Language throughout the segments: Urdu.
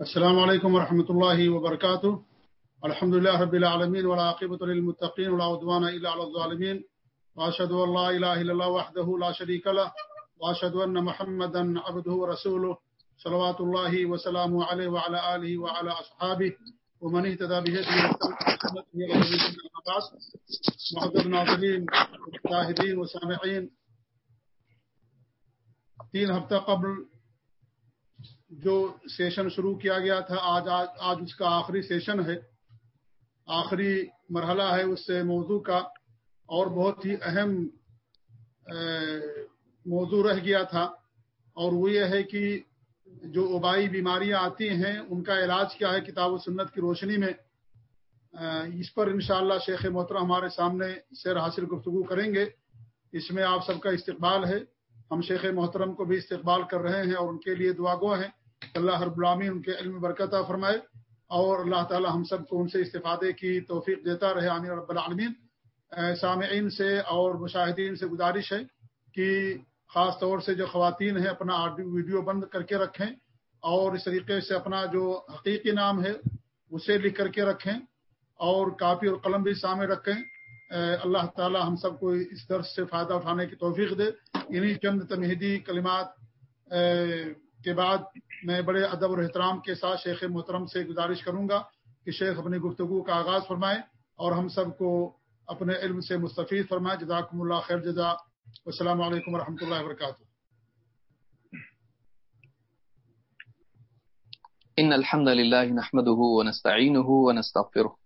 السلام علیکم ورحمۃ اللہ وبرکاتہ الحمد لله رب العالمين والعاقبة للمتقين ولا عدوان إلا على الظالمين وأشهد أن لا إله إلا الله وحده لا شريك له وأشهد أن محمدا عبده ورسوله صلوات الله وسلامه عليه وعلى آله وعلى أصحابه ومن اهتدى بهديه معذر ناظرین مشاہدین و سامعین تین ہفتہ قبل جو سیشن شروع کیا گیا تھا، آج آج آج اس کا آخری سیشن ہے۔ آخری مرحلہ ہے اس سے موضوع کا۔ اور بہت ہی اہم موضوع رہ گیا تھا۔ اور وہ یہ ہے کہ جو وبائی بیماریاں آتی ہیں، ان کا علاج کیا ہے کتاب و سنت کی روشنی میں۔ اس پر انشاءاللہ شیخ محترم ہمارے سامنے سیر حاصل گفتگو کریں گے۔ اس میں آپ سب کا استقبال ہے۔ ہم شیخ محترم کو بھی استقبال کر رہے ہیں اور ان کے لیے دعا گو ہیں اللہ ہر غلامی ان کے علم برکت فرمائے اور اللہ تعالی ہم سب کو ان سے استفادے کی توفیق دیتا رہے عامر رب العالمین۔ سامعین سے اور مشاہدین سے گزارش ہے کہ خاص طور سے جو خواتین ہیں اپنا آڈیو ویڈیو بند کر کے رکھیں اور اس طریقے سے اپنا جو حقیقی نام ہے اسے لکھ کر کے رکھیں اور کاپی اور قلم بھی سامنے رکھیں۔ اللہ تعالی ہم سب کو اس درس سے فائدہ اٹھانے کی توفیق دے۔ انہی چند تمہیدی کلمات کے بعد میں بڑے ادب اور احترام کے ساتھ شیخ محترم سے گزارش کروں گا کہ شیخ اپنی گفتگو کا آغاز فرمائیں اور ہم سب کو اپنے علم سے مستفید فرمائیں جزاکم اللہ خیر جزا۔ السلام علیکم و اللہ وبرکاتہ۔ ان الحمد لله نحمده ونستعينه ونستغفره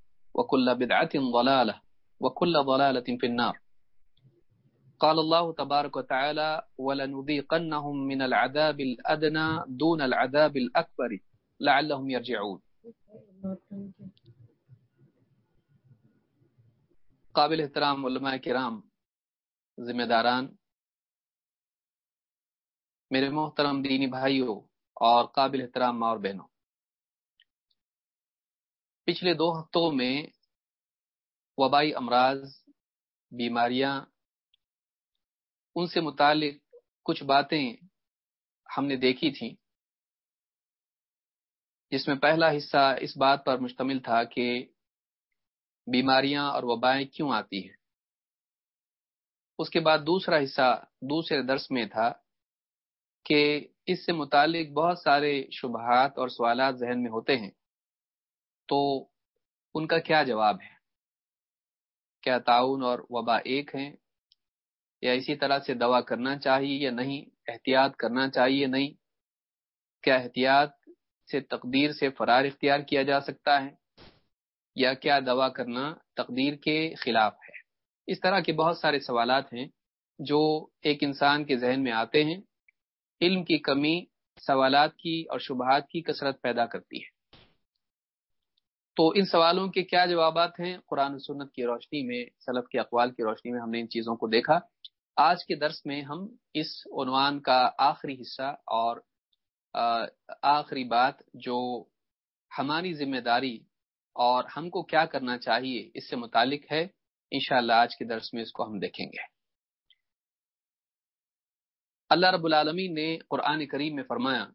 وكل بدعة ضلالة وكل ضلالة في النار. قال الله تبارك وتعالى ولنذيقنهم من العذاب الأدنى دون العذاب الأكبر لعلهم يرجعون. قابل احترام علماء کرام، ذمہ داران، میرے محترم دینی بھائیوں اور قابل احترام ماں اور بہنوں پچھلے دو ہفتوں میں وبائی امراض، بیماریاں، ان سے متعلق کچھ باتیں ہم نے دیکھی تھیں۔ جس میں پہلا حصہ اس بات پر مشتمل تھا کہ بیماریاں اور وبائیں کیوں آتی ہیں۔ اس کے بعد دوسرا حصہ دوسرے درس میں تھا کہ اس سے متعلق بہت سارے شبہات اور سوالات ذہن میں ہوتے ہیں۔ تو ان کا کیا جواب ہے؟ کیا تعاون اور وبا ایک ہیں؟ یا اسی طرح سے دوا کرنا چاہیے یا نہیں؟ احتیاط کرنا چاہیے نہیں؟ کیا احتیاط سے تقدیر سے فرار اختیار کیا جا سکتا ہے؟ یا کیا دوا کرنا تقدیر کے خلاف ہے؟ اس طرح کے بہت سارے سوالات ہیں جو ایک انسان کے ذہن میں آتے ہیں۔ علم کی کمی سوالات کی اور شبہات کی کثرت پیدا کرتی ہے۔ تو ان سوالوں کے کیا جوابات ہیں؟ قرآن و سنت کی روشنی میں، سلف کے اقوال کی روشنی میں ہم نے ان چیزوں کو دیکھا۔ آج کے درس میں ہم اس عنوان کا آخری حصہ اور آخری بات جو ہماری ذمہ داری اور ہم کو کیا کرنا چاہیے اس سے متعلق ہے، انشاءاللہ آج کے درس میں اس کو ہم دیکھیں گے۔ اللہ رب العالمین نے قرآن کریم میں فرمایا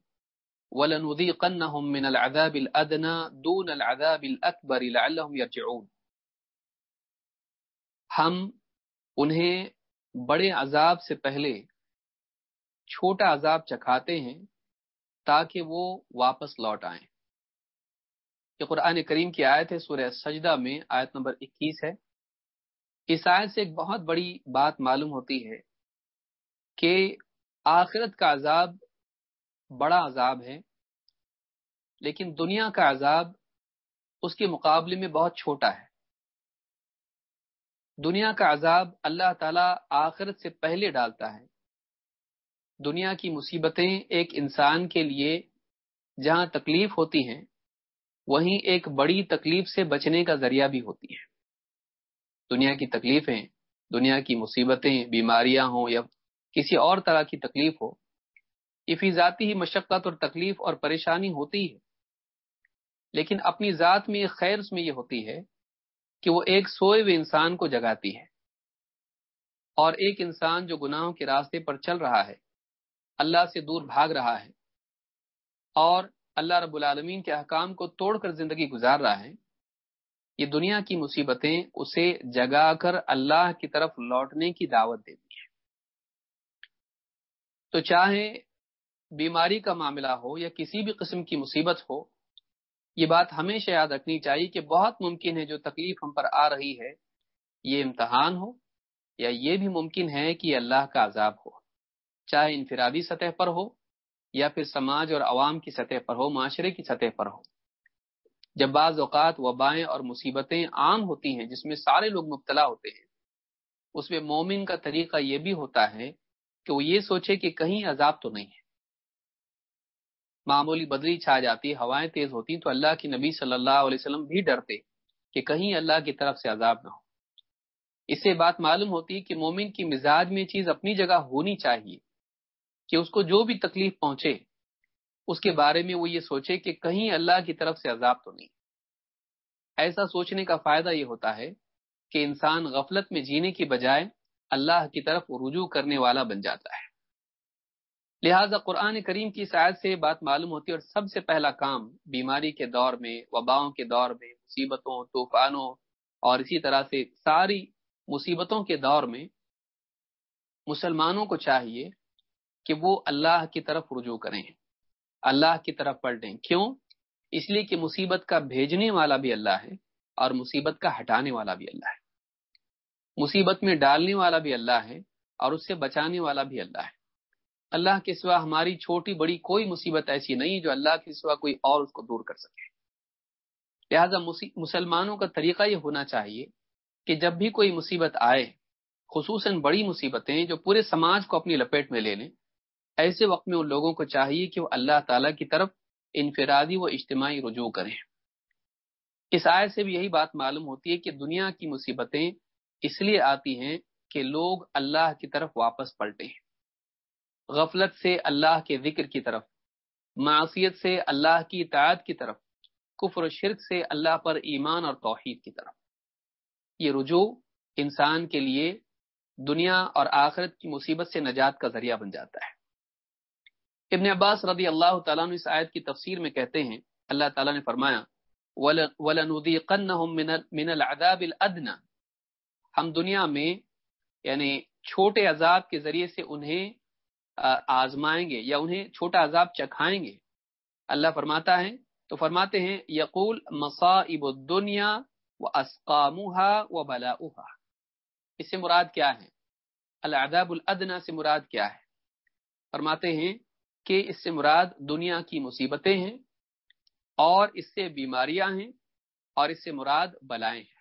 وَلَنُذِيقَنَّهُم مِّنَ الْعَذَابِ الْأَدْنَى دُونَ الْعَذَابِ الْأَكْبَرِ لَعَلَّهُمْ يَرْجِعُونَ. ہم انہیں بڑے عذاب سے پہلے چھوٹا عذاب چکھاتے ہیں تاکہ وہ واپس لوٹ آئیں۔ یہ قرآن کریم کی آیت ہے، سورہ سجدہ میں آیت نمبر اکیس ہے۔ اس آیت سے ایک بہت بڑی بات معلوم ہوتی ہے کہ آخرت کا عذاب بڑا عذاب ہے۔ لیکن دنیا کا عذاب اس کے مقابلے میں بہت چھوٹا ہے۔ دنیا کا عذاب اللہ تعالی آخرت سے پہلے ڈالتا ہے۔ دنیا کی مصیبتیں ایک انسان کے لیے جہاں تکلیف ہوتی ہیں، وہیں ایک بڑی تکلیف سے بچنے کا ذریعہ بھی ہوتی ہیں۔ دنیا کی تکلیفیں، دنیا کی مصیبتیں، بیماریاں ہوں یا کسی اور طرح کی تکلیف ہو یہ فی ذاتی ہی مشقت اور تکلیف اور پریشانی ہوتی ہے۔ لیکن اپنی ذات میں خیر میں یہ ہوتی ہے کہ وہ ایک سوئے ہوئے انسان کو جگاتی ہے۔ اور ایک انسان جو گناہوں کے راستے پر چل رہا ہے، اللہ سے دور بھاگ رہا ہے، اور اللہ رب العالمین کے احکام کو توڑ کر زندگی گزار رہا ہے، یہ دنیا کی مصیبتیں اسے جگا کر اللہ کی طرف لوٹنے کی دعوت دیتی ہیں۔ تو چاہے بیماری کا معاملہ ہو یا کسی بھی قسم کی مصیبت ہو، یہ بات ہمیشہ یاد رکھنی چاہیے کہ بہت ممکن ہے جو تکلیف ہم پر آ رہی ہے، یہ امتحان ہو یا یہ بھی ممکن ہے کہ اللہ کا عذاب ہو۔ چاہے انفرادی سطح پر ہو یا پھر سماج اور عوام کی سطح پر ہو، معاشرے کی سطح پر ہو۔ جب بعض اوقات وبائیں اور مصیبتیں عام ہوتی ہیں جس میں سارے لوگ مبتلا ہوتے ہیں، اس میں مومن کا طریقہ یہ بھی ہوتا ہے کہ وہ یہ سوچے کہ کہیں عذاب تو نہیں ہے۔ معمولی بدلی چھا جاتی ہوائیں تیز ہوتی تو اللہ کی نبی صلی اللہ علیہ وسلم بھی ڈرتے کہ کہیں اللہ کی طرف سے عذاب نہ ہو۔ اس سے بات معلوم ہوتی کہ مومن کی مزاج میں چیز اپنی جگہ ہونی چاہیے کہ اس کو جو بھی تکلیف پہنچے، اس کے بارے میں وہ یہ سوچے کہ کہیں اللہ کی طرف سے عذاب تو نہیں۔ ایسا سوچنے کا فائدہ یہ ہوتا ہے کہ انسان غفلت میں جینے کی بجائے اللہ کی طرف رجوع کرنے والا بن جاتا ہے۔ لہذا قرآن کریم کی سائد سے بات معلوم ہوتی ہے اور سب سے پہلا کام بیماری کے دور میں، وباؤں کے دور میں، مصیبتوں، طوفانوں اور اسی طرح سے ساری مصیبتوں کے دور میں مسلمانوں کو چاہیے کہ وہ اللہ کی طرف رجوع کریں، اللہ کی طرف پلٹیں۔ کیوں؟ اس لیے کہ مصیبت کا بھیجنے والا بھی اللہ ہے اور مصیبت کا ہٹانے والا بھی اللہ ہے۔ مصیبت میں ڈالنے والا بھی اللہ ہے اور اس سے بچانے والا بھی اللہ ہے۔ اللہ کے سوا ہماری چھوٹی بڑی کوئی مصیبت ایسی نہیں جو اللہ کے سوا کوئی اور اس کو دور کر سکے۔ لہذا مسلمانوں کا طریقہ یہ ہونا چاہیے کہ جب بھی کوئی مصیبت آئے، خصوصاً بڑی مصیبتیں جو پورے سماج کو اپنی لپیٹ میں لے لیں، ایسے وقت میں ان لوگوں کو چاہیے کہ وہ اللہ تعالیٰ کی طرف انفرادی و اجتماعی رجوع کریں۔ اس آئے سے بھی یہی بات معلوم ہوتی ہے کہ دنیا کی مصیبتیں اس لیے آتی ہیں کہ لوگ اللہ کی طرف واپس پلٹے ہیں غفلت سے اللہ کے ذکر کی طرف معاشیت سے اللہ کی اطاعت کی طرف، کفر و شرک سے اللہ پر ایمان اور توحید کی طرف۔ یہ رجوع انسان کے لیے دنیا اور آخرت کی مصیبت سے نجات کا ذریعہ بن جاتا ہے۔ ابن عباس رضی اللہ تعالیٰ اس آیت کی تفسیر میں کہتے ہیں، اللہ تعالیٰ نے فرمایا مِنَ الْعَذَابِ الْأَدْنَى۔ ہم دنیا میں یعنی چھوٹے عذاب کے ذریعے سے انہیں آزمائیں گے یا انہیں چھوٹا عذاب چکھائیں گے۔ اللہ فرماتا ہے، تو فرماتے ہیں، یقول مصائب الدنیا و اسقامہ و بلا اس سے مراد کیا ہے؟ العذاب الادنا سے مراد کیا ہے؟ فرماتے ہیں کہ اس سے مراد دنیا کی مصیبتیں ہیں اور اس سے بیماریاں ہیں اور اس سے مراد بلائیں ہیں۔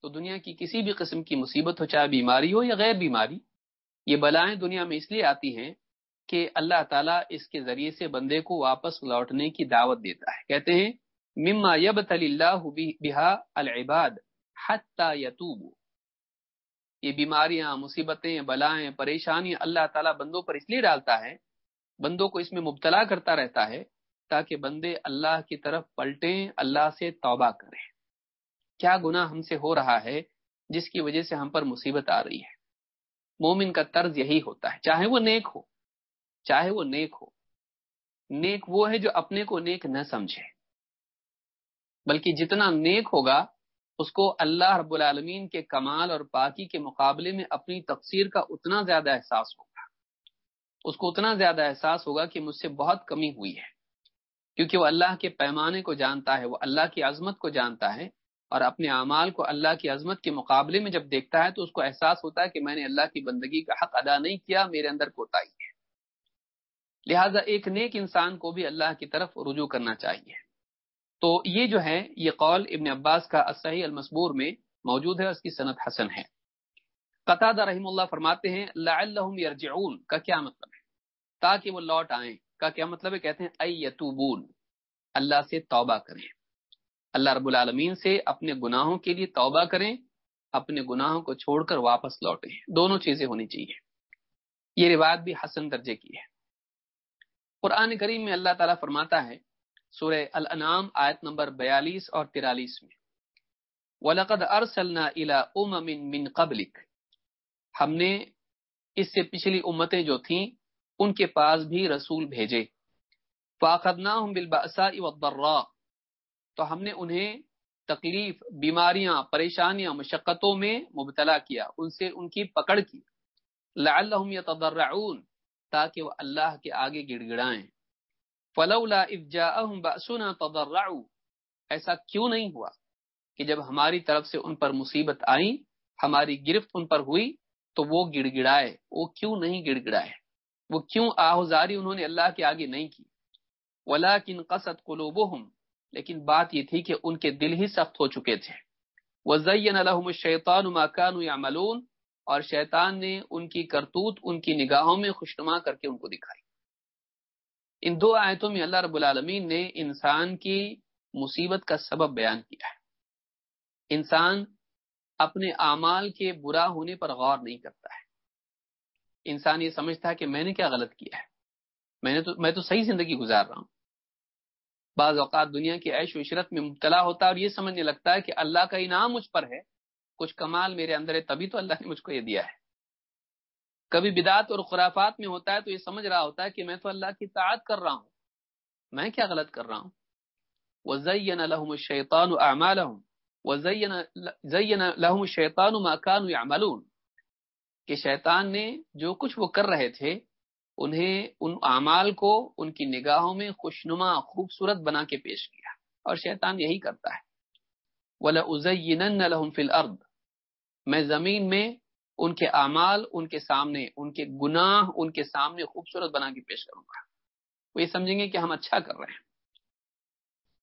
تو دنیا کی کسی بھی قسم کی مصیبت ہو، چاہے بیماری ہو یا غیر بیماری، یہ بلائیں دنیا میں اس لیے آتی ہیں کہ اللہ تعالیٰ اس کے ذریعے سے بندے کو واپس لوٹنے کی دعوت دیتا ہے۔ کہتے ہیں، مما یب اللہ بحا العباد حتی یہ بیماریاں، مصیبتیں، بلائیں، پریشانیاں اللہ تعالیٰ بندوں پر اس لیے ڈالتا ہے، بندوں کو اس میں مبتلا کرتا رہتا ہے تاکہ بندے اللہ کی طرف پلٹیں، اللہ سے توبہ کریں۔ کیا گناہ ہم سے ہو رہا ہے جس کی وجہ سے ہم پر مصیبت آ رہی ہے؟ مومن کا طرز یہی ہوتا ہے، چاہے وہ نیک ہو۔ چاہے وہ نیک ہو۔ نیک وہ ہے جو اپنے کو نیک نہ سمجھے۔ بلکہ جتنا نیک ہوگا، اس کو اللہ رب العالمین کے کمال اور پاکی کے مقابلے میں اپنی تقسیر کا اتنا زیادہ احساس ہوگا۔ اس کو اتنا زیادہ احساس ہوگا کہ مجھ سے بہت کمی ہوئی ہے۔ کیونکہ وہ اللہ کے پیمانے کو جانتا ہے، وہ اللہ کی عظمت کو جانتا ہے۔ اور اپنے اعمال کو اللہ کی عظمت کے مقابلے میں جب دیکھتا ہے، تو اس کو احساس ہوتا ہے کہ میں نے اللہ کی بندگی کا حق ادا نہیں کیا، میرے اندر کوتاہی ہے۔ لہٰذا ایک نیک انسان کو بھی اللہ کی طرف رجوع کرنا چاہیے۔ تو یہ جو ہے، یہ قول ابن عباس کا صحیح المصبور میں موجود ہے، اس کی صنعت حسن ہے۔ قطع رحم اللہ فرماتے ہیں، لعلہم یرجعون، کا کیا مطلب ہے؟ تاکہ وہ لوٹ آئیں۔ کا کیا مطلب ہے؟ کہتے ہیں اے یتوبون، اللہ سے توبہ کریں۔ اللہ رب العالمین سے اپنے گناہوں کے لیے توبہ کریں، اپنے گناہوں کو چھوڑ کر واپس لوٹیں۔ دونوں چیزیں ہونی چاہیے۔ یہ روایت بھی حسن درجے کی ہے۔ قرآن کریم میں اللہ تعالیٰ فرماتا ہے، سورہ الانعام آیت نمبر بیالیس اور ترالیس میں۔ وَلَقَدْ أَرْسَلْنَا إِلَىٰ أُمَمٍ مِّن قَبْلِكَ۔ ہم نے اس سے پچھلی امتیں جو تھیں، ان کے پاس بھی رسول بھیجے۔ فَأَخَذْنَاهُمْ بِالْبَأْسَاءِ وَالضَّرَّاءِ۔ تو ہم نے انہیں تکلیف، بیماریاں، پریشانیاں، مشقتوں میں مبتلا کیا، ان سے ان کی پکڑ کی۔ لعلہم یتضرعون تاکہ وہ اللہ کے آگے گڑ گڑائیں فلولا اذ جاءہم تضرعوا۔ ایسا کیوں نہیں ہوا کہ جب ہماری طرف سے ان پر مصیبت آئی، ہماری گرفت ان پر ہوئی، تو وہ گڑ گڑائے وہ کیوں نہیں گڑ گڑائے وہ کیوں آہذاری انہوں نے اللہ کے آگے نہیں کی؟ ولیکن قصد قلوبہم لیکن بات یہ تھی کہ ان کے دل ہی سخت ہو چکے تھے۔ وزین الحم الشیطان ما كانوا يعملون۔ اور شیطان نے ان کی کرتوت ان کی نگاہوں میں خوشنما کر کے ان کو دکھائی۔ ان دو آیتوں میں اللہ رب العالمین نے انسان کی مصیبت کا سبب بیان کیا ہے۔ انسان اپنے اعمال کے برا ہونے پر غور نہیں کرتا ہے۔ انسان یہ سمجھتا ہے کہ میں نے کیا غلط کیا ہے۔ میں نے تو میں تو صحیح زندگی گزار رہا ہوں۔ بعض اوقات دنیا کی عیش و عشرت میں مبتلا ہوتا ہے اور یہ سمجھنے لگتا ہے کہ اللہ کا انعام مجھ پر ہے۔ کچھ کمال میرے اندر ہے، تبھی تو اللہ نے مجھ کو یہ دیا ہے۔ کبھی بدعت اور خرافات میں ہوتا ہے تو یہ سمجھ رہا ہوتا ہے کہ میں تو اللہ کی تعات کر رہا ہوں۔ میں کیا غلط کر رہا ہوں؟ وزین لهم الشیطان اعمالهم وزین زین لهم الشیطان ما كانوا يعملون۔ کہ شیطان نے جو کچھ وہ کر رہے تھے، انہیں ان اعمال کو ان کی نگاہوں میں خوشنما، خوبصورت بنا کے پیش کیا۔ اور شیطان یہی کرتا ہے۔ وَلَأُزَيِّنَنَّ لَهُمْ فِي الْأَرْضِ۔ میں زمین میں ان کے اعمال، ان کے سامنے، ان کے گناہ، ان کے سامنے خوبصورت بنا کے پیش کروں گا۔ وہ یہ سمجھیں گے کہ ہم اچھا کر رہے ہیں۔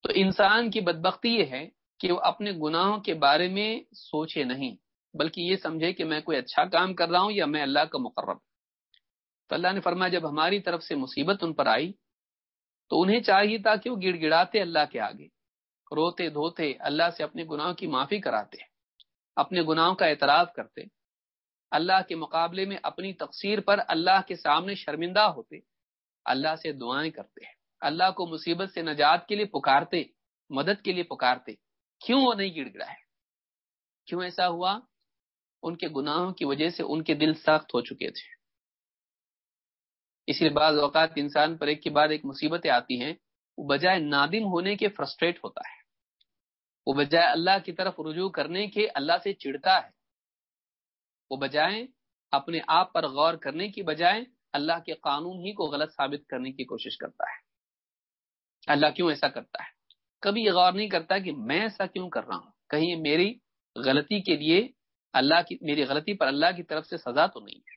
تو انسان کی بدبختی یہ ہے کہ وہ اپنے گناہوں کے بارے میں سوچے نہیں، بلکہ یہ سمجھے کہ میں کوئی اچھا کام کر رہا ہوں یا میں اللہ کا مقرب تو اللہ نے فرمایا، جب ہماری طرف سے مصیبت ان پر آئی، تو انہیں چاہیے تھا کہ وہ گڑ گڑاتے اللہ کے آگے، روتے دھوتے اللہ سے اپنے گناہوں کی معافی کراتے۔ اپنے گناہوں کا اعتراف کرتے، اللہ کے مقابلے میں اپنی تقسیر پر اللہ کے سامنے شرمندہ ہوتے، اللہ سے دعائیں کرتے، اللہ کو مصیبت سے نجات کے لیے پکارتے، مدد کے لیے پکارتے، کیوں وہ نہیں گڑ گڑا ہے؟ کیوں ایسا ہوا؟ ان کے گناہوں کی وجہ سے ان کے دل سخت ہو چکے تھے۔ اس لیے بعض اوقات انسان پر ایک کے بعد ایک مصیبتیں آتی ہیں، وہ بجائے نادم ہونے کے فرسٹریٹ ہوتا ہے۔ وہ بجائے اللہ کی طرف رجوع کرنے کے اللہ سے چڑھتا ہے۔ وہ بجائے اپنے آپ پر غور کرنے کی بجائے اللہ کے قانون ہی کو غلط ثابت کرنے کی کوشش کرتا ہے۔ اللہ کیوں ایسا کرتا ہے؟ کبھی یہ غور نہیں کرتا کہ میں ایسا کیوں کر رہا ہوں؟ کہیں میری غلطی کے لیے اللہ کی، میری غلطی پر اللہ کی طرف سے سزا تو نہیں ہے۔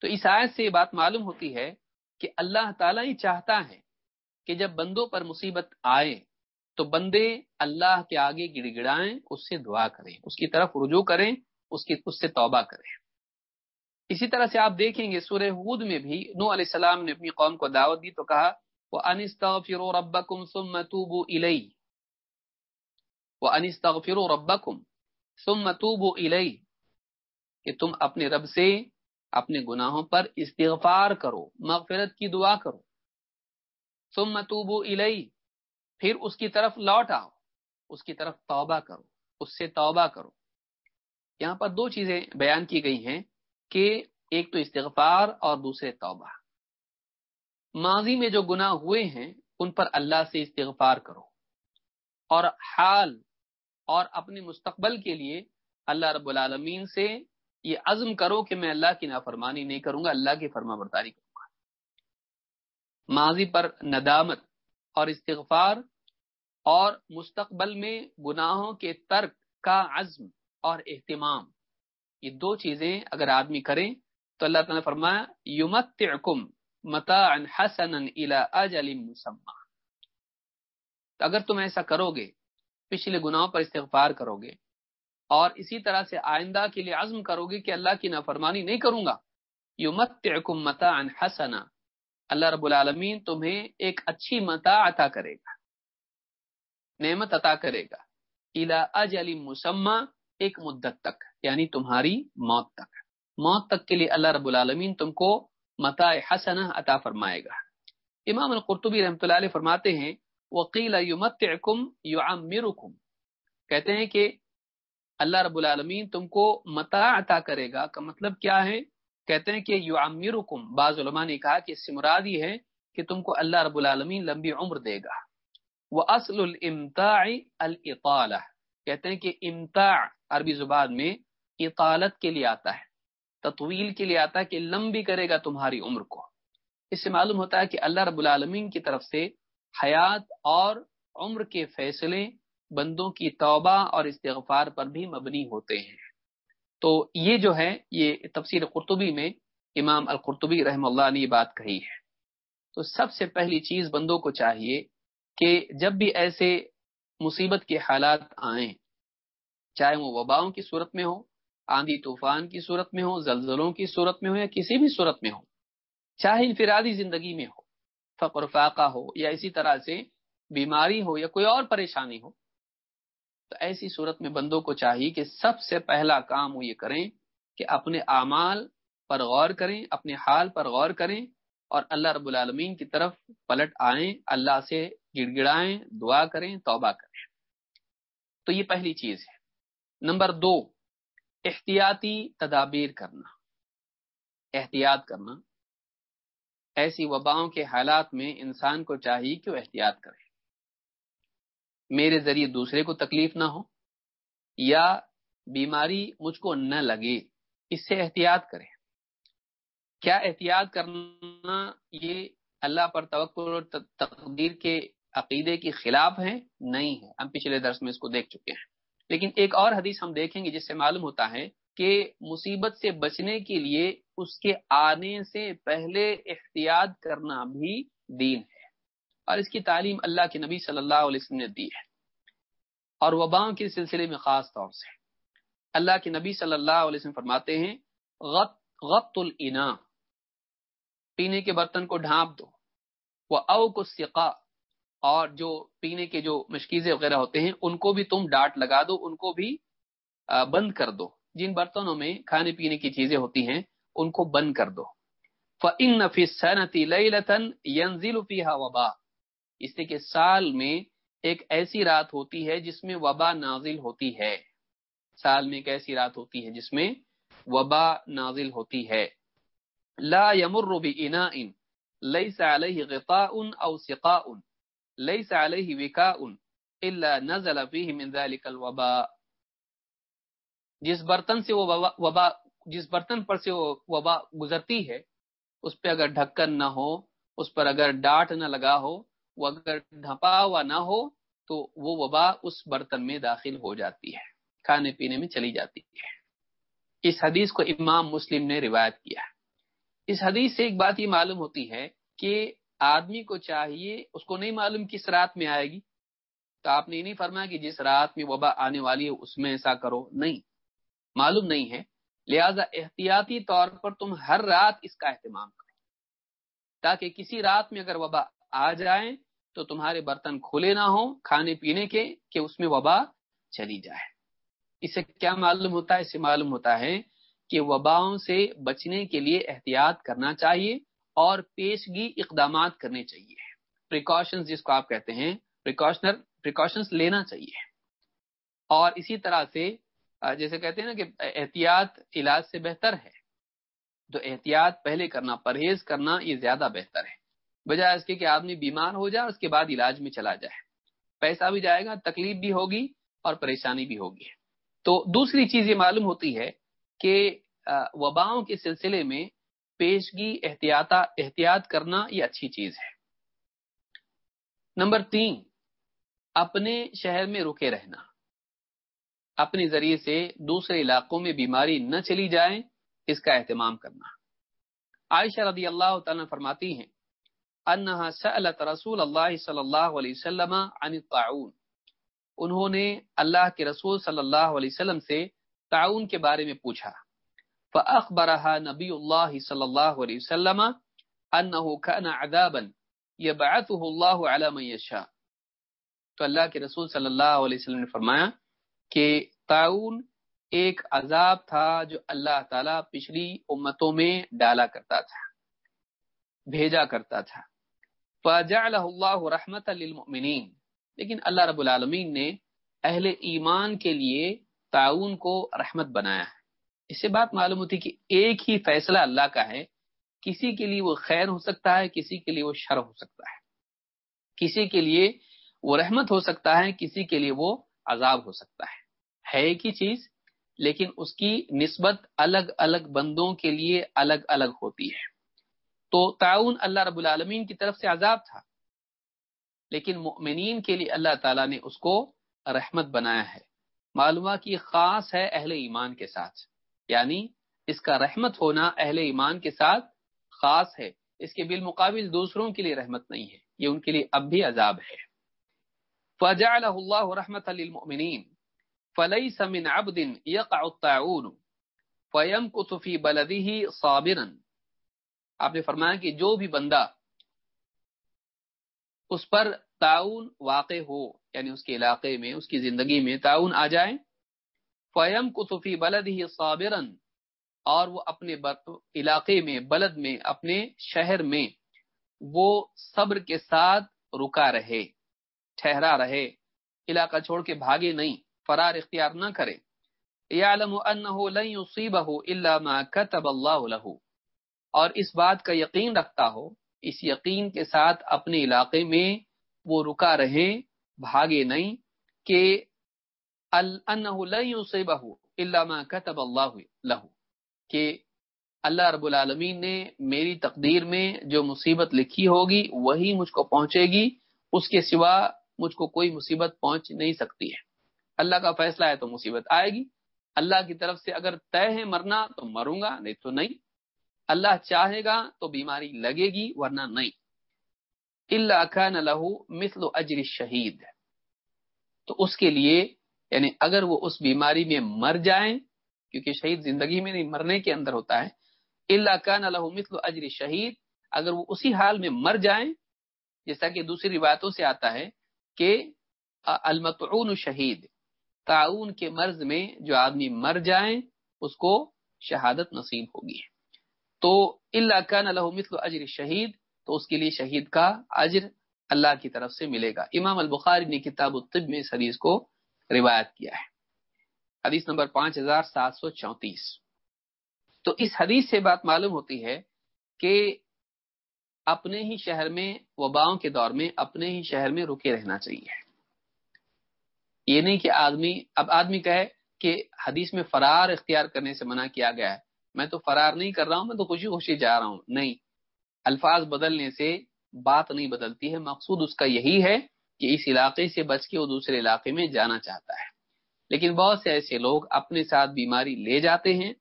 تو اس آیت سے یہ بات معلوم ہوتی ہے کہ اللہ تعالیٰ ہی چاہتا ہے کہ جب بندوں پر مصیبت آئے تو بندے اللہ کے آگے گڑ گڑائیں، اس سے دعا کریں، اس کی طرف رجوع کریں، اس کی، اس سے توبہ کریں۔ اسی طرح سے آپ دیکھیں گے سورہ ہود میں بھی نو علیہ السلام نے اپنی قوم کو دعوت دی تو کہا وہ انستغفر ربکم ثم توبوا الی وہ انستغفر ربکم ثم توبوا الی کہ تم اپنے رب سے اپنے گناہوں پر استغفار کرو، مغفرت کی دعا کرو۔ ثم توبوا الی پھر اس کی طرف لوٹ آؤ، اس کی طرف توبہ کرو، اس سے توبہ کرو۔ یہاں پر دو چیزیں بیان کی گئی ہیں کہ ایک تو استغفار اور دوسرے توبہ۔ ماضی میں جو گناہ ہوئے ہیں، ان پر اللہ سے استغفار کرو۔ اور حال اور اپنے مستقبل کے لیے اللہ رب العالمین سے یہ عزم کرو کہ میں اللہ کی نافرمانی نہیں کروں گا، اللہ کی فرما برداری کروں گا۔ ماضی پر ندامت اور استغفار اور مستقبل میں گناہوں کے ترک کا عزم اور اہتمام۔ یہ دو چیزیں اگر آدمی کریں تو اللہ تعالیٰ نے فرمایا، یمتعکم متاعا حسنا الى اجل مسمى اگر تم ایسا کرو گے پچھلے گناہوں پر استغفار کرو گے اور اسی طرح سے آئندہ کے لیے عزم کرو گے کہ اللہ کی نافرمانی نہیں کروں گا، یمتعکم متاعا حسنا۔ اللہ رب العالمین تمہیں ایک اچھی متاع عطا کرے گا۔ نعمت عطا کرے گا۔ الى اجل مسمى ایک مدت تک یعنی تمہاری موت تک۔ موت تک کے لیے اللہ رب العالمین تم کو متاع حسنہ عطا فرمائے گا۔ امام القرطبی رحمۃ اللہ علیہ فرماتے ہیں وکیل یمتعکم یعمرکم کہتے ہیں کہ اللہ رب العالمین تم کو متاع عطا کرے گا، کا مطلب کیا ہے؟ کہتے ہیں کہ یعمرکم بعض علماء نے کہا کہ اس سے مراد یہ ہے کہ تم کو اللہ رب العالمین لمبی عمر دے گا۔ وہ اصل الامتاع الاطالہ کہتے ہیں کہ امتاع عربی زبان میں اطالت کے لیے آتا ہے، تطویل کے لیے آتا ہے کہ لمبی کرے گا تمہاری عمر کو۔ اس سے معلوم ہوتا ہے کہ اللہ رب العالمین کی طرف سے حیات اور عمر کے فیصلے بندوں کی توبہ اور استغفار پر بھی مبنی ہوتے ہیں۔ تو یہ جو ہے، یہ تفسیر قرطبی میں امام القرطبی رحم اللہ نے یہ بات کہی ہے۔ تو سب سے پہلی چیز بندوں کو چاہیے کہ جب بھی ایسے مصیبت کے حالات آئیں، چاہے وہ وباؤں کی صورت میں ہو، آندھی طوفان کی صورت میں ہو، زلزلوں کی صورت میں ہو، یا کسی بھی صورت میں ہو، چاہے انفرادی زندگی میں ہو، فقر فاقہ ہو، یا اسی طرح سے بیماری ہو، یا کوئی اور پریشانی ہو تو ایسی صورت میں بندوں کو چاہیے کہ سب سے پہلا کام وہ یہ کریں کہ اپنے اعمال پر غور کریں، اپنے حال پر غور کریں اور اللہ رب العالمین کی طرف پلٹ آئیں، اللہ سے گڑ گڑائیں دعا کریں، توبہ کریں۔ تو یہ پہلی چیز ہے۔ نمبر دو، احتیاطی تدابیر کرنا۔ احتیاط کرنا۔ ایسی وباؤں کے حالات میں انسان کو چاہیے کہ وہ احتیاط کرے۔ میرے ذریعے دوسرے کو تکلیف نہ ہو یا بیماری مجھ کو نہ لگے، اس سے احتیاط کرے کیا احتیاط کرنا یہ اللہ پر توقع اور تقدیر کے عقیدے کے خلاف ہے؟ نہیں ہے۔ ہم پچھلے درس میں اس کو دیکھ چکے ہیں۔ لیکن ایک اور حدیث ہم دیکھیں گے جس سے معلوم ہوتا ہے کہ مصیبت سے بچنے کے لیے اس کے آنے سے پہلے احتیاط کرنا بھی دین ہے۔ اور اس کی تعلیم اللہ کے نبی صلی اللہ علیہ وسلم نے دی ہے۔ اور وباؤں کے سلسلے میں خاص طور سے۔ اللہ کے نبی صلی اللہ علیہ وسلم فرماتے ہیں، غط غط النا پینے کے برتن کو ڈھانپ دو۔ وہ او کو سقا اور جو پینے کے جو مشکیزیں وغیرہ ہوتے ہیں، ان کو بھی تم ڈانٹ لگا دو، ان کو بھی بند کر دو۔ جن برتنوں میں کھانے پینے کی چیزیں ہوتی ہیں، ان کو بند کر دو۔ فن نفیس صنعتی لئی لطن ینزل فیحا وبا اس لیے کہ سال میں ایک ایسی رات ہوتی ہے جس میں وبا نازل ہوتی ہے۔ سال میں ایک ایسی رات ہوتی ہے جس میں وبا نازل ہوتی ہے۔ لا يمر بإناء ليس عليه غطاء أو سقاء ليس عليه وكاء إلا نزل فيه من ذلك الوباء جس برتن سے وہ وبا، جس برتن پر سے وہ وبا گزرتی ہے، اس پہ اگر ڈھکن نہ ہو، اس پر اگر ڈاٹ نہ لگا ہو، وہ اگر ڈھپا ہوا نہ ہو تو وہ وبا اس برتن میں داخل ہو جاتی ہے، کھانے پینے میں چلی جاتی ہے۔ اس حدیث کو امام مسلم نے روایت کیا ہے۔ اس حدیث سے ایک بات یہ معلوم ہوتی ہے کہ آدمی کو چاہیے، اس کو نہیں معلوم کس رات میں آئے گی۔ تو آپ نے یہ نہیں فرمایا کہ جس رات میں وبا آنے والی ہے، اس میں ایسا کرو۔ نہیں، معلوم نہیں ہے۔ لہذا احتیاطی طور پر تم ہر رات اس کا اہتمام کرو۔ تاکہ کسی رات میں اگر وبا آ جائے تو تمہارے برتن کھلے نہ ہوں، کھانے پینے کے، کہ اس میں وبا چلی جائے۔ اس سے کیا معلوم ہوتا ہے؟ اس سے معلوم ہوتا ہے کہ وباؤں سے بچنے کے لیے احتیاط کرنا چاہیے اور پیشگی اقدامات کرنے چاہیے۔ پریکاشن جس کو آپ کہتے ہیں پریکاشنر پریکاشنس لینا چاہیے۔ اور اسی طرح سے جیسے کہتے ہیں نا کہ احتیاط علاج سے بہتر ہے۔ تو احتیاط پہلے کرنا، پرہیز کرنا یہ زیادہ بہتر ہے۔ بجائے اس کے کہ آدمی بیمار ہو جائے اس کے بعد علاج میں چلا جائے۔ پیسہ بھی جائے گا، تکلیف بھی ہوگی اور پریشانی بھی ہوگی۔ تو دوسری چیز یہ معلوم ہوتی ہے کہ وباؤں کے سلسلے میں پیشگی احتیاط احتیاط کرنا یہ اچھی چیز ہے۔ نمبر تین، اپنے شہر میں رکے رہنا۔ اپنے ذریعے سے دوسرے علاقوں میں بیماری نہ چلی جائے، اس کا اہتمام کرنا۔ عائشہ رضی اللہ تعالیٰ فرماتی ہیں انہا سألت رسول اللہ صلی اللہ علیہ وسلم عن الطاعون۔ انہوں نے اللہ کے رسول صلی اللہ علیہ وسلم سے تعاون کے بارے میں پوچھا۔ فأخبرها نبي الله صلى الله عليه وسلم أنه كان عذابا يبعثه الله على من يشاء تو اللہ کے رسول صلی اللہ علیہ وسلم نے فرمایا کہ تعاون ایک عذاب تھا جو اللہ تعالیٰ پچھلی امتوں میں ڈالا کرتا تھا، بھیجا کرتا تھا۔ فجعلہ اللہ رحمت للمؤمنین۔ لیکن اللہ رب العالمین نے اہل ایمان کے لیے تعاون کو رحمت بنایا ہے۔ اس سے بات معلوم ہوتی کہ ایک ہی فیصلہ اللہ کا ہے۔ کسی کے لیے وہ خیر ہو سکتا ہے، کسی کے لیے وہ شر ہو سکتا ہے۔ کسی کے لیے وہ رحمت ہو سکتا ہے، کسی کے لیے وہ عذاب ہو سکتا ہے۔ ہے ایک ہی چیز، لیکن اس کی نسبت الگ الگ بندوں کے لیے الگ الگ ہوتی ہے۔ تو تعاون اللہ رب العالمین کی طرف سے عذاب تھا۔ لیکن مؤمنین کے لیے اللہ تعالیٰ نے اس کو رحمت بنایا ہے۔ معلومہ کی خاص ہے اہل ایمان کے ساتھ۔ یعنی اس کا رحمت ہونا اہل ایمان کے ساتھ خاص ہے۔ اس کے بالمقابل دوسروں کے لیے رحمت نہیں ہے۔ یہ ان کے لیے اب بھی عذاب ہے۔ فجعله الله رحمة للمؤمنين فليس من عبد يقع الطاعون فيمكث في بلده صابرا آپ نے فرمایا کہ جو بھی بندہ اس پر تعاون واقع ہو یعنی اس کے علاقے میں، اس کی زندگی میں تعاون آ جائے فیم کتفی بلد ہی صابرن اور وہ اپنے علاقے میں، بلد میں، اپنے شہر میں وہ صبر کے ساتھ رکا رہے، ٹھہرا رہے، علاقہ چھوڑ کے بھاگے نہیں، فرار اختیار نہ کرے۔ یعلم انه لن يصيبه الا ما كتب الله له۔ اور اس بات کا یقین رکھتا ہو، اس یقین کے ساتھ اپنے علاقے میں وہ رکا رہے، بھاگے نہیں کہ انه لن ما كتب کہ اللہ رب العالمین نے میری تقدیر میں جو مصیبت لکھی ہوگی وہی مجھ کو پہنچے گی، اس کے سوا مجھ کو کوئی مصیبت پہنچ نہیں سکتی ہے۔ اللہ کا فیصلہ ہے تو مصیبت آئے گی۔ اللہ کی طرف سے اگر طے ہے مرنا تو مروں گا، نہیں تو نہیں۔ اللہ چاہے گا تو بیماری لگے گی ورنہ نہیں۔ اللہ کا لہو مثل اجر شہید تو اس کے لیے یعنی اگر وہ اس بیماری میں مر جائیں، کیونکہ شہید زندگی میں نہیں، مرنے کے اندر ہوتا ہے اللہ کا لہو مثل اجر شہید اگر وہ اسی حال میں مر جائیں، جیسا کہ دوسری روایتوں سے آتا ہے کہ المتعون شہید، تعاون کے مرض میں جو آدمی مر جائیں، اس کو شہادت نصیب ہوگی۔ تو اللہ کا نلح مثل اجر شہید تو اس کے لیے شہید کا اجر اللہ کی طرف سے ملے گا۔ امام البخاری نے کتاب الطب میں اس حدیث کو روایت کیا ہے۔ حدیث نمبر پانچ ہزار سات سو چونتیس۔ تو اس حدیث سے بات معلوم ہوتی ہے کہ اپنے ہی شہر میں وباؤں کے دور میں اپنے ہی شہر میں رکے رہنا چاہیے۔ یہ نہیں کہ آدمی، اب آدمی کہے کہ حدیث میں فرار اختیار کرنے سے منع کیا گیا ہے۔ میں تو فرار نہیں کر رہا ہوں، میں تو خوشی خوشی جا رہا ہوں۔ نہیں، الفاظ بدلنے سے بات نہیں بدلتی ہے۔ مقصود اس کا یہی ہے کہ اس علاقے سے بچ کے وہ دوسرے علاقے میں جانا چاہتا ہے۔ لیکن بہت سے ایسے لوگ اپنے ساتھ بیماری لے جاتے ہیں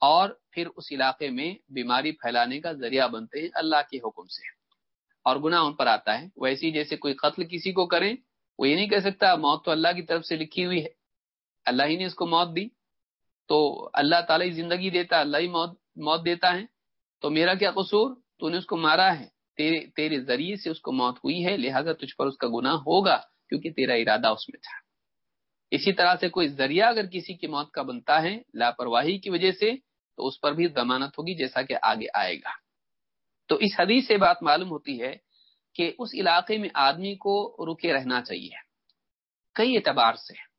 اور پھر اس علاقے میں بیماری پھیلانے کا ذریعہ بنتے ہیں اللہ کے حکم سے۔ اور گناہ ان پر آتا ہے۔ ویسی جیسے کوئی قتل کسی کو کریں، وہ یہ نہیں کہہ سکتا، موت تو اللہ کی طرف سے لکھی ہوئی ہے۔ اللہ ہی نے اس کو موت دی۔ تو اللہ تعالیٰ ہی زندگی دیتا اللہ ہی موت موت دیتا ہے۔ تو میرا کیا قصور؟ تو نے اس کو مارا ہے۔ تیرے تیرے ذریعے سے اس کو موت ہوئی ہے، لہذا تجھ پر اس کا گناہ ہوگا، کیونکہ تیرا ارادہ اس میں تھا۔ اسی طرح سے کوئی ذریعہ اگر کسی کی موت کا بنتا ہے لاپرواہی کی وجہ سے، تو اس پر بھی ضمانت ہوگی جیسا کہ آگے آئے گا۔ تو اس حدیث سے بات معلوم ہوتی ہے کہ اس علاقے میں آدمی کو رکے رہنا چاہیے، کئی اعتبار سے۔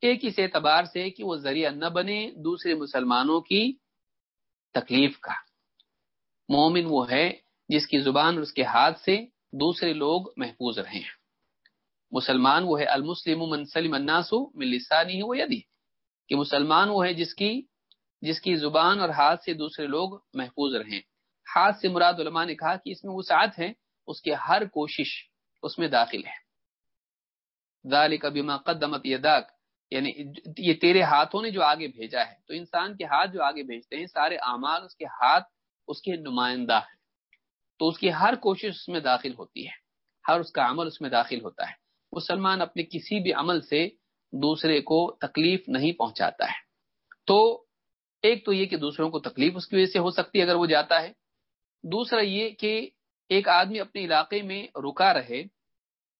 ایک اس اعتبار سے کہ وہ ذریعہ نہ بنے دوسرے مسلمانوں کی تکلیف کا۔ مومن وہ ہے جس کی زبان اور اس کے ہاتھ سے دوسرے لوگ محفوظ رہے ہیں مسلمان وہ ہے، المسلم منسلم الناس من لسانی وہ یدی کہ مسلمان وہ ہے جس کی جس کی زبان اور ہاتھ سے دوسرے لوگ محفوظ رہیں۔ ہاتھ سے مراد علماء نے کہا کہ اس میں وسعت ہے، اس کے ہر کوشش اس میں داخل ہے۔ ذالک بما قدمت یداک۔ یعنی یہ تیرے ہاتھوں نے جو آگے بھیجا ہے، تو انسان کے ہاتھ جو آگے بھیجتے ہیں، سارے اعمال اس کے ہاتھ، اس کے نمائندہ ہے تو اس کی ہر کوشش اس میں داخل ہوتی ہے، ہر اس کا عمل اس میں داخل ہوتا ہے۔ مسلمان اپنے کسی بھی عمل سے دوسرے کو تکلیف نہیں پہنچاتا ہے۔ تو ایک تو یہ کہ دوسروں کو تکلیف اس کی وجہ سے ہو سکتی ہے اگر وہ جاتا ہے۔ دوسرا یہ کہ ایک آدمی اپنے علاقے میں رکا رہے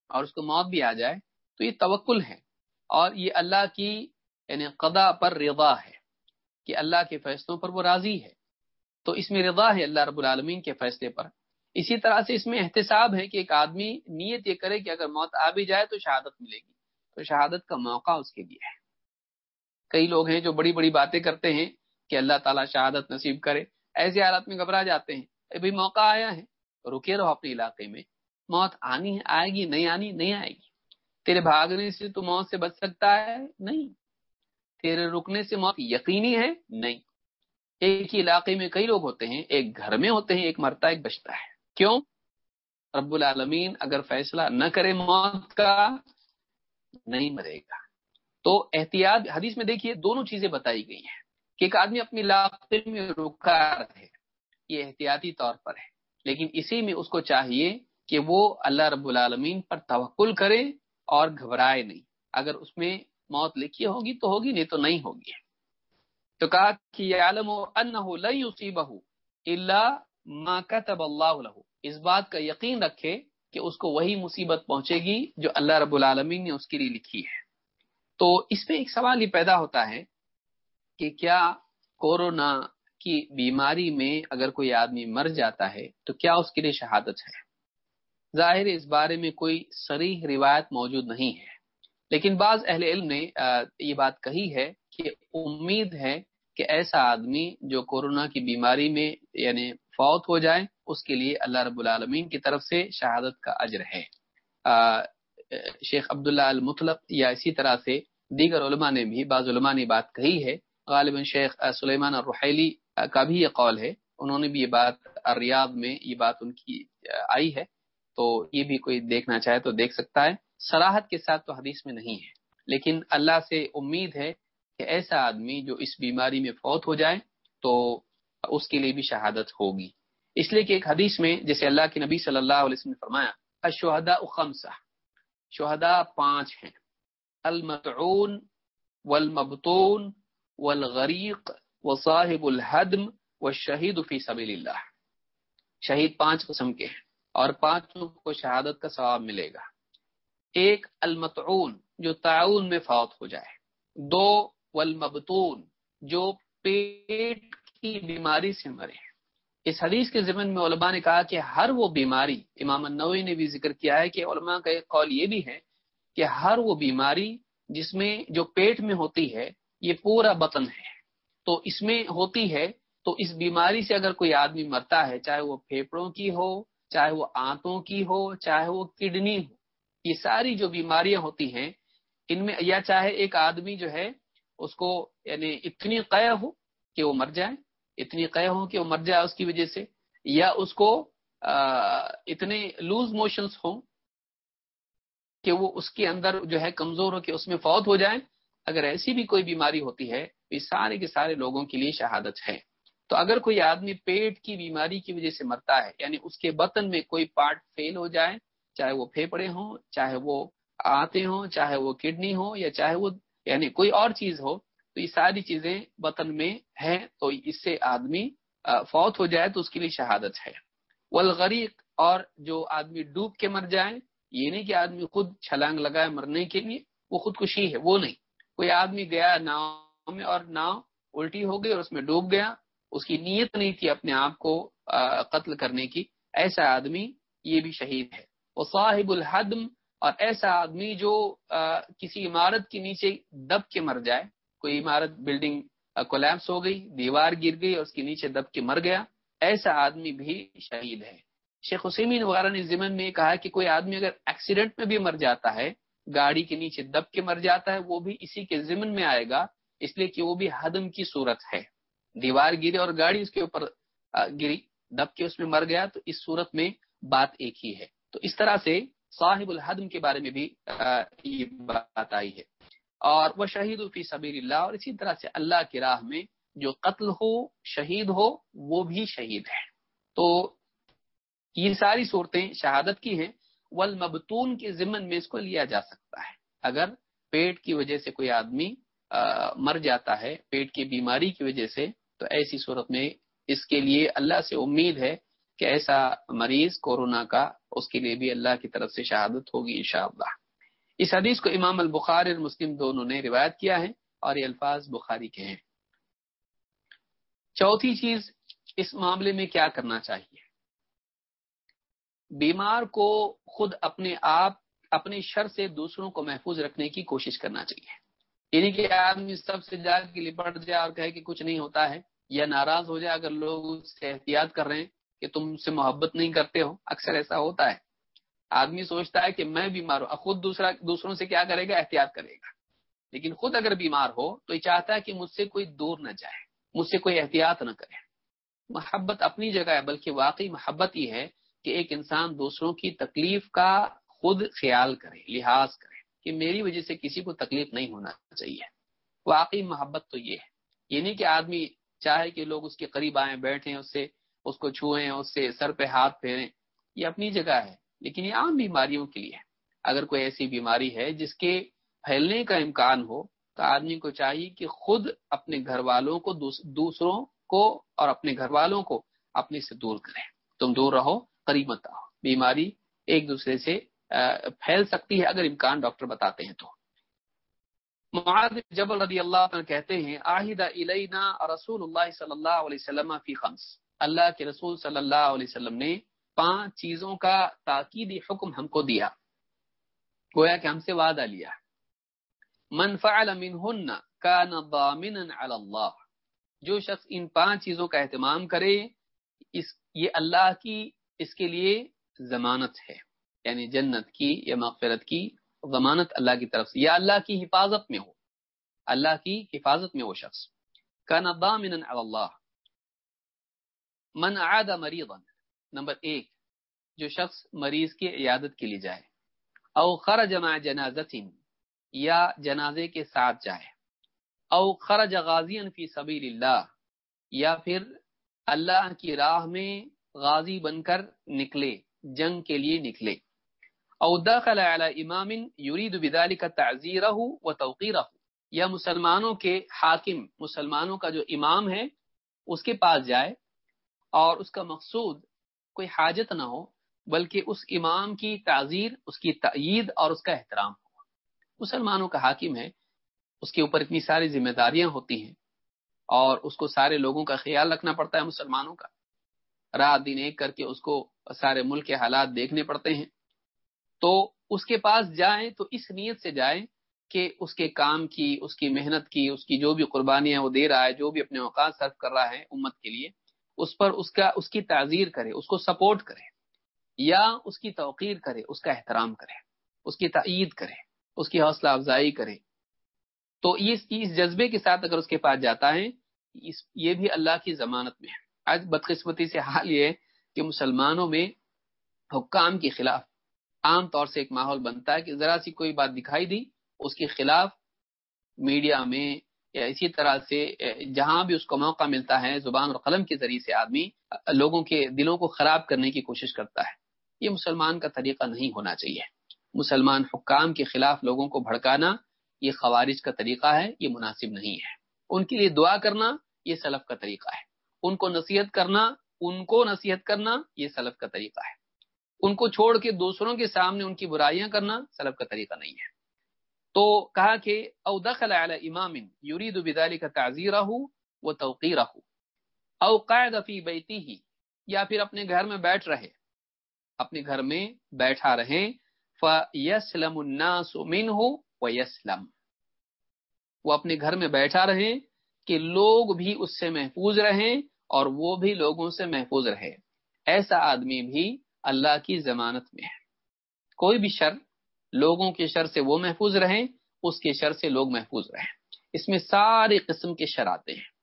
اور اس کو موت بھی آ جائے، تو یہ توکل ہے اور یہ اللہ کی یعنی قدا پر رضا ہے کہ اللہ کے فیصلوں پر وہ راضی ہے۔ تو اس میں رضا ہے اللہ رب العالمین کے فیصلے پر۔ اسی طرح سے اس میں احتساب ہے کہ ایک آدمی نیت یہ کرے کہ اگر موت آ بھی جائے تو شہادت ملے گی۔ تو شہادت کا موقع اس کے لیے ہے۔ کئی لوگ ہیں جو بڑی بڑی باتیں کرتے ہیں کہ اللہ تعالیٰ شہادت نصیب کرے۔ ایسے حالات میں گھبرا جاتے ہیں۔ ابھی موقع آیا ہے۔ رکے رہو اپنے علاقے میں۔ موت آنی ہے، آئے گی، نہیں آنی، نہیں آئے گی۔ تیرے بھاگنے سے تو موت سے بچ سکتا ہے؟ نہیں۔ تیرے رکنے سے موت یقینی ہے؟ نہیں۔ ایک ہی علاقے میں کئی لوگ ہوتے ہیں، ایک گھر میں ہوتے ہیں، ایک مرتا، ایک بچتا ہے۔ کیوں؟ رب العالمین اگر فیصلہ نہ کرے موت کا، نہیں مرے گا۔ تو احتیاط، حدیث میں دیکھیے، دونوں چیزیں بتائی گئی ہیں کہ ایک آدمی اپنے علاقے میں رکا رہے، یہ احتیاطی طور پر ہے۔ لیکن اسی میں اس کو چاہیے کہ وہ اللہ رب العالمین پر توکل کرے اور گھبرائے نہیں۔ اگر اس میں موت لکھی ہوگی تو ہوگی، نہیں تو نہیں ہوگی۔ تو کہا کہ عالم اللہ اس بات کا یقین رکھے کہ اس کو وہی مصیبت پہنچے گی جو اللہ رب العالمین نے اس کے لیے لکھی ہے۔ تو اس میں ایک سوال یہ پیدا ہوتا ہے کہ کیا کورونا کی بیماری میں اگر کوئی آدمی مر جاتا ہے تو کیا اس کے لیے شہادت ہے؟ ظاہر اس بارے میں کوئی سریح روایت موجود نہیں ہے۔ لیکن بعض اہل علم نے یہ بات کہی ہے کہ امید ہے کہ ایسا آدمی جو کورونا کی بیماری میں یعنی فوت ہو جائے، اس کے لیے اللہ رب العالمین کی طرف سے شہادت کا اجر ہے۔ شیخ عبداللہ المطلق یا اسی طرح سے دیگر علماء نے بھی، بعض علماء نے بات کہی ہے۔ غالباً شیخ سلیمان الرحیلی کا بھی یہ قول ہے۔ انہوں نے بھی یہ بات ریاض میں یہ بات ان کی آئی ہے۔ تو یہ بھی کوئی دیکھنا چاہے تو دیکھ سکتا ہے۔ سراحت کے ساتھ تو حدیث میں نہیں ہے۔ لیکن اللہ سے امید ہے کہ ایسا آدمی جو اس بیماری میں فوت ہو جائے تو اس کے لیے بھی شہادت ہوگی۔ اس لیے کہ ایک حدیث میں جیسے اللہ کے نبی صلی اللہ علیہ وسلم نے فرمایا اشہدا خمسہ شہدا پانچ ہیں۔ المتعون والمبتون والغریق وصاحب الحدم والشہید فی سبیل اللہ۔ شہید پانچ قسم کے ہیں۔ اور پانچوں کو شہادت کا ثواب ملے گا۔ ایک المتعون جو تعاون میں فوت ہو جائے۔ دو والمبتون جو پیٹ کی بیماری سے مرے۔ اس حدیث کے ضمن میں علماء نے کہا کہ ہر وہ بیماری، امام النوی نے بھی ذکر کیا ہے کہ علماء کا ایک قول یہ بھی ہے کہ ہر وہ بیماری جس میں جو پیٹ میں ہوتی ہے، یہ پورا بطن ہے۔ تو اس میں ہوتی ہے، تو اس بیماری سے اگر کوئی آدمی مرتا ہے، چاہے وہ پھیپڑوں کی ہو چاہے وہ آنتوں کی ہو، چاہے وہ کڈنی ہو، یہ ساری جو بیماریاں ہوتی ہیں، ان میں یا چاہے ایک آدمی جو ہے، اس کو یعنی اتنی قے ہو کہ وہ مر جائے، اتنی قے ہو کہ وہ مر جائے اس کی وجہ سے، یا اس کو اتنے لوز موشنز ہوں کہ وہ اس کے اندر جو ہے کمزور ہو کہ اس میں فوت ہو جائے، اگر ایسی بھی کوئی بیماری ہوتی ہے، یہ سارے کے سارے لوگوں کے لیے شہادت ہے۔ تو اگر کوئی آدمی پیٹ کی بیماری کی وجہ سے مرتا ہے یعنی اس کے بطن میں کوئی پارٹ فیل ہو جائے، چاہے وہ پھیپڑے ہوں، چاہے وہ آتے ہوں، چاہے وہ کڈنی ہو یا چاہے وہ یعنی کوئی اور چیز ہو، تو یہ ساری چیزیں وطن میں ہیں، تو اس سے آدمی فوت ہو جائے تو اس کے لیے شہادت ہے۔ والغریق، اور جو آدمی ڈوب کے مر جائے، یہ نہیں کہ آدمی خود چھلانگ لگائے مرنے کے لیے، وہ خودکشی ہے، وہ نہیں۔ کوئی آدمی گیا ناؤ میں اور ناؤ الٹی ہو گئی اور اس میں ڈوب گیا اس کی نیت نہیں تھی اپنے آپ کو قتل کرنے کی۔ ایسا آدمی یہ بھی شہید ہے۔ وہ صاحب الحدم، اور ایسا آدمی جو کسی عمارت کے نیچے دب کے مر جائے۔ کوئی عمارت بلڈنگ کولیپس ہو گئی، دیوار گر گئی اور اس کے نیچے دب کے مر گیا۔ ایسا آدمی بھی شہید ہے۔ شیخ حسین وغیرہ نے ضمن میں کہا کہ کوئی آدمی اگر ایکسیڈنٹ میں بھی مر جاتا ہے، گاڑی کے نیچے دب کے مر جاتا ہے، وہ بھی اسی کے ضمن میں آئے گا۔ اس لیے کہ وہ بھی حدم کی صورت ہے۔ دیوار گری اور گاڑی اس کے اوپر گری، دب کے اس میں مر گیا، تو اس صورت میں بات ایک ہی ہے۔ تو اس طرح سے صاحب الحدم کے بارے میں بھی یہ بات آئی ہے۔ اور وہ شہید فی سبیر اللہ اور اسی طرح سے اللہ کی راہ میں جو قتل ہو، شہید ہو، وہ بھی شہید ہے۔ تو یہ ساری صورتیں شہادت کی ہیں۔ والمبتون کے ضمن میں اس کو لیا جا سکتا ہے۔ اگر پیٹ کی وجہ سے کوئی آدمی مر جاتا ہے، پیٹ کی بیماری کی وجہ سے تو ایسی صورت میں اس کے لیے اللہ سے امید ہے کہ ایسا مریض کورونا کا اس کے لیے بھی اللہ کی طرف سے شہادت ہوگی انشاءاللہ۔ اس حدیث کو امام البخار اور مسلم دونوں نے روایت کیا ہے اور یہ الفاظ بخاری کے ہیں۔ چوتھی چیز، اس معاملے میں کیا کرنا چاہیے؟ بیمار کو خود اپنے آپ، اپنے شر سے دوسروں کو محفوظ رکھنے کی کوشش کرنا چاہیے۔ یعنی کہ آدمی سب سے جا کے لپٹ جائے اور کہے کہ کچھ نہیں ہوتا ہے یا ناراض ہو جائے اگر لوگ اس سے احتیاط کر رہے ہیں کہ تم سے محبت نہیں کرتے ہو، اکثر ایسا ہوتا ہے۔ آدمی سوچتا ہے کہ میں بیمار ہوں خود دوسرا دوسروں سے کیا کرے گا؟ احتیاط کرے گا۔ لیکن خود اگر بیمار ہو تو یہ چاہتا ہے کہ مجھ سے کوئی دور نہ جائے، مجھ سے کوئی احتیاط نہ کرے۔ محبت اپنی جگہ ہے، بلکہ واقعی محبت یہ ہے کہ ایک انسان دوسروں کی تکلیف کا خود خیال کرے، لحاظ کرے۔ کہ میری وجہ سے کسی کو تکلیف نہیں ہونا چاہیے۔ واقعی محبت تو یہ ہے۔ یہ نہیں کہ آدمی چاہے کہ لوگ اس کے قریب آئیں، بیٹھیں، اس سے، اس کو چھوئیں، اس سے سر پہ ہاتھ پھیریں۔ یہ اپنی جگہ ہے، لیکن یہ عام بیماریوں کے لیے اگر کوئی ایسی بیماری ہے جس کے پھیلنے کا امکان ہو، تو آدمی کو چاہیے کہ خود اپنے گھر والوں کو دوسروں کو اور اپنے گھر والوں کو اپنے سے دور کریں تم دور رہو، قریب مت آؤ۔ بیماری ایک دوسرے سے پھیل سکتی ہے اگر امکان ڈاکٹر بتاتے ہیں تو۔ معاذ جبل رضی اللہ عنہ کہتے ہیں، آہدہ الینا رسول اللہ صلی اللہ علیہ وسلم فی خمس۔ اللہ کے رسول صلی اللہ علیہ وسلم نے پانچ چیزوں کا تاکیدی حکم ہم کو دیا۔ گویا کہ ہم سے وعدہ لیا۔ من فعل منہن کان ضامنا علی اللہ۔ جو شخص ان پانچ چیزوں کا اہتمام کرے، اس، یہ اللہ کی، اس کے لیے ضمانت ہے۔ یعنی جنت کی یا مغفرت کی ضمانت اللہ کی طرف سے، یا اللہ کی حفاظت میں ہو۔ اللہ کی حفاظت میں وہ شخص۔ کا ضامنا علی اللہ۔ من عاد مریضا۔ نمبر ایک، جو شخص مریض کی عیادت کے لیے جائے۔ او خرج مع جنازت یا جنازے کے ساتھ جائے۔ او خرج غازی فی سبیل اللہ، یا پھر اللہ کی راہ میں غازی بن کر نکلے، جنگ کے لیے نکلے۔ او دخل علی امام یرید بذلك تعزیرہ و توقیرہ۔ یا مسلمانوں کے حاکم، مسلمانوں کا جو امام ہے، اس کے پاس جائے اور اس کا مقصود کوئی حاجت نہ ہو، بلکہ اس امام کی تعزیر اس کی تعید اور اس کا احترام ہو۔ مسلمانوں کا حاکم ہے، اس کے اوپر اتنی ساری ذمہ داریاں ہوتی ہیں اور اس کو سارے لوگوں کا خیال رکھنا پڑتا ہے مسلمانوں کا۔ رات دن ایک کر کے اس کو سارے ملک کے حالات دیکھنے پڑتے ہیں۔ تو اس کے پاس جائیں تو اس نیت سے جائیں کہ اس کے کام کی، اس کی محنت کی، اس کی جو بھی قربانیاں وہ دے رہا ہے، جو بھی اپنے اوقات صرف کر رہا ہے امت کے لیے، اس پر اس کا، اس کی تعزیر کرے، اس کو سپورٹ کرے، یا اس کی توقیر کرے، اس کا احترام کرے، اس کی تعید کرے، اس کی حوصلہ افزائی کرے۔ تو اس اس جذبے کے ساتھ اگر اس کے پاس جاتا ہے، اس، یہ بھی اللہ کی ضمانت میں ہے۔ آج بدقسمتی سے حال یہ ہے کہ مسلمانوں میں حکام کے خلاف عام طور سے ایک ماحول بنتا ہے کہ ذرا سی کوئی بات دکھائی دی، اس کے خلاف میڈیا میں یا اسی طرح سے، جہاں بھی اس کو موقع ملتا ہے، زبان اور قلم کے ذریعے سے آدمی لوگوں کے دلوں کو خراب کرنے کی کوشش کرتا ہے۔ یہ مسلمان کا طریقہ نہیں ہونا چاہیے۔ مسلمان حکام کے خلاف لوگوں کو بھڑکانا یہ خوارج کا طریقہ ہے، یہ مناسب نہیں ہے۔ ان کے لیے دعا کرنا یہ سلف کا طریقہ ہے۔ ان کو نصیحت کرنا، ان کو نصیحت کرنا یہ سلف کا طریقہ ہے۔ ان کو چھوڑ کے دوسروں کے سامنے ان کی برائیاں کرنا سلف کا طریقہ نہیں ہے۔ تو کہا کہ او دخل علی امام یرید بذلك تعزیرہ و توقیرہ، او قاعد فی بیتی یا پھر اپنے گھر میں بیٹھ رہے، اپنے گھر میں بیٹھا رہے، فیسلم الناس منه ویسلم۔ وہ اپنے گھر میں بیٹھا رہے کہ لوگ بھی اس سے محفوظ رہیں اور وہ بھی لوگوں سے محفوظ رہے۔ ایسا آدمی بھی اللہ کی ضمانت میں ہے۔ کوئی بھی شر لوگوں کے شر سے وہ محفوظ رہیں، اس کے شر سے لوگ محفوظ رہیں۔ اس میں سارے قسم کے شر آتے ہیں۔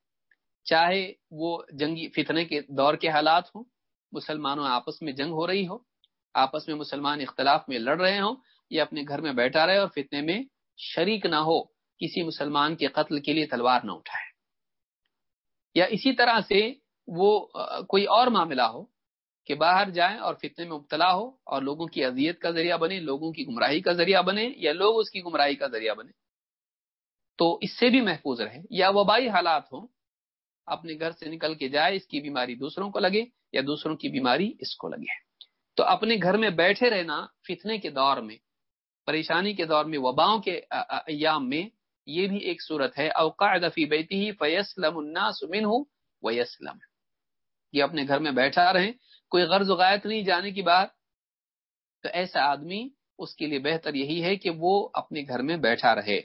چاہے وہ جنگی فتنے کے دور کے حالات ہوں، مسلمانوں آپس میں جنگ ہو رہی ہو، آپس میں مسلمان اختلاف میں لڑ رہے ہوں، یا اپنے گھر میں بیٹھا رہے اور فتنے میں شریک نہ ہو، کسی مسلمان کے قتل کے لیے تلوار نہ اٹھائے۔ یا اسی طرح سے وہ کوئی اور معاملہ ہو کہ باہر جائیں اور فتنے میں مبتلا ہو اور لوگوں کی اذیت کا ذریعہ بنے لوگوں کی گمراہی کا ذریعہ بنے یا لوگ اس کی گمراہی کا ذریعہ بنے تو اس سے بھی محفوظ رہے یا وبائی حالات ہوں، اپنے گھر سے نکل کے جائے اس کی بیماری دوسروں کو لگے یا دوسروں کی بیماری اس کو لگے۔ تو اپنے گھر میں بیٹھے رہنا فتنے کے دور میں، پریشانی کے دور میں، وباؤں کے ایام میں یہ بھی ایک صورت ہے۔ اوقاع دفی بیتی ہی فیسلم الناس منہ ویسلم۔ یہ اپنے گھر میں بیٹھا رہے کوئی غرض غائط نہیں جانے کی بات۔ تو ایسا آدمی اس کے لیے بہتر یہی ہے کہ وہ اپنے گھر میں بیٹھا رہے۔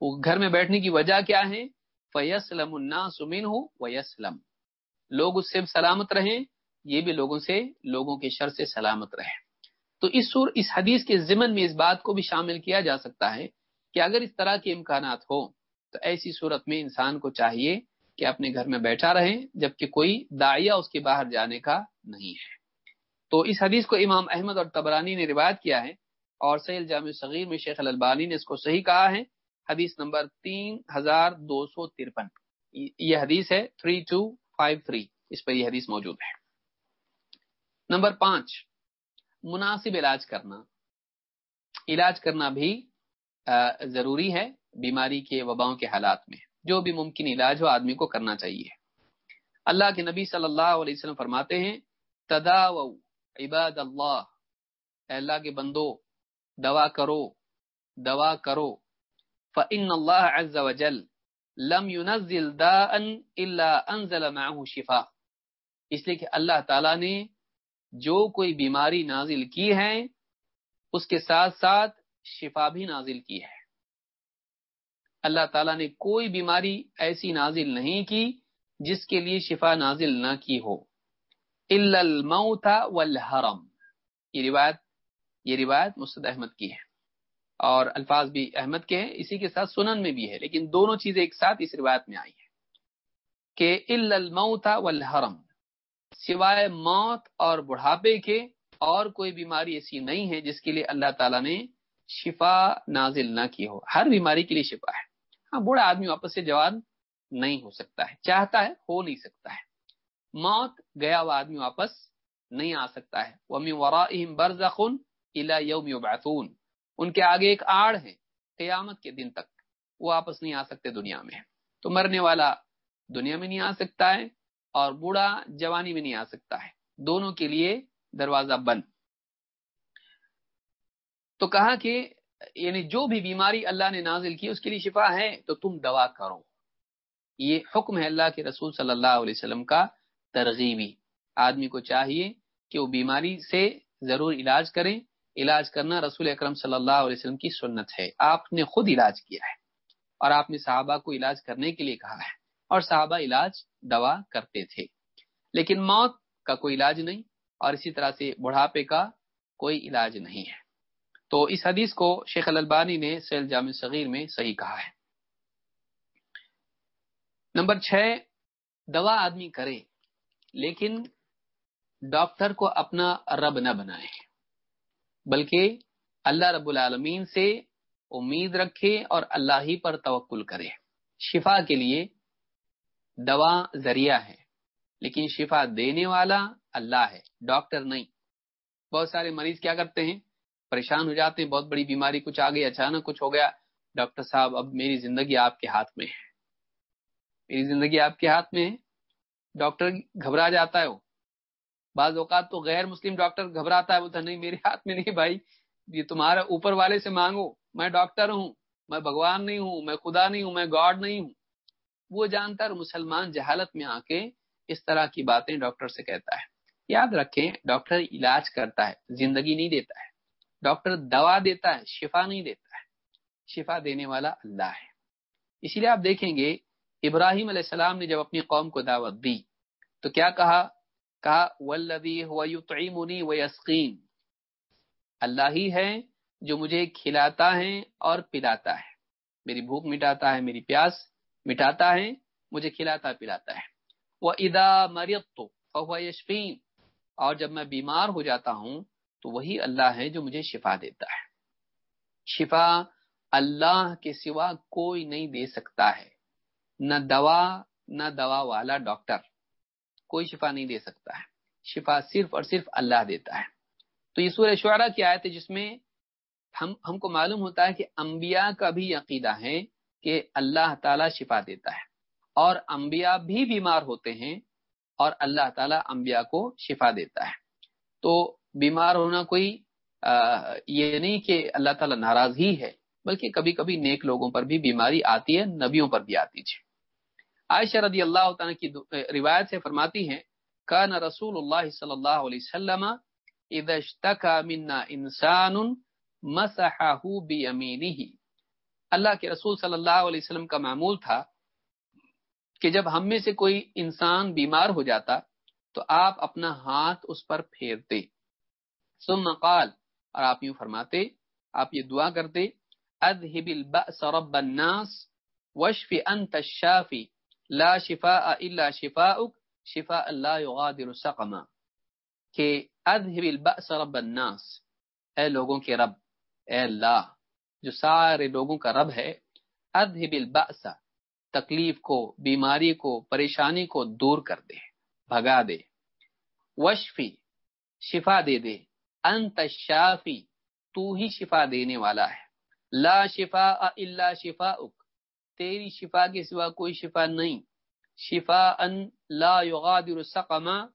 وہ گھر میں بیٹھنے کی وجہ کیا ہے؟ فیسلم الناس منہ ویسلم لوگ اس سے سلامت رہیں، یہ بھی لوگوں سے، لوگوں کے شر سے سلامت رہے تو اس سور، اس حدیث کے ضمن میں اس بات کو بھی شامل کیا جا سکتا ہے کہ اگر اس طرح کے امکانات ہوں، تو ایسی صورت میں انسان کو چاہیے کہ اپنے گھر میں بیٹھا رہے، جبکہ کوئی دائیا اس کے باہر جانے کا نہیں ہے۔ تو اس حدیث کو امام احمد اور تبرانی نے روایت کیا ہے اور سیل جامع صغیر میں شیخ البانی نے اس کو صحیح کہا ہے۔ حدیث نمبر تین ہزار دو سو ترپن۔ یہ حدیث ہے تھری ٹو فائیو تھری۔ اس پر یہ حدیث موجود ہے۔ نمبر پانچ، مناسب علاج کرنا۔ علاج کرنا بھی ضروری ہے بیماری کے وباؤں کے حالات میں۔ جو بھی ممکن علاج ہو، آدمی کو کرنا چاہیے۔ اللہ کے نبی صلی اللہ علیہ وسلم فرماتے ہیں تدا عباد اللہ اللہ کے بندو، دوا کرو دوا کرو۔ فن اللہ عز وجل لم ينزل داء الا انزل معه شفاء۔ اس لیے کہ اللہ تعالی نے جو کوئی بیماری نازل کی ہے، اس کے ساتھ ساتھ شفا بھی نازل کی ہے۔ اللہ تعالیٰ نے کوئی بیماری ایسی نازل نہیں کی جس کے لیے شفا نازل نہ کی ہو۔ الموت والحرم یہ روایت یہ روایت مستد احمد کی ہے۔ اور الفاظ بھی احمد کے ہیں، اسی کے ساتھ سنن میں بھی ہے، لیکن دونوں چیزیں ایک ساتھ اس روایت میں آئی ہیں۔ کہ الموت والحرم سوائے موت اور بڑھاپے کے اور کوئی بیماری ایسی نہیں ہے جس کے لیے اللہ تعالیٰ نے شفا نازل نہ کی ہو۔ ہر بیماری کے لیے شفا ہے۔ ہاں بوڑھا آدمی واپس سے جوان نہیں ہو سکتا ہے، چاہتا ہے، ہو نہیں سکتا ہے۔ موت گیا ہوا آدمی واپس نہیں آ سکتا ہے۔ ومی ورائہم برزخن یوم ان کے آگے ایک آڑ ہے قیامت کے دن تک۔ وہ واپس نہیں آ سکتے دنیا میں۔ تو مرنے والا دنیا میں نہیں آ سکتا ہے اور بوڑھا جوانی میں نہیں آ سکتا ہے۔ دونوں کے لیے دروازہ بند۔ تو کہا کہ یعنی جو بھی بیماری اللہ نے نازل کی اس کے لیے شفا ہے، تو تم دوا کرو۔ یہ حکم ہے اللہ کے رسول صلی اللہ علیہ وسلم کا ترغیبی۔ آدمی کو چاہیے کہ وہ بیماری سے ضرور علاج کریں۔ علاج کرنا رسول اکرم صلی اللہ علیہ وسلم کی سنت ہے۔ آپ نے خود علاج کیا ہے اور آپ نے صحابہ کو علاج کرنے کے لیے کہا ہے اور صحابہ علاج دوا کرتے تھے۔ لیکن موت کا کوئی علاج نہیں اور اسی طرح سے بڑھاپے کا کوئی علاج نہیں ہے۔ تو اس حدیث کو شیخ البانی نے سیل جامع صغیر میں صحیح کہا ہے۔ نمبر چھ، دوا آدمی کرے۔ لیکن ڈاکٹر کو اپنا رب نہ بنائے، بلکہ اللہ رب العالمین سے امید رکھے اور اللہ ہی پر توکل کرے۔ شفا کے لیے دوا ذریعہ ہے، لیکن شفا دینے والا اللہ ہے، ڈاکٹر نہیں۔ بہت سارے مریض کیا کرتے ہیں، پریشان ہو جاتے ہیں، بہت بڑی بیماری، کچھ آ گئی اچانک کچھ ہو گیا۔ ڈاکٹر صاحب، اب میری زندگی آپ کے ہاتھ میں ہے۔ میری زندگی آپ کے ہاتھ میں ہے۔ ڈاکٹر گھبرا جاتا ہے وہ۔ بعض اوقات تو غیر مسلم ڈاکٹر گھبراتا ہے بولتا نہیں، میرے ہاتھ میں نہیں بھائی، یہ تمہارا اوپر والے سے مانگو، میں ڈاکٹر ہوں، میں بھگوان نہیں ہوں، میں خدا نہیں ہوں، میں گاڈ نہیں ہوں۔ وہ جانتا ہے مسلمان جہالت میں آ کے اس طرح کی باتیں ڈاکٹر سے کہتا ہے۔ یاد رکھیں، ڈاکٹر علاج کرتا ہے، زندگی نہیں دیتا ہے۔ ڈاکٹر دوا دیتا ہے، شفا نہیں دیتا ہے۔ شفا دینے والا اللہ ہے۔ اسی لیے آپ دیکھیں گے ابراہیم علیہ السلام نے جب اپنی قوم کو دعوت دی، تو کیا کہا؟ کہا ولدی ویسقین اللہ ہی ہے جو مجھے کھلاتا ہے اور پلاتا ہے۔ میری بھوک مٹاتا ہے، میری پیاس مٹاتا ہے، مجھے کھلاتا پلاتا ہے۔ وہ ادا مریت تو یشفین اور جب میں بیمار ہو جاتا ہوں، تو وہی اللہ ہے جو مجھے شفا دیتا ہے۔ شفا اللہ کے سوا کوئی نہیں دے سکتا ہے۔ نہ دوا نہ دوا والا ڈاکٹر کوئی شفا نہیں دے سکتا ہے۔ شفا صرف اور صرف اللہ دیتا ہے۔ تو یہ سورہ شعرا کی آیت ہے جس میں ہم ہم کو معلوم ہوتا ہے کہ انبیاء کا بھی عقیدہ ہے کہ اللہ تعالیٰ شفا دیتا ہے۔ اور انبیاء بھی بیمار ہوتے ہیں اور اللہ تعالیٰ انبیاء کو شفا دیتا ہے۔ تو بیمار ہونا کوئی یہ نہیں کہ اللہ تعالیٰ ناراض ہی ہے۔ بلکہ کبھی کبھی نیک لوگوں پر بھی بیماری آتی ہے، نبیوں پر بھی آتی ہے عائشہ رضی اللہ تعالیٰ کی روایت سے فرماتی ہیں، کان رسول اللہ صلی اللہ علیہ وسلم اذا اشتکا منا انسان مسحه بیمینه اللہ کے رسول صلی اللہ علیہ وسلم کا معمول تھا کہ جب ہم میں سے کوئی انسان بیمار ہو جاتا تو آپ اپنا ہاتھ اس پر پھیرتے۔ ثم قال، اور آپ یوں فرماتے، آپ یہ دعا کرتے اذهب البأس رب الناس واشف انت الشافي. لا شفاء الا شفاؤك. شفاء لا يغادر سقما. کہ اذهب البأس رب الناس. اے لوگوں کے رب. اے اللہ. جو سارے لوگوں کا رب ہے. اذهب البأس. تکلیف کو، بیماری کو، پریشانی کو دور کر دے. بھگا دے. وشفی شفا دے دے. انت الشافی تو ہی شفا دینے والا ہے. لا شفا الا شفاؤک۔ تیری شفا کے سوا کوئی شفا نہیں۔ شفا ان لا یغادر سقما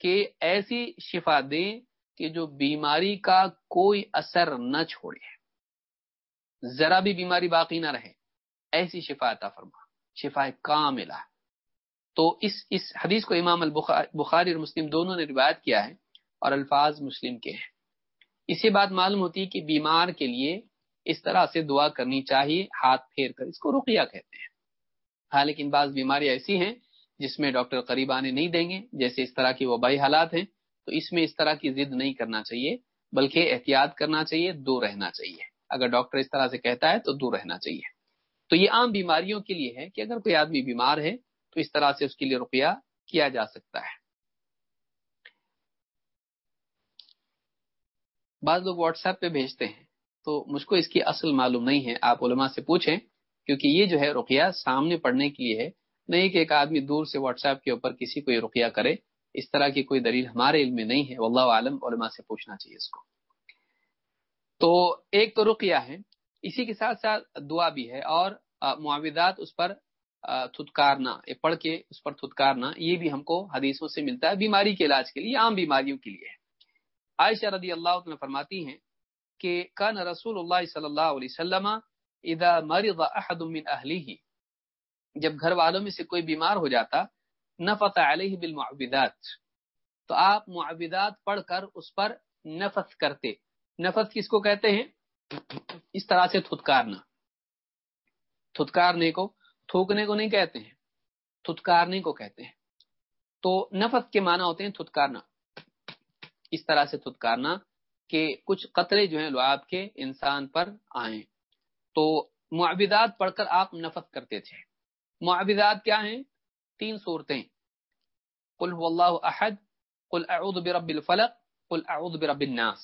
کہ ایسی شفا دیں کہ جو بیماری کا کوئی اثر نہ چھوڑے۔ ذرا بھی بیماری باقی نہ رہے۔ ایسی شفا عطا فرما۔ شفا کاملہ۔ تو اس اس حدیث کو امام البخاری اور مسلم دونوں نے روایت کیا ہے اور الفاظ مسلم کے ہیں۔ اسی بات معلوم ہوتی ہے کہ بیمار کے لیے اس طرح سے دعا کرنی چاہیے، ہاتھ پھیر کر۔ اس کو رقیہ کہتے ہیں۔ ہاں لیکن بعض بیماریاں ایسی ہیں جس میں ڈاکٹر قریب آنے نہیں دیں گے، جیسے اس طرح کی وبائی حالات ہیں۔ تو اس میں اس طرح کی ضد نہیں کرنا چاہیے، بلکہ احتیاط کرنا چاہیے، دور رہنا چاہیے۔ اگر ڈاکٹر اس طرح سے کہتا ہے تو دور رہنا چاہیے۔ تو یہ عام بیماریوں کے لیے ہے کہ اگر کوئی آدمی بیمار ہے تو اس طرح سے اس کے لیے رقیہ کیا جا سکتا ہے۔ بعض لوگ واٹس ایپ پہ بھیجتے ہیں۔ تو مجھ کو اس کی اصل معلوم نہیں ہے، آپ علماء سے پوچھیں، کیونکہ یہ جو ہے رقیہ سامنے پڑھنے کے لیے ہے۔ نہیں کہ ایک آدمی دور سے واٹس ایپ کے اوپر کسی کو یہ رقیہ کرے، اس طرح کی کوئی دلیل ہمارے علم میں نہیں ہے۔ واللہ عالم، علماء سے پوچھنا چاہیے اس کو۔ تو ایک تو رقیہ ہے، اسی کے ساتھ ساتھ دعا بھی ہے، اور معاوضات اس پر تھتکارنا پڑھ کے اس پر تھتکارنا، یہ بھی ہم کو حدیثوں سے ملتا ہے، بیماری کے علاج کے لیے، عام بیماریوں کے لیے۔ عائشہ رضی اللہ عنہ فرماتی ہیں کہ کان رسول اللہ صلی اللہ علیہ وسلم اذا مرض احد من اهله جب گھر والوں میں سے کوئی بیمار ہو جاتا نفت علیہ بالمعوذات۔ تو آپ معوذات پڑھ کر اس پر نفس کرتے۔ نفس کس کو کہتے ہیں؟ اس طرح سے تھتکارنا۔ تھتکارنے کو تھوکنے کو نہیں کہتے ہیں، تھتکارنے کو کہتے ہیں۔ تو نفس کے معنی ہوتے ہیں تھتکارنا۔ اس طرح سے تھتکارنا۔ کہ کچھ قطرے جو ہیں لعاب کے انسان پر آئیں۔ تو معبدات پڑھ کر آپ نفت کرتے تھے۔ معبدات کیا ہیں؟ تین صورتیں۔ قل هو اللہ احد، قل اعوذ برب الفلق، قل اعوذ برب الناس۔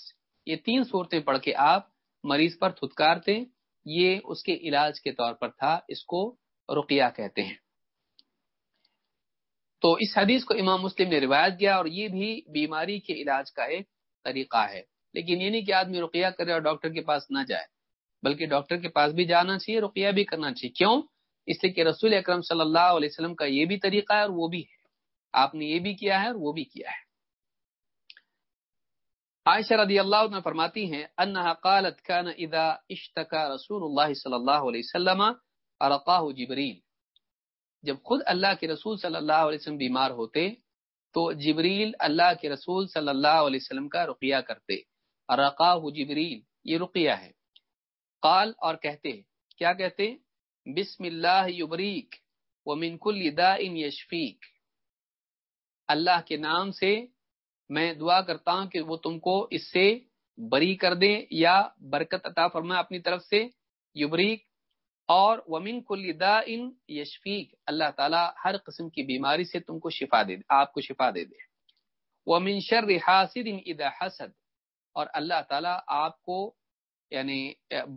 یہ تین صورتیں پڑھ کے آپ مریض پر تھتکارتے۔ یہ اس کے علاج کے طور پر تھا، اس کو رقیہ کہتے ہیں۔ تو اس حدیث کو امام مسلم نے روایت کیا اور یہ بھی بیماری کے علاج کا ایک طریقہ ہے۔ لیکن یہ نہیں کہ آدمی رقیہ کرے اور ڈاکٹر کے پاس نہ جائے، بلکہ ڈاکٹر کے پاس بھی جانا چاہیے، رقیہ بھی کرنا چاہیے۔ کیوں؟ اس لیے کہ رسول اکرم صلی اللہ علیہ وسلم کا یہ بھی طریقہ ہے اور وہ بھی ہے۔ آپ نے یہ بھی کیا ہے اور وہ بھی کیا ہے۔ عائشہ رضی اللہ عنہ فرماتی ہیں، انہا قالت کان اذا اشتکا رسول اللہ صلی اللہ علیہ وسلم ارقاہ جبریل۔ جب خود اللہ کے رسول صلی اللہ علیہ وسلم بیمار ہوتے، تو جبریل اللہ کے رسول صلی اللہ علیہ وسلم کا رقیہ کرتے۔ ارقاہ جبریل، یہ رقیہ ہے۔ قال اور کہتے، کیا کہتے؟ بسم اللہ یبریک ومن کل داء یشفیک۔ اللہ کے نام سے میں دعا کرتا ہوں کہ وہ تم کو اس سے بری کر دے یا برکت عطا فرمائے اپنی طرف سے۔ یبریک اور ومن کل داء یشفیک۔ اللہ تعالی ہر قسم کی بیماری سے تم کو شفا دے، آپ کو شفا دے دے۔ ومن شر حاسد اذا حسد۔ اور اللہ تعالی آپ کو یعنی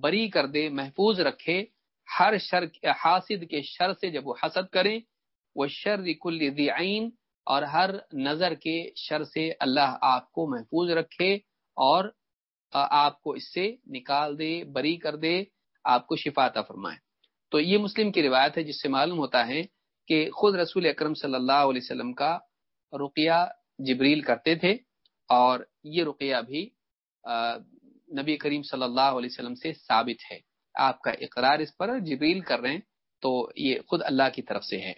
بری کر دے، محفوظ رکھے۔ ہر شر حاسد کے شر سے جب وہ حسد کریں وہ شر کل عین اور ہر نظر کے شر سے اللہ آپ کو محفوظ رکھے اور آپ کو اس سے نکال دے، بری کر دے، آپ کو شفاطہ فرمائے۔ تو یہ مسلم کی روایت ہے جس سے معلوم ہوتا ہے کہ خود رسول اکرم صلی اللہ علیہ وسلم کا رقیہ جبریل کرتے تھے اور یہ رقیہ بھی نبی کریم صلی اللہ علیہ وسلم سے ثابت ہے۔ آپ کا اقرار اس پر جبریل کر رہے ہیں تو یہ خود اللہ کی طرف سے ہے۔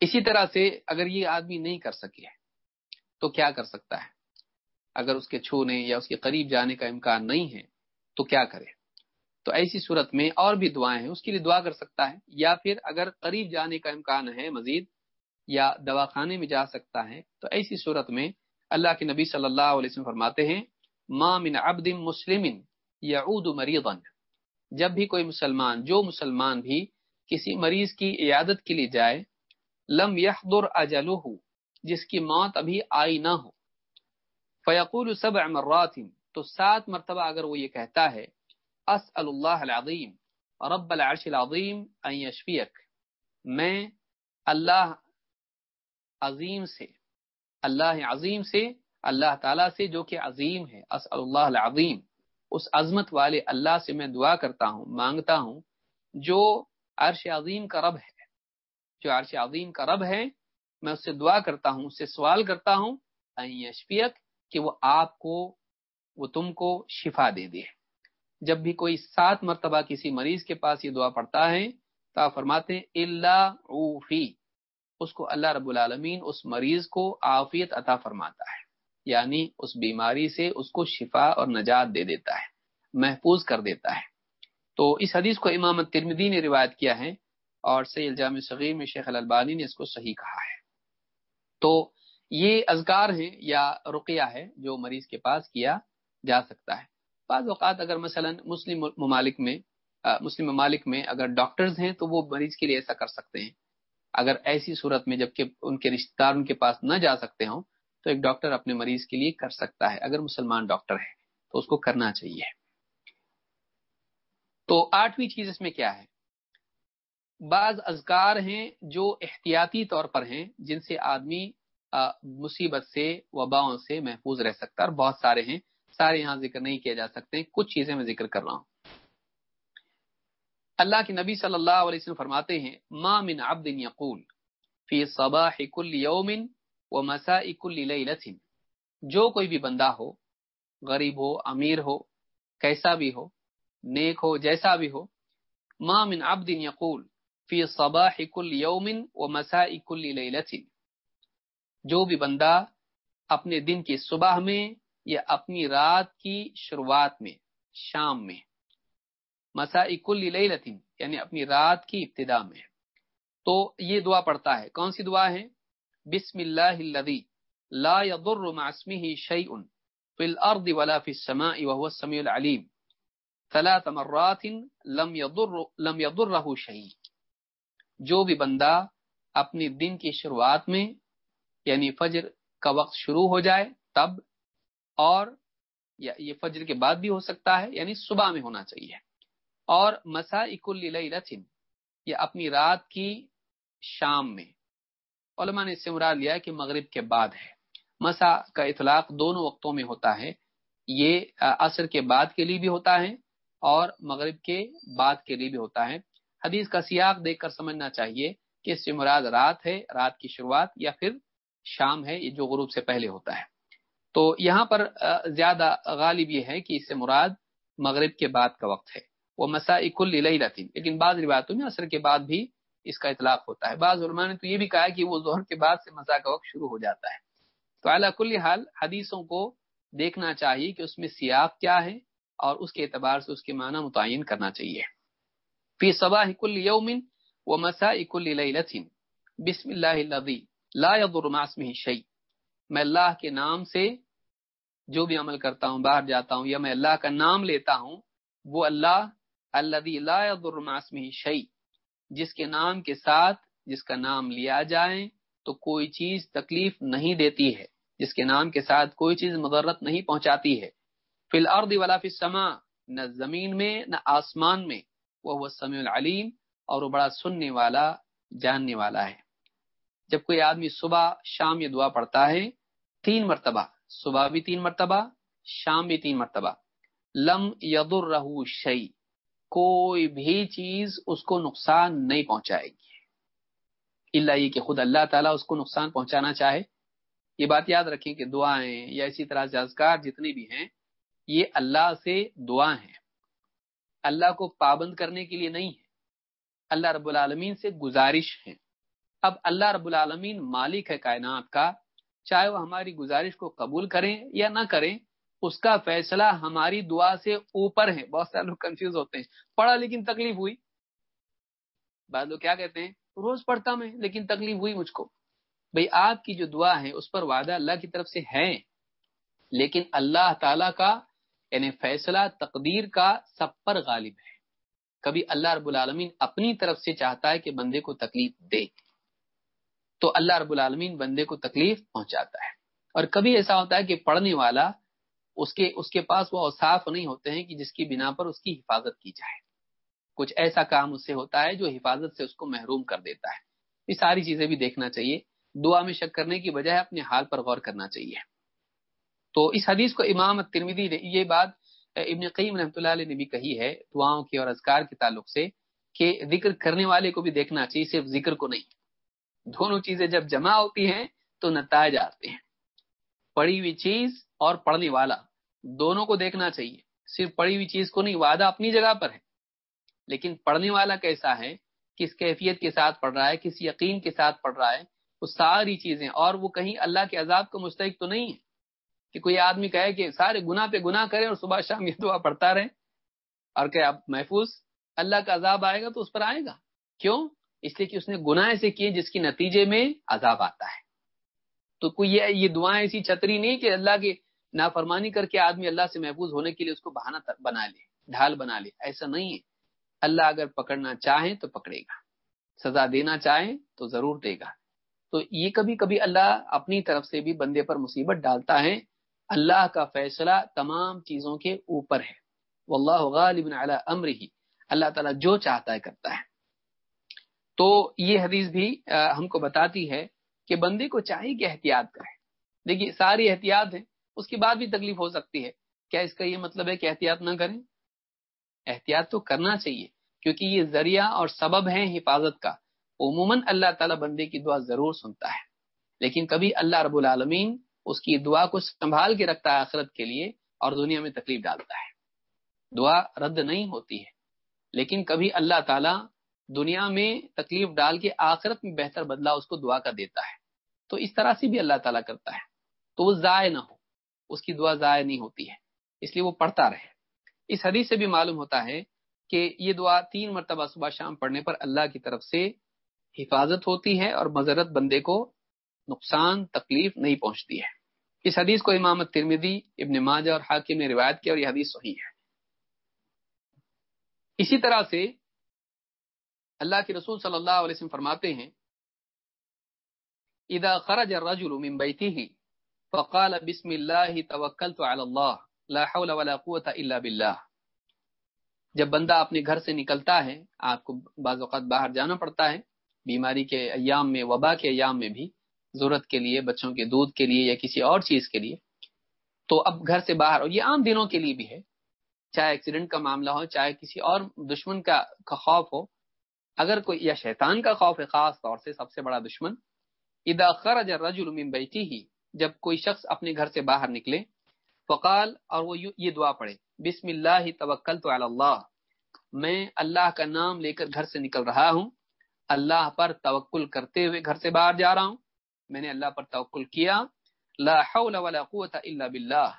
اسی طرح سے اگر یہ آدمی نہیں کر سکے تو کیا کر سکتا ہے؟ اگر اس کے چھونے یا اس کے قریب جانے کا امکان نہیں ہے تو کیا کرے؟ تو ایسی صورت میں اور بھی دعائیں ہیں، اس کے لیے دعا کر سکتا ہے۔ یا پھر اگر قریب جانے کا امکان ہے مزید یا دواخانے میں جا سکتا ہے تو ایسی صورت میں اللہ کے نبی صلی اللہ علیہ وسلم فرماتے ہیں، ما من عبد مسلم یعود مریضا. جب بھی کوئی مسلمان، جو مسلمان بھی کسی مریض کی عیادت کے لیے جائے، لم یحضر اجلہ، جس کی موت ابھی آئی نہ ہو۔ فیقول سبع مرات، تو سات مرتبہ اگر وہ یہ کہتا ہے، اسأل اللہ العظیم، رب العرش العظیم، ان یشفیک. میں اللہ عظیم سے اللہ عظیم سے، اللہ تعالیٰ سے جو کہ عظیم ہے، اسأل اللہ العظیم۔ اس عظمت والے اللہ سے میں دعا کرتا ہوں، مانگتا ہوں، جو عرش عظیم کا رب ہے۔ جو عرش عظیم کا رب ہے، میں اس سے دعا کرتا ہوں، اس سے سوال کرتا ہوں یشفیق کہ وہ آپ کو، وہ تم کو شفا دے دے۔ جب بھی کوئی سات مرتبہ کسی مریض کے پاس یہ دعا پڑتا ہے، تو آپ فرماتے ہیں اللہ اوفی اس کو اللہ رب العالمین اس مریض کو عافیت عطا فرماتا ہے۔ یعنی اس بیماری سے اس کو شفا اور نجات دے دیتا ہے، محفوظ کر دیتا ہے۔ تو اس حدیث کو امام ترمدی نے روایت کیا ہے اور سید جامع صغیر میں شیخ الالبانی نے اس کو صحیح کہا ہے۔ تو یہ اذکار ہیں یا رقیہ ہے جو مریض کے پاس کیا جا سکتا ہے۔ بعض اوقات اگر مثلا مسلم ممالک میں مسلم ممالک میں اگر ڈاکٹرز ہیں تو وہ مریض کے لیے ایسا کر سکتے ہیں۔ اگر ایسی صورت میں جبکہ ان کے رشتہ دار ان کے پاس نہ جا سکتے ہوں، تو ایک ڈاکٹر اپنے مریض کے لیے کر سکتا ہے، اگر مسلمان ڈاکٹر ہے تو اس کو کرنا چاہیے۔ تو آٹھویں چیز اس میں کیا ہے؟ بعض اذکار ہیں جو احتیاطی طور پر ہیں، جن سے آدمی مصیبت سے، وباؤں سے محفوظ رہ سکتا ہے، اور بہت سارے ہیں، سارے یہاں ذکر نہیں کیا جا سکتے، کچھ چیزیں میں ذکر کر رہا ہوں۔ اللہ کے نبی صلی اللہ علیہ وسلم فرماتے ہیں، ما من عبد یقول فی صباح کل یوم و مسا لیلت جو کوئی بھی بندہ ہو، غریب ہو، امیر ہو، کیسا بھی ہو، نیک ہو، جیسا بھی ہو، ما من عبد یقول فی صباح کل یوم و مسا لیلت جو بھی بندہ اپنے دن کی صبح میں یا اپنی رات کی شروعات میں، شام میں مسا کل لیلت یعنی اپنی رات کی ابتدا میں۔ تو یہ دعا پڑھتا ہے۔ کون سی دعا ہے؟ بسم اللہ الذي لا يضر مع اسمه شيء في الارض ولا في السماء وهو السميع العليم ثلاث مرات لم يضر لم يضره شيء جو بھی بندہ اپنی دن کی شروعات میں یعنی فجر کا وقت شروع ہو جائے تب، اور یہ فجر کے بعد بھی ہو سکتا ہے یعنی صبح میں ہونا چاہیے۔ اور مسا اکل یہ اپنی رات کی شام میں۔ علماء نے اس سے مراد لیا کہ مغرب کے بعد ہے۔ مسا کا اطلاق دونوں وقتوں میں ہوتا ہے۔ یہ عصر کے بعد کے لیے بھی ہوتا ہے اور مغرب کے بعد کے لیے بھی ہوتا ہے۔ حدیث کا سیاق دیکھ کر سمجھنا چاہیے کہ اس سے مراد رات ہے، رات کی شروعات یا پھر شام ہے، یہ جو غروب سے پہلے ہوتا ہے۔ تو یہاں پر زیادہ غالب یہ ہے کہ اس سے مراد مغرب کے بعد کا وقت ہے۔ وہ مسا کل لیکن بعض روایتوں میں عصر کے بعد بھی اس کا اطلاق ہوتا ہے۔ بعض علماء نے تو یہ بھی کہا کہ وہ ظہر کے بعد سے مسا کا وقت شروع ہو جاتا ہے۔ تو اعلیٰ کل حال حدیثوں کو دیکھنا چاہیے کہ اس میں سیاق کیا ہے اور اس کے اعتبار سے اس کے معنی متعین کرنا چاہیے۔ فی صباح کل یومن و مسا کل بسم اللہ لا يضر مع اسمه شيء میں اللہ کے نام سے جو بھی عمل کرتا ہوں، باہر جاتا ہوں یا میں اللہ کا نام لیتا ہوں، وہ اللہ الذي لا يضر مع اسمه شيء، جس کے نام کے ساتھ جس کا نام لیا جائے تو کوئی چیز تکلیف نہیں دیتی ہے، جس کے نام کے ساتھ کوئی چیز مدرت نہیں پہنچاتی ہے۔ فی الارض ولا فی السماء، نہ زمین میں، نہ آسمان میں۔ وہ وہ سمیع العلیم اور وہ بڑا سننے والا، جاننے والا ہے۔ جب کوئی آدمی صبح، شام یہ دعا پڑھتا ہے، تین مرتبہ، صبح بھی تین مرتبہ، شام بھی تین مرتبہ۔ لم ید الرح شعی کوئی بھی چیز اس کو نقصان نہیں پہنچائے گی۔ اللہ یہ کہ خود اللہ تعالیٰ اس کو نقصان پہنچانا چاہے۔ یہ بات یاد رکھیں کہ دعائیں یا اسی طرح سے اذکار جتنے بھی ہیں، یہ اللہ سے دعا ہیں۔ اللہ کو پابند کرنے کے لیے نہیں ہے اللہ رب العالمین سے گزارش ہے اب اللہ رب العالمین مالک ہے کائنات کا، چاہے وہ ہماری گزارش کو قبول کریں یا نہ کریں اس کا فیصلہ ہماری دعا سے اوپر ہے۔ بہت سارے لوگ کنفیوز ہوتے ہیں۔ پڑھا لیکن تکلیف ہوئی۔ بعض لوگ کیا کہتے ہیں؟ روز پڑھتا میں، لیکن تکلیف ہوئی مجھ کو۔ بھئی آپ کی جو دعا ہے، اس پر وعدہ اللہ کی طرف سے ہے۔ لیکن اللہ تعالی کا یعنی فیصلہ، تقدیر کا سب پر غالب ہے۔ کبھی اللہ رب العالمین اپنی طرف سے چاہتا ہے کہ بندے کو تکلیف دے۔ تو اللہ رب العالمین بندے کو تکلیف پہنچاتا ہے۔ اور کبھی ایسا ہوتا ہے کہ پڑھنے والا اس کے اس کے پاس وہ اوصاف نہیں ہوتے ہیں کہ جس کی بنا پر اس کی حفاظت کی جائے۔ کچھ ایسا کام اس سے ہوتا ہے جو حفاظت سے اس کو محروم کر دیتا ہے۔ یہ ساری چیزیں بھی دیکھنا چاہیے۔ دعا میں شک کرنے کی بجائے اپنے حال پر غور کرنا چاہیے۔ تو اس حدیث کو امام ترمیدی نے یہ بات، ابن قیم رحمۃ اللہ علیہ نے بھی کہی ہے دعاؤں کے اور اذکار کے تعلق سے کہ ذکر کرنے والے کو بھی دیکھنا چاہیے، صرف ذکر کو نہیں۔ دونوں چیزیں جب جمع ہوتی ہیں تو نتائج آتے ہیں۔ پڑھی ہوئی چیز اور پڑھنے والا۔ دونوں کو دیکھنا چاہیے۔ صرف پڑھی ہوئی چیز کو نہیں، وعدہ اپنی جگہ پر ہے۔ لیکن پڑھنے والا کیسا ہے؟ کس کیفیت کے ساتھ پڑھ رہا ہے؟ کس یقین کے ساتھ پڑھ رہا ہے؟ وہ ساری چیزیں، اور وہ کہیں اللہ کے عذاب کو مستحق تو نہیں ہے کہ کوئی آدمی کہے کہ سارے گنا پہ گنا کرے اور صبح شام یہ دعا پڑھتا رہے۔ اور کہ اب محفوظ اللہ کا عذاب آئے گا تو اس پر آئے گا؟ کیوں؟ اس لیے کہ اس نے گناہ ایسے کیے جس کے نتیجے میں عذاب آتا ہے۔ تو کوئی یہ دعائیں ایسی چھتری نہیں کہ اللہ کی نافرمانی کر کے آدمی اللہ سے محفوظ ہونے کے لیے اس کو بہانہ بنا لے، ڈھال بنا لے۔ ایسا نہیں ہے۔ اللہ اگر پکڑنا چاہیں تو پکڑے گا۔ سزا دینا چاہیں تو ضرور دے گا۔ تو یہ کبھی کبھی اللہ اپنی طرف سے بھی بندے پر مصیبت ڈالتا ہے۔ اللہ کا فیصلہ تمام چیزوں کے اوپر ہے۔ واللہ غالب علی امرہ۔ اللہ تعالیٰ جو چاہتا ہے کرتا ہے۔ تو یہ حدیث بھی ہم کو بتاتی ہے کہ بندے کو چاہیے کہ احتیاط کرے۔ دیکھیے، ساری احتیاط ہے اس کے بعد بھی تکلیف ہو سکتی ہے۔ کیا اس کا یہ مطلب ہے کہ احتیاط نہ کریں؟ احتیاط تو کرنا چاہیے، کیونکہ یہ ذریعہ اور سبب ہے حفاظت کا۔ عموماً اللہ تعالیٰ بندے کی دعا ضرور سنتا ہے، لیکن کبھی اللہ رب العالمین اس کی دعا کو سنبھال کے رکھتا ہے آخرت کے لیے اور دنیا میں تکلیف ڈالتا ہے۔ دعا رد نہیں ہوتی ہے، لیکن کبھی اللہ تعالیٰ دنیا میں تکلیف ڈال کے آخرت میں بہتر بدلا اس کو دعا کا دیتا ہے۔ تو اس طرح سے بھی اللہ تعالیٰ کرتا ہے، تو وہ ضائع نہ ہو۔ اس کی دعا ضائع نہیں ہوتی ہے۔ اس لیے وہ پڑھتا رہے۔ اس حدیث سے بھی معلوم ہوتا ہے کہ یہ دعا تین مرتبہ صبح شام پڑھنے پر اللہ کی طرف سے حفاظت ہوتی ہے اور مذرت بندے کو نقصان، تکلیف نہیں پہنچتی ہے۔ اس حدیث کو امامت ترمیدی ابن ماجہ اور حاکم نے روایت کیا اور یہ حدیث صحیح ہے۔ اسی طرح سے اللہ کے رسول صلی اللہ علیہ وسلم فرماتے ہیں، اذا خرج الرجل من بیته فقال بسم الله توکلت علی اللہ، لا حول ولا قوة الا باللہ۔ جب بندہ اپنے گھر سے نکلتا ہے، آپ کو بعض اوقات باہر جانا پڑتا ہے، بیماری کے ایام میں، وبا کے ایام میں بھی، ضرورت کے لیے، بچوں کے دودھ کے لیے یا کسی اور چیز کے لیے۔ تو اب گھر سے باہر، اور یہ عام دنوں کے لیے بھی ہے، چاہے ایکسیڈنٹ کا معاملہ ہو، چاہے کسی اور دشمن کا خوف ہو۔ اگر کوئی، یا شیطان کا خوف ہے، خاص طور سے سب سے بڑا دشمن ادا خرج الرجل من بیٹی ہی جب کوئی شخص اپنے گھر سے باہر نکلے، فقال، اور وہ یہ دعا پڑھے، بسم اللہ توکل تو اللہ، میں اللہ کا نام لے کر گھر سے نکل رہا ہوں، اللہ پر توکل کرتے ہوئے گھر سے باہر جا رہا ہوں۔ میں نے اللہ پر توکل کیا، لا حول ولا قوت الا باللہ۔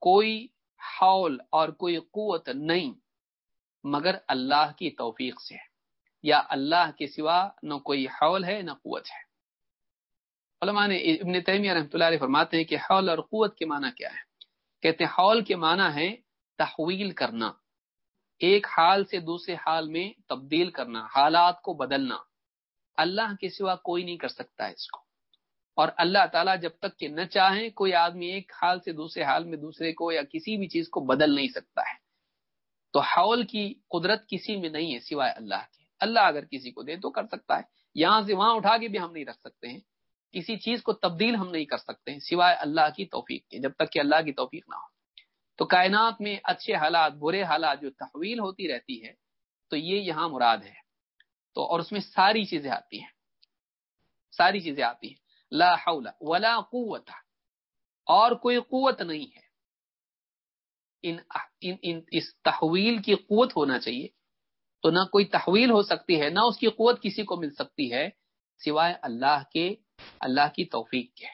کوئی حول اور کوئی قوت نہیں، مگر اللہ کی توفیق سے۔ یا اللہ کے سوا نہ کوئی حول ہے، نہ قوت ہے۔ علماء نے ابن تیمیہ رحمۃ اللہ علیہ فرماتے ہیں کہ حول اور قوت کے معنی کیا ہے؟ کہتے ہیں حول کے معنی ہے تحویل کرنا، ایک حال سے دوسرے حال میں تبدیل کرنا، حالات کو بدلنا۔ اللہ کے سوا کوئی نہیں کر سکتا ہے اس کو۔ اور اللہ تعالیٰ جب تک کہ نہ چاہیں کوئی آدمی ایک حال سے دوسرے حال میں دوسرے کو یا کسی بھی چیز کو بدل نہیں سکتا ہے۔ تو حول کی قدرت کسی میں نہیں ہے سوائے اللہ کے۔ اللہ اگر کسی کو دے تو کر سکتا ہے۔ یہاں سے وہاں اٹھا کے بھی ہم نہیں رکھ سکتے ہیں۔ کسی چیز کو تبدیل ہم نہیں کر سکتے ہیں سوائے اللہ کی توفیق کے جب تک کہ اللہ کی توفیق نہ ہو۔ تو کائنات میں اچھے حالات برے حالات جو تحویل ہوتی رہتی ہے تو یہ یہاں مراد ہے۔ تو اور اس میں ساری چیزیں آتی ہیں۔ ساری چیزیں آتی ہیں۔ لا حول ولا قوت اور کوئی قوت نہیں ہے۔ ان ان, ان اس تحویل کی قوت ہونا چاہیے۔ تو نہ کوئی تحویل ہو سکتی ہے نہ اس کی قوت کسی کو مل سکتی ہے سوائے اللہ کے اللہ کی توفیق کے۔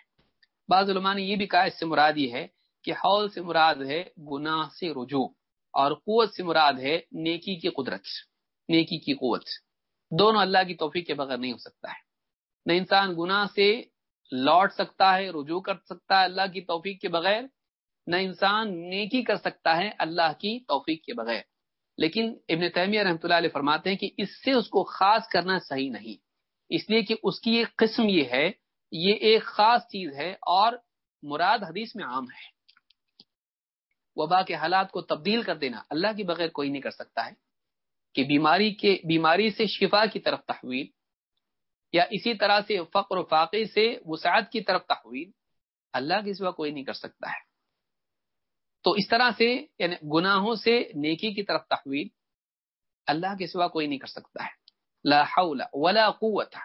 بعض علماء نے یہ بھی کہا، اس سے مراد یہ ہے کہ حول سے مراد ہے گناہ سے رجوع اور قوت سے مراد ہے نیکی کی قدرت، نیکی کی قوت۔ دونوں اللہ کی توفیق کے بغیر نہیں ہو سکتا ہے۔ نہ انسان گناہ سے لوٹ سکتا ہے، رجوع کر سکتا ہے اللہ کی توفیق کے بغیر، نہ انسان نیکی کر سکتا ہے اللہ کی توفیق کے بغیر۔ لیکن ابن تیمیہ رحمۃ اللہ علیہ فرماتے ہیں کہ اس سے اس کو خاص کرنا صحیح نہیں۔ اس لیے کہ اس کی ایک قسم یہ ہے، یہ ایک خاص چیز ہے اور مراد حدیث میں عام ہے۔ وبا کے حالات کو تبدیل کر دینا اللہ کے بغیر کوئی نہیں کر سکتا ہے۔ کہ بیماری کے، بیماری سے شفا کی طرف تحویل یا اسی طرح سے فقر و فاقے سے وسعت کی طرف تحویل اللہ کے سوا کوئی نہیں کر سکتا ہے۔ تو اس طرح سے یعنی گناہوں سے نیکی کی طرف تحویل اللہ کے سوا کوئی نہیں کر سکتا ہے۔ لا حول ولا قوت.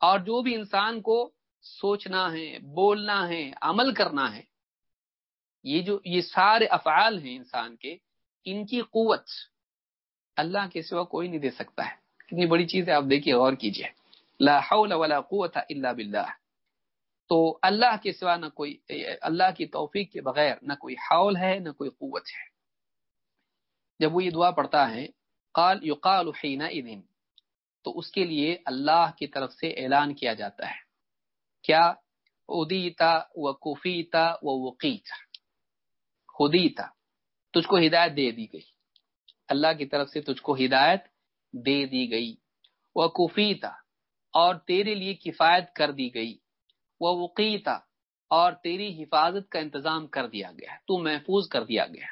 اور جو بھی انسان کو سوچنا ہے، بولنا ہے، عمل کرنا ہے، یہ جو، یہ سارے افعال ہیں انسان کے، ان کی قوت اللہ کے سوا کوئی نہیں دے سکتا ہے۔ کتنی بڑی چیز ہے، آپ دیکھیے، غور کیجیے۔ لا حول ولا قوت الا باللہ۔ تو اللہ کے سوا نہ کوئی، اللہ کی توفیق کے بغیر نہ کوئی حول ہے، نہ کوئی قوت ہے۔ جب وہ یہ دعا پڑھتا ہے، قال، یقال حینئذ تو اس کے لیے اللہ کی طرف سے اعلان کیا جاتا ہے۔ کیا ادیتا و کفیتا و وقیتا۔ خدیتا تجھ کو ہدایت دے دی گئی۔ اللہ کی طرف سے تجھ کو ہدایت دے دی گئی۔ وہ کفیتا، اور تیرے لیے کفایت کر دی گئی۔ وہ وقیتا، اور تیری حفاظت کا انتظام کر دیا گیا۔ تو محفوظ کر دیا گیا۔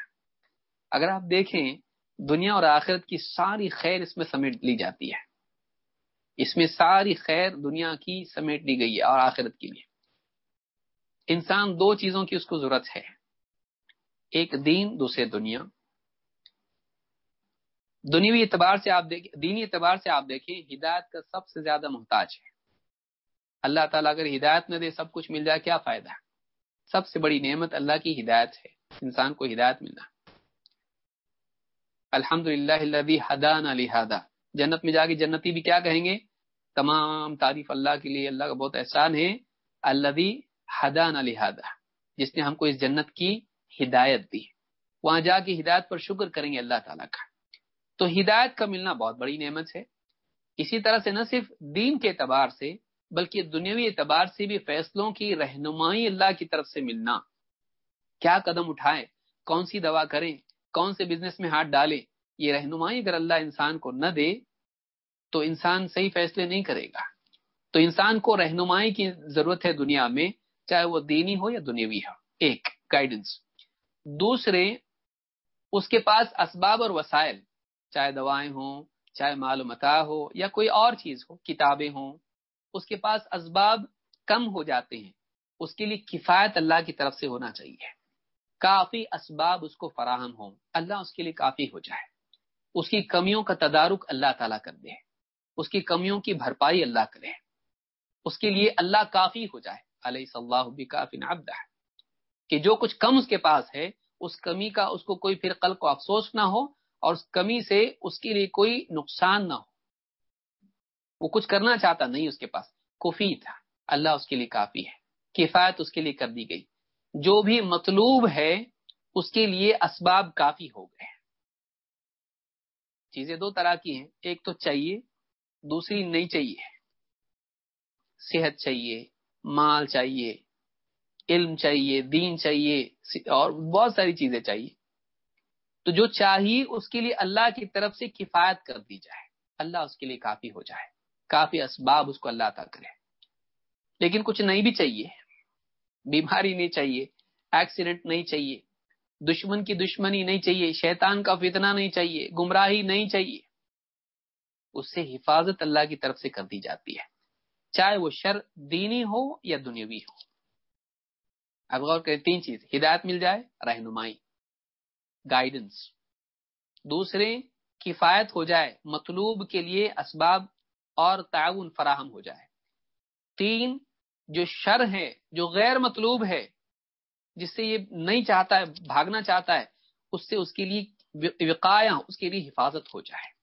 اگر آپ دیکھیں، دنیا اور آخرت کی ساری خیر اس میں سمیٹ لی جاتی ہے۔ اس میں ساری خیر دنیا کی سمیٹ لی گئی ہے اور آخرت کی بھی انسان دو چیزوں کی اس کو ضرورت ہے۔ ایک دین، دوسرے دنیا۔ دنیوی اعتبار سے آپ دیکھیں، دینی اعتبار سے آپ دیکھیں، ہدایت کا سب سے زیادہ محتاج ہے۔ اللہ تعالیٰ اگر ہدایت نہ دے، سب کچھ مل جائے، کیا فائدہ؟ ہے سب سے بڑی نعمت اللہ کی ہدایت ہے۔ انسان کو ہدایت ملنا۔ الحمد للہ حدان الحدا جنت میں جا کے جنتی بھی کیا کہیں گے؟ تمام تعریف اللہ کے لیے اللہ کا بہت احسان ہے اللہ حدان الحدا جس نے ہم کو اس جنت کی ہدایت دی۔ وہاں جا کے ہدایت پر شکر کریں گے اللہ تعالیٰ کا۔ تو ہدایت کا ملنا بہت بڑی نعمت ہے۔ اسی طرح سے نہ صرف دین کے اعتبار سے، بلکہ دنیاوی اعتبار سے بھی فیصلوں کی رہنمائی اللہ کی طرف سے ملنا۔ کیا قدم اٹھائیں؟ کون سی دوا کریں؟ کون سے بزنس میں ہاتھ ڈالے یہ رہنمائی اگر اللہ انسان کو نہ دے تو انسان صحیح فیصلے نہیں کرے گا۔ تو انسان کو رہنمائی کی ضرورت ہے دنیا میں، چاہے وہ دینی ہو یا دنیاوی ہو۔ ایک گائیڈنس دوسرے، اس کے پاس اسباب اور وسائل، چاہے دوائیں ہوں، چاہے معلومتا ہو یا کوئی اور چیز ہو، کتابیں ہوں، اس کے پاس اسباب کم ہو جاتے ہیں۔ اس کے لیے کفایت اللہ کی طرف سے ہونا چاہیے۔ کافی اسباب اس کو فراہم ہوں۔ اللہ اس کے لیے کافی ہو جائے۔ اس کی کمیوں کا تدارک اللہ تعالیٰ کر دے۔ اس کی کمیوں کی بھرپائی اللہ کرے اس کے لیے اللہ کافی ہو جائے۔ علیہ صلی کافی نبدہ کہ جو کچھ کم اس کے پاس ہے، اس کمی کا، اس کو کوئی پھر قل کو افسوس نہ ہو اور اس کمی سے اس کے لیے کوئی نقصان نہ ہو۔ وہ کچھ کرنا چاہتا نہیں اس کے پاس۔ کفی تھا۔ اللہ اس کے لیے کافی ہے۔ کفایت اس کے لیے کر دی گئی۔ جو بھی مطلوب ہے، اس کے لیے اسباب کافی ہو گئے چیزیں دو طرح کی ہیں۔ ایک تو چاہیے دوسری نہیں چاہیے۔ صحت چاہیے، مال چاہیے، علم چاہیے، دین چاہیے، اور بہت ساری چیزیں چاہیے۔ تو جو چاہیے اس کے لیے اللہ کی طرف سے کفایت کر دی جائے۔ اللہ اس کے لیے کافی ہو جائے۔ کافی اسباب اس کو اللہ عطا کرے۔ لیکن کچھ نہیں بھی چاہیے۔ بیماری نہیں چاہیے ایکسیڈنٹ نہیں چاہیے۔ دشمن کی دشمنی نہیں چاہیے، شیطان کا فتنہ نہیں چاہیے، گمراہی نہیں چاہیے۔ اس سے حفاظت اللہ کی طرف سے کر دی جاتی ہے۔ چاہے وہ شر دینی ہو یا دنیاوی ہو۔ اب غور کریں، تین چیز، ہدایت مل جائے، رہنمائی۔ گائیڈنس دوسرے، کفایت ہو جائے، مطلوب کے لیے اسباب اور تعاون فراہم ہو جائے۔ تین، جو شر ہے، جو غیر مطلوب ہے، جس سے یہ نہیں چاہتا ہے، بھاگنا چاہتا ہے، اس سے اس کے لیے وقایا اس کے لیے حفاظت ہو جائے۔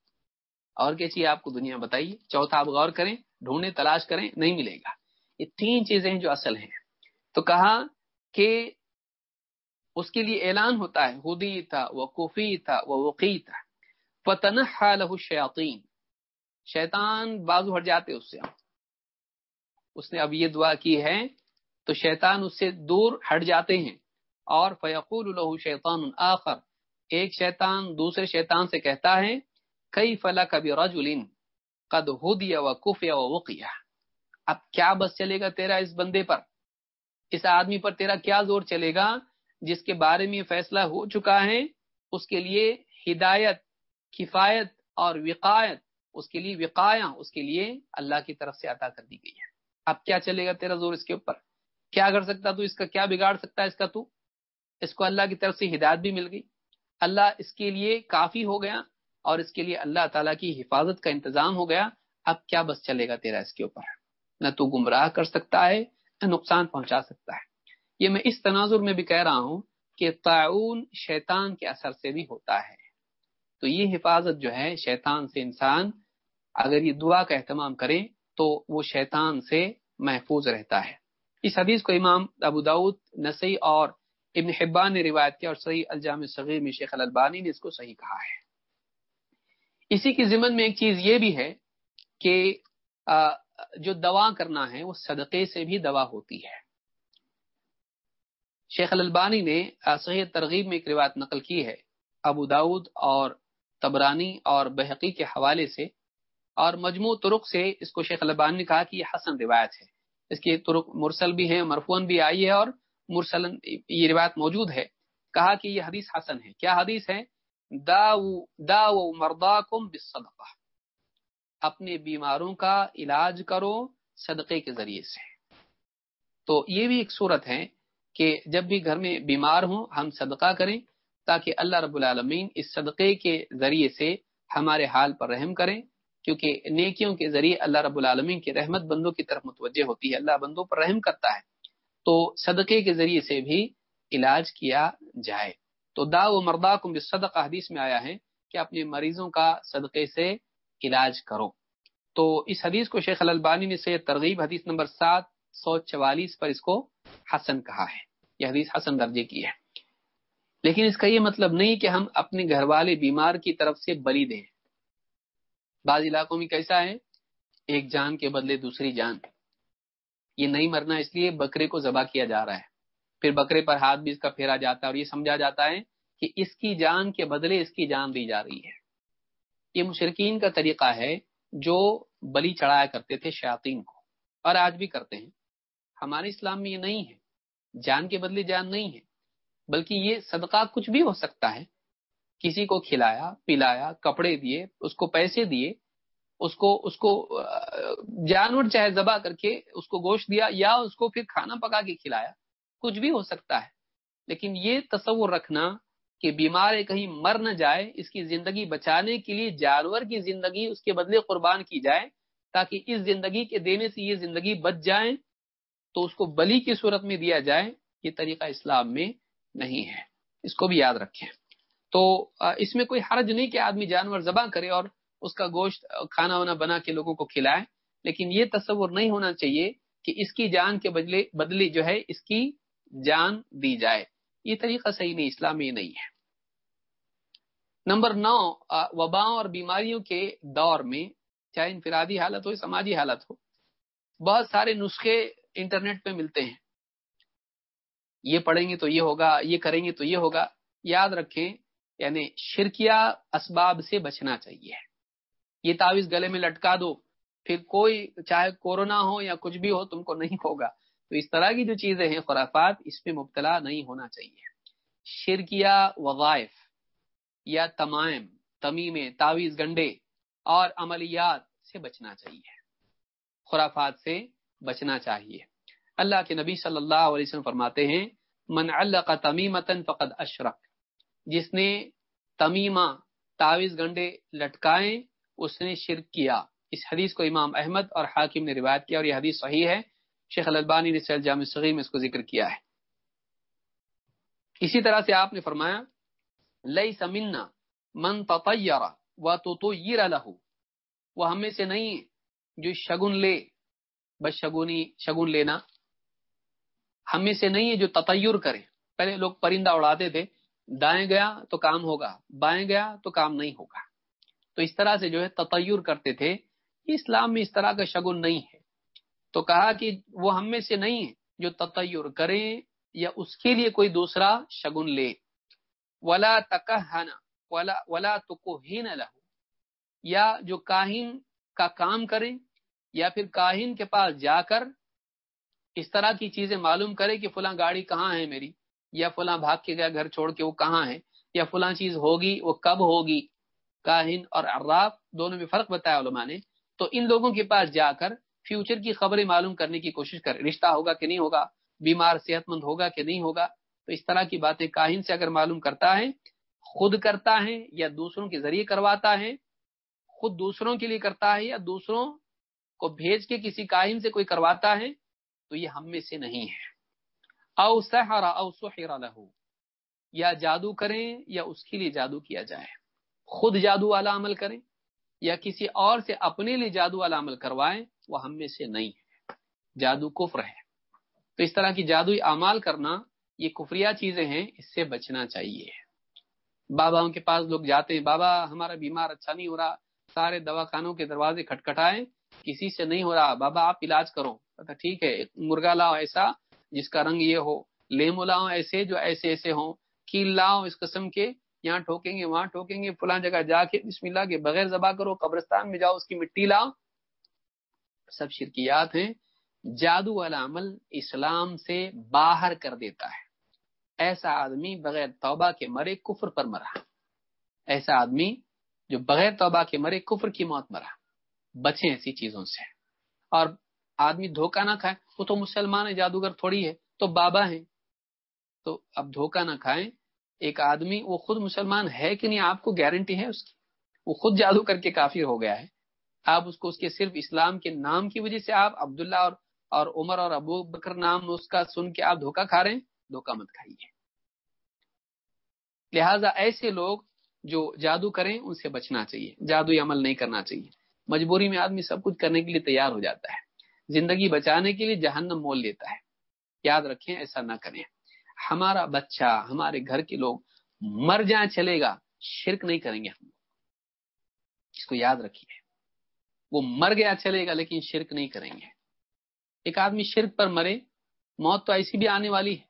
اور کیا چیز آپ کو دنیا بتائیے؟ چوتھا آپ غور کریں، ڈھونڈیں، تلاش کریں، نہیں ملے گا۔ یہ تین چیزیں جو اصل ہیں۔ تو کہا کہ اس کے لیے اعلان ہوتا ہے ہدی تھا وہ کفی تھا وہ وقی تھا۔ فتن لہ شیاطین شیطان بازو ہٹ جاتے اس سے۔ اس نے اب یہ دعا کی ہے، تو شیطان اس سے دور ہٹ جاتے ہیں۔ اور فیقول الہ شیطان آخر۔ ایک شیطان دوسرے شیطان سے کہتا ہے کئی فلا کبھی رجولین قد ہدیا و کفیا و اب کیا بس چلے گا تیرا اس بندے پر؟ اس آدمی پر تیرا کیا زور چلے گا؟ جس کے بارے میں فیصلہ ہو چکا ہے، اس کے لیے ہدایت، کفایت اور وقایت، اس کے لیے وقایا اس کے لیے اللہ کی طرف سے عطا کر دی گئی ہے اب کیا چلے گا تیرا زور اس کے اوپر؟ کیا کر سکتا تو اس کا؟ کیا بگاڑ سکتا ہے اس کا تو؟ اس کو اللہ کی طرف سے ہدایت بھی مل گئی۔ اللہ اس کے لیے کافی ہو گیا۔ اور اس کے لیے اللہ تعالیٰ کی حفاظت کا انتظام ہو گیا، اب کیا بس چلے گا تیرا اس کے اوپر؟ نہ تو گمراہ کر سکتا ہے، نہ نقصان پہنچا سکتا ہے۔ یہ میں اس تناظر میں بھی کہہ رہا ہوں کہ تعاون شیطان کے اثر سے بھی ہوتا ہے۔ تو یہ حفاظت جو ہے، شیطان سے انسان اگر یہ دعا کا اہتمام کرے تو وہ شیطان سے محفوظ رہتا ہے۔ اس حدیث کو امام ابو داود نسی اور ابن حبان نے روایت کیا اور صحیح الجام صغیر میں شیخ البانی نے اس کو صحیح کہا ہے۔ اسی کی ضمن میں ایک چیز یہ بھی ہے کہ جو دوا کرنا ہے، وہ صدقے سے بھی دوا ہوتی ہے۔ شیخ البانی نے صحیح ترغیب میں ایک روایت نقل کی ہے۔ ابو داود اور تبرانی اور بحقی کے حوالے سے۔ اور مجموع ترک سے اس کو شیخ البانی نے کہا کہ یہ حسن روایت ہے۔ اس کی ترک مرسل بھی ہیں مرفون بھی آئی ہے اور مرسل یہ روایت موجود ہے۔ کہا کہ یہ حدیث حسن ہے۔ کیا حدیث ہے؟ دا دا مردا کم اپنے بیماروں کا علاج کرو صدقے کے ذریعے سے۔ تو یہ بھی ایک صورت ہے کہ جب بھی گھر میں بیمار ہوں، ہم صدقہ کریں تاکہ اللہ رب العالمین اس صدقے کے ذریعے سے ہمارے حال پر رحم کریں، کیونکہ نیکیوں کے ذریعے اللہ رب العالمین کی رحمت بندوں کی طرف متوجہ ہوتی ہے، اللہ بندوں پر رحم کرتا ہے۔ تو صدقے کے ذریعے سے بھی علاج کیا جائے۔ تو دا و مردا کم صدق حدیث میں آیا ہے کہ اپنے مریضوں کا صدقے سے علاج کرو۔ تو اس حدیث کو شیخ البانی نے سے ترغیب، حدیث نمبر سات سو چوالیس پر اس کو حسن کہا ہے۔ یہ حدیث حسن درجے کی ہے۔ لیکن اس کا یہ مطلب نہیں کہ ہم اپنے گھر والے بیمار کی طرف سے بلی دیں۔ بعض علاقوں میں کیسا ہے، ایک جان کے بدلے دوسری جان۔ یہ نہیں مرنا اس لیے بکرے کو ذبح کیا جا رہا ہے۔ پھر بکرے پر ہاتھ بھی اس کا پھیرا جاتا ہے اور یہ سمجھا جاتا ہے کہ اس کی جان کے بدلے اس کی جان دی جا رہی ہے۔ یہ مشرقین کا طریقہ ہے جو بلی چڑھایا کرتے تھے شاطین کو اور آج بھی کرتے ہیں۔ ہمارے اسلام میں یہ نہیں ہے۔ جان کے بدلے جان نہیں ہے۔ بلکہ یہ صدقہ کچھ بھی ہو سکتا ہے۔ کسی کو کھلایا، پلایا، کپڑے دیے، اس کو پیسے دیے، اس کو اس کو جانور چاہے ذبح کر کے اس کو گوشت دیا یا اس کو پھر کھانا پکا کے کھلایا۔ کچھ بھی ہو سکتا ہے۔ لیکن یہ تصور رکھنا کہ بیمار کہیں مر نہ جائے، اس کی زندگی بچانے کے لیے جانور کی زندگی اس کے بدلے قربان کی جائے، تاکہ اس زندگی کے دینے سے یہ زندگی بچ جائے، تو اس کو بلی کی صورت میں دیا جائے۔ یہ طریقہ اسلام میں نہیں ہے۔ اس کو بھی یاد رکھیں۔ تو اس میں کوئی حرج نہیں کہ آدمی جانور ذبح کرے اور اس کا گوشت کھانا وانا بنا کے لوگوں کو کھلائے۔ لیکن یہ تصور نہیں ہونا چاہیے کہ اس کی جان کے بدلے، بدلی جو ہے، اس کی جان دی جائے۔ یہ طریقہ صحیح نہیں اسلام یہ نہیں ہے۔ نمبر نو وباؤں اور بیماریوں کے دور میں چاہے انفرادی حالت ہو سماجی حالت ہو، بہت سارے نسخے انٹرنیٹ پہ ملتے ہیں۔ یہ پڑھیں گے تو یہ ہوگا، یہ کریں گے تو یہ ہوگا۔ یاد رکھیں یعنی شرکیہ اسباب سے بچنا چاہیے۔ یہ تعویذ گلے میں لٹکا دو۔ پھر کوئی، چاہے کورونا ہو یا کچھ بھی ہو، تم کو نہیں ہوگا۔ تو اس طرح کی جو چیزیں ہیں، خرافات، اس پہ مبتلا نہیں ہونا چاہیے۔ شرکیہ وغائف یا تمائم تمیم تعویذ گنڈے اور عملیات سے بچنا چاہیے۔ خرافات سے بچنا چاہیے۔ اللہ کے نبی صلی اللہ علیہ وسلم فرماتے ہیں، من علق تمیمتن فقد اشرک جس نے تمیمہ تعویز گنڈے لٹکائے اس نے شرک کیا۔ اس حدیث کو امام احمد اور حاکم نے روایت کیا اور یہ حدیث صحیح ہے۔ شیخ البانی نے سیل جامع صغیر میں اس کو ذکر کیا ہے۔ اسی طرح سے آپ نے فرمایا لئی سمنا من تطیر و تو لہو وہ ہمیں سے نہیں جو شگن لے، بس شگونی شگن لینا۔ ہمیں سے نہیں ہے جو تطیر کرے۔ پہلے لوگ پرندہ اڑاتے تھے، دائیں گیا تو کام ہوگا، بائیں گیا تو کام نہیں ہوگا۔ تو اس طرح سے جو ہے تطیر کرتے تھے۔ اسلام میں اس طرح کا شگن نہیں ہے۔ تو کہا کہ وہ ہم میں سے نہیں ہے جو تطیر کریں یا اس کے لیے کوئی دوسرا شگن لے۔ ولا تکہنا ولا ولا تو لہو یا جو کاہن کا کام کرے یا پھر کاہن کے پاس جا کر اس طرح کی چیزیں معلوم کرے کہ فلاں گاڑی کہاں ہے میری، یا فلاں بھاگ کے گیا گھر چھوڑ کے وہ کہاں ہے، یا فلاں چیز ہوگی، وہ کب ہوگی۔ کاہن اور عراف دونوں میں فرق بتایا علماء نے۔ تو ان لوگوں کے پاس جا کر فیوچر کی خبریں معلوم کرنے کی کوشش کرے رشتہ ہوگا کہ نہیں ہوگا؟ بیمار صحت مند ہوگا کہ نہیں ہوگا؟ تو اس طرح کی باتیں کاہن سے اگر معلوم کرتا ہے، خود کرتا ہے یا دوسروں کے ذریعے کرواتا ہے، خود دوسروں کے لیے کرتا ہے یا دوسروں کو بھیج کے کسی کاہن سے کوئی کرواتا ہے، تو یہ ہم میں سے نہیں ہے۔ او سحرا او سحر لہو، یا جادو کریں یا اس کے لیے جادو کیا جائے۔ خود جادو والا عمل کریں یا کسی اور سے اپنے لیے جادو والا عمل کروائیں وہ ہم میں سے نہیں ہے۔ جادو کفر ہے۔ تو اس طرح کی جادوئی اعمال کرنا، یہ کفریہ چیزیں ہیں، اس سے بچنا چاہیے۔ باباؤں کے پاس لوگ جاتے ہیں، بابا ہمارا بیمار اچھا نہیں ہو رہا۔ سارے دواخانوں کے دروازے کھٹکھٹائے کسی سے نہیں ہو رہا۔ بابا آپ علاج کرو۔ ٹھیک ہے مرغا لاؤ ایسا جس کا رنگ یہ ہو۔ لیمو لاؤ ایسے جو ایسے ایسے ہوں۔ کیل لاؤ اس قسم کے۔ یہاں ٹھوکیں گے، وہاں ٹھوکیں گے، فلاں جگہ جا کے بسم اللہ کے بغیر ذبح کرو، قبرستان میں جاؤ، اس کی مٹی لاؤ۔ سب شرکیات ہیں، جادو والا عمل اسلام سے باہر کر دیتا ہے۔ ایسا آدمی بغیر توبہ کے مرے کفر پر مرا۔ ایسا آدمی جو بغیر توبہ کے مرے کفر کی موت مرا۔ بچیں ایسی چیزوں سے۔ اور آدمی دھوکہ نہ کھائے، وہ تو مسلمان ہے، جادوگر تھوڑی ہے، تو بابا ہیں۔ تو اب دھوکہ نہ کھائیں، ایک آدمی وہ خود مسلمان ہے کہ نہیں، آپ کو گارنٹی ہے اس کی؟ وہ خود جادو کر کے کافی ہو گیا ہے۔ آپ اس کو اس کے صرف اسلام کے نام کی وجہ سے آپ عبداللہ اور اور عمر اور ابو بکر نام اس کا سن کے آپ دھوکہ کھا رہے ہیں؟ دھوکہ مت کھائیے۔ لہذا ایسے لوگ جو جادو کریں ان سے بچنا چاہیے جادو عمل نہیں کرنا چاہیے۔ مجبوری میں آدمی سب کچھ کرنے کے لیے تیار ہو جاتا ہے۔ زندگی بچانے کے لیے جہنم مول لیتا ہے۔ یاد رکھیں ایسا نہ کریں۔ ہمارا بچہ، ہمارے گھر کے لوگ مر جائیں، چلے گا۔ شرک نہیں کریں گے ہم۔ اس کو یاد رکھیے۔ وہ مر گیا چلے گا، لیکن شرک نہیں کریں گے۔ ایک آدمی شرک پر مرے، موت تو ایسی بھی آنے والی ہے۔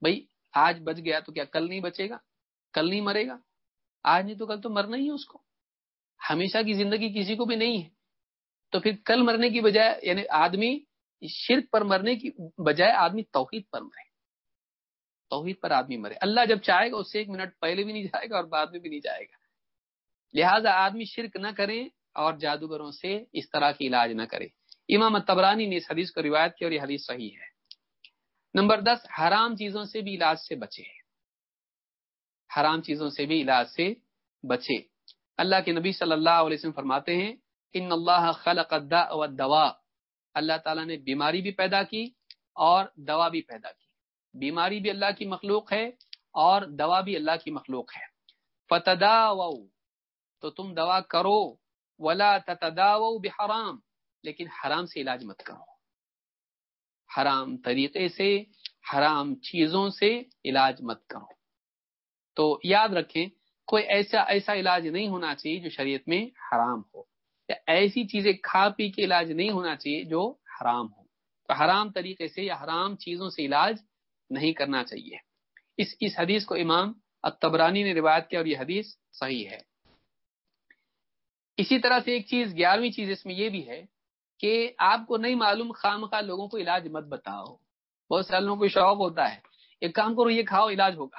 بھائی آج بچ گیا تو کیا کل نہیں بچے گا؟ کل نہیں مرے گا؟ آج نہیں تو کل تو مرنا ہی ہے اس کو۔ ہمیشہ کی زندگی کسی کو بھی نہیں ہے۔ تو پھر کل مرنے کی بجائے یعنی آدمی شرک پر مرنے کی بجائے آدمی توحید پر مرے۔ توحید پر آدمی مرے۔ اللہ جب چاہے گا، اس سے ایک منٹ پہلے بھی نہیں جائے گا اور بعد میں بھی نہیں جائے گا۔ لہذا آدمی شرک نہ کرے اور جادوگروں سے اس طرح کی علاج نہ کرے۔ امام تبرانی نے اس حدیث کو روایت کی اور یہ حدیث صحیح ہے۔ نمبر دس، حرام چیزوں سے بھی علاج سے بچے۔ حرام چیزوں سے بھی علاج سے بچے۔ اللہ کے نبی صلی اللہ علیہ وسلم فرماتے ہیں، ان اللہ خلق و دوا اللہ تعالیٰ نے بیماری بھی پیدا کی اور دوا بھی پیدا کی۔ بیماری بھی اللہ کی مخلوق ہے اور دوا بھی اللہ کی مخلوق ہے۔ فتدا تو تم دوا کرو۔ ولا تدا بحرام لیکن حرام سے علاج مت کرو۔ حرام طریقے سے، حرام چیزوں سے علاج مت کرو۔ تو یاد رکھیں، کوئی ایسا ایسا علاج نہیں ہونا چاہیے جو شریعت میں حرام ہو۔ یا ایسی چیزیں کھا پی کے علاج نہیں ہونا چاہیے جو حرام ہو۔ تو حرام طریقے سے یا حرام چیزوں سے علاج نہیں کرنا چاہیے۔ اس اس حدیث کو امام اتبرانی نے روایت کیا اور یہ حدیث صحیح ہے۔ اسی طرح سے ایک چیز، گیارہویں چیز اس میں یہ بھی ہے کہ آپ کو نہیں معلوم خام خواہ لوگوں کو علاج مت بتاؤ۔ بہت سارے لوگوں کو شوق ہوتا ہے۔ ایک کام کرو، یہ کھاؤ، علاج ہوگا۔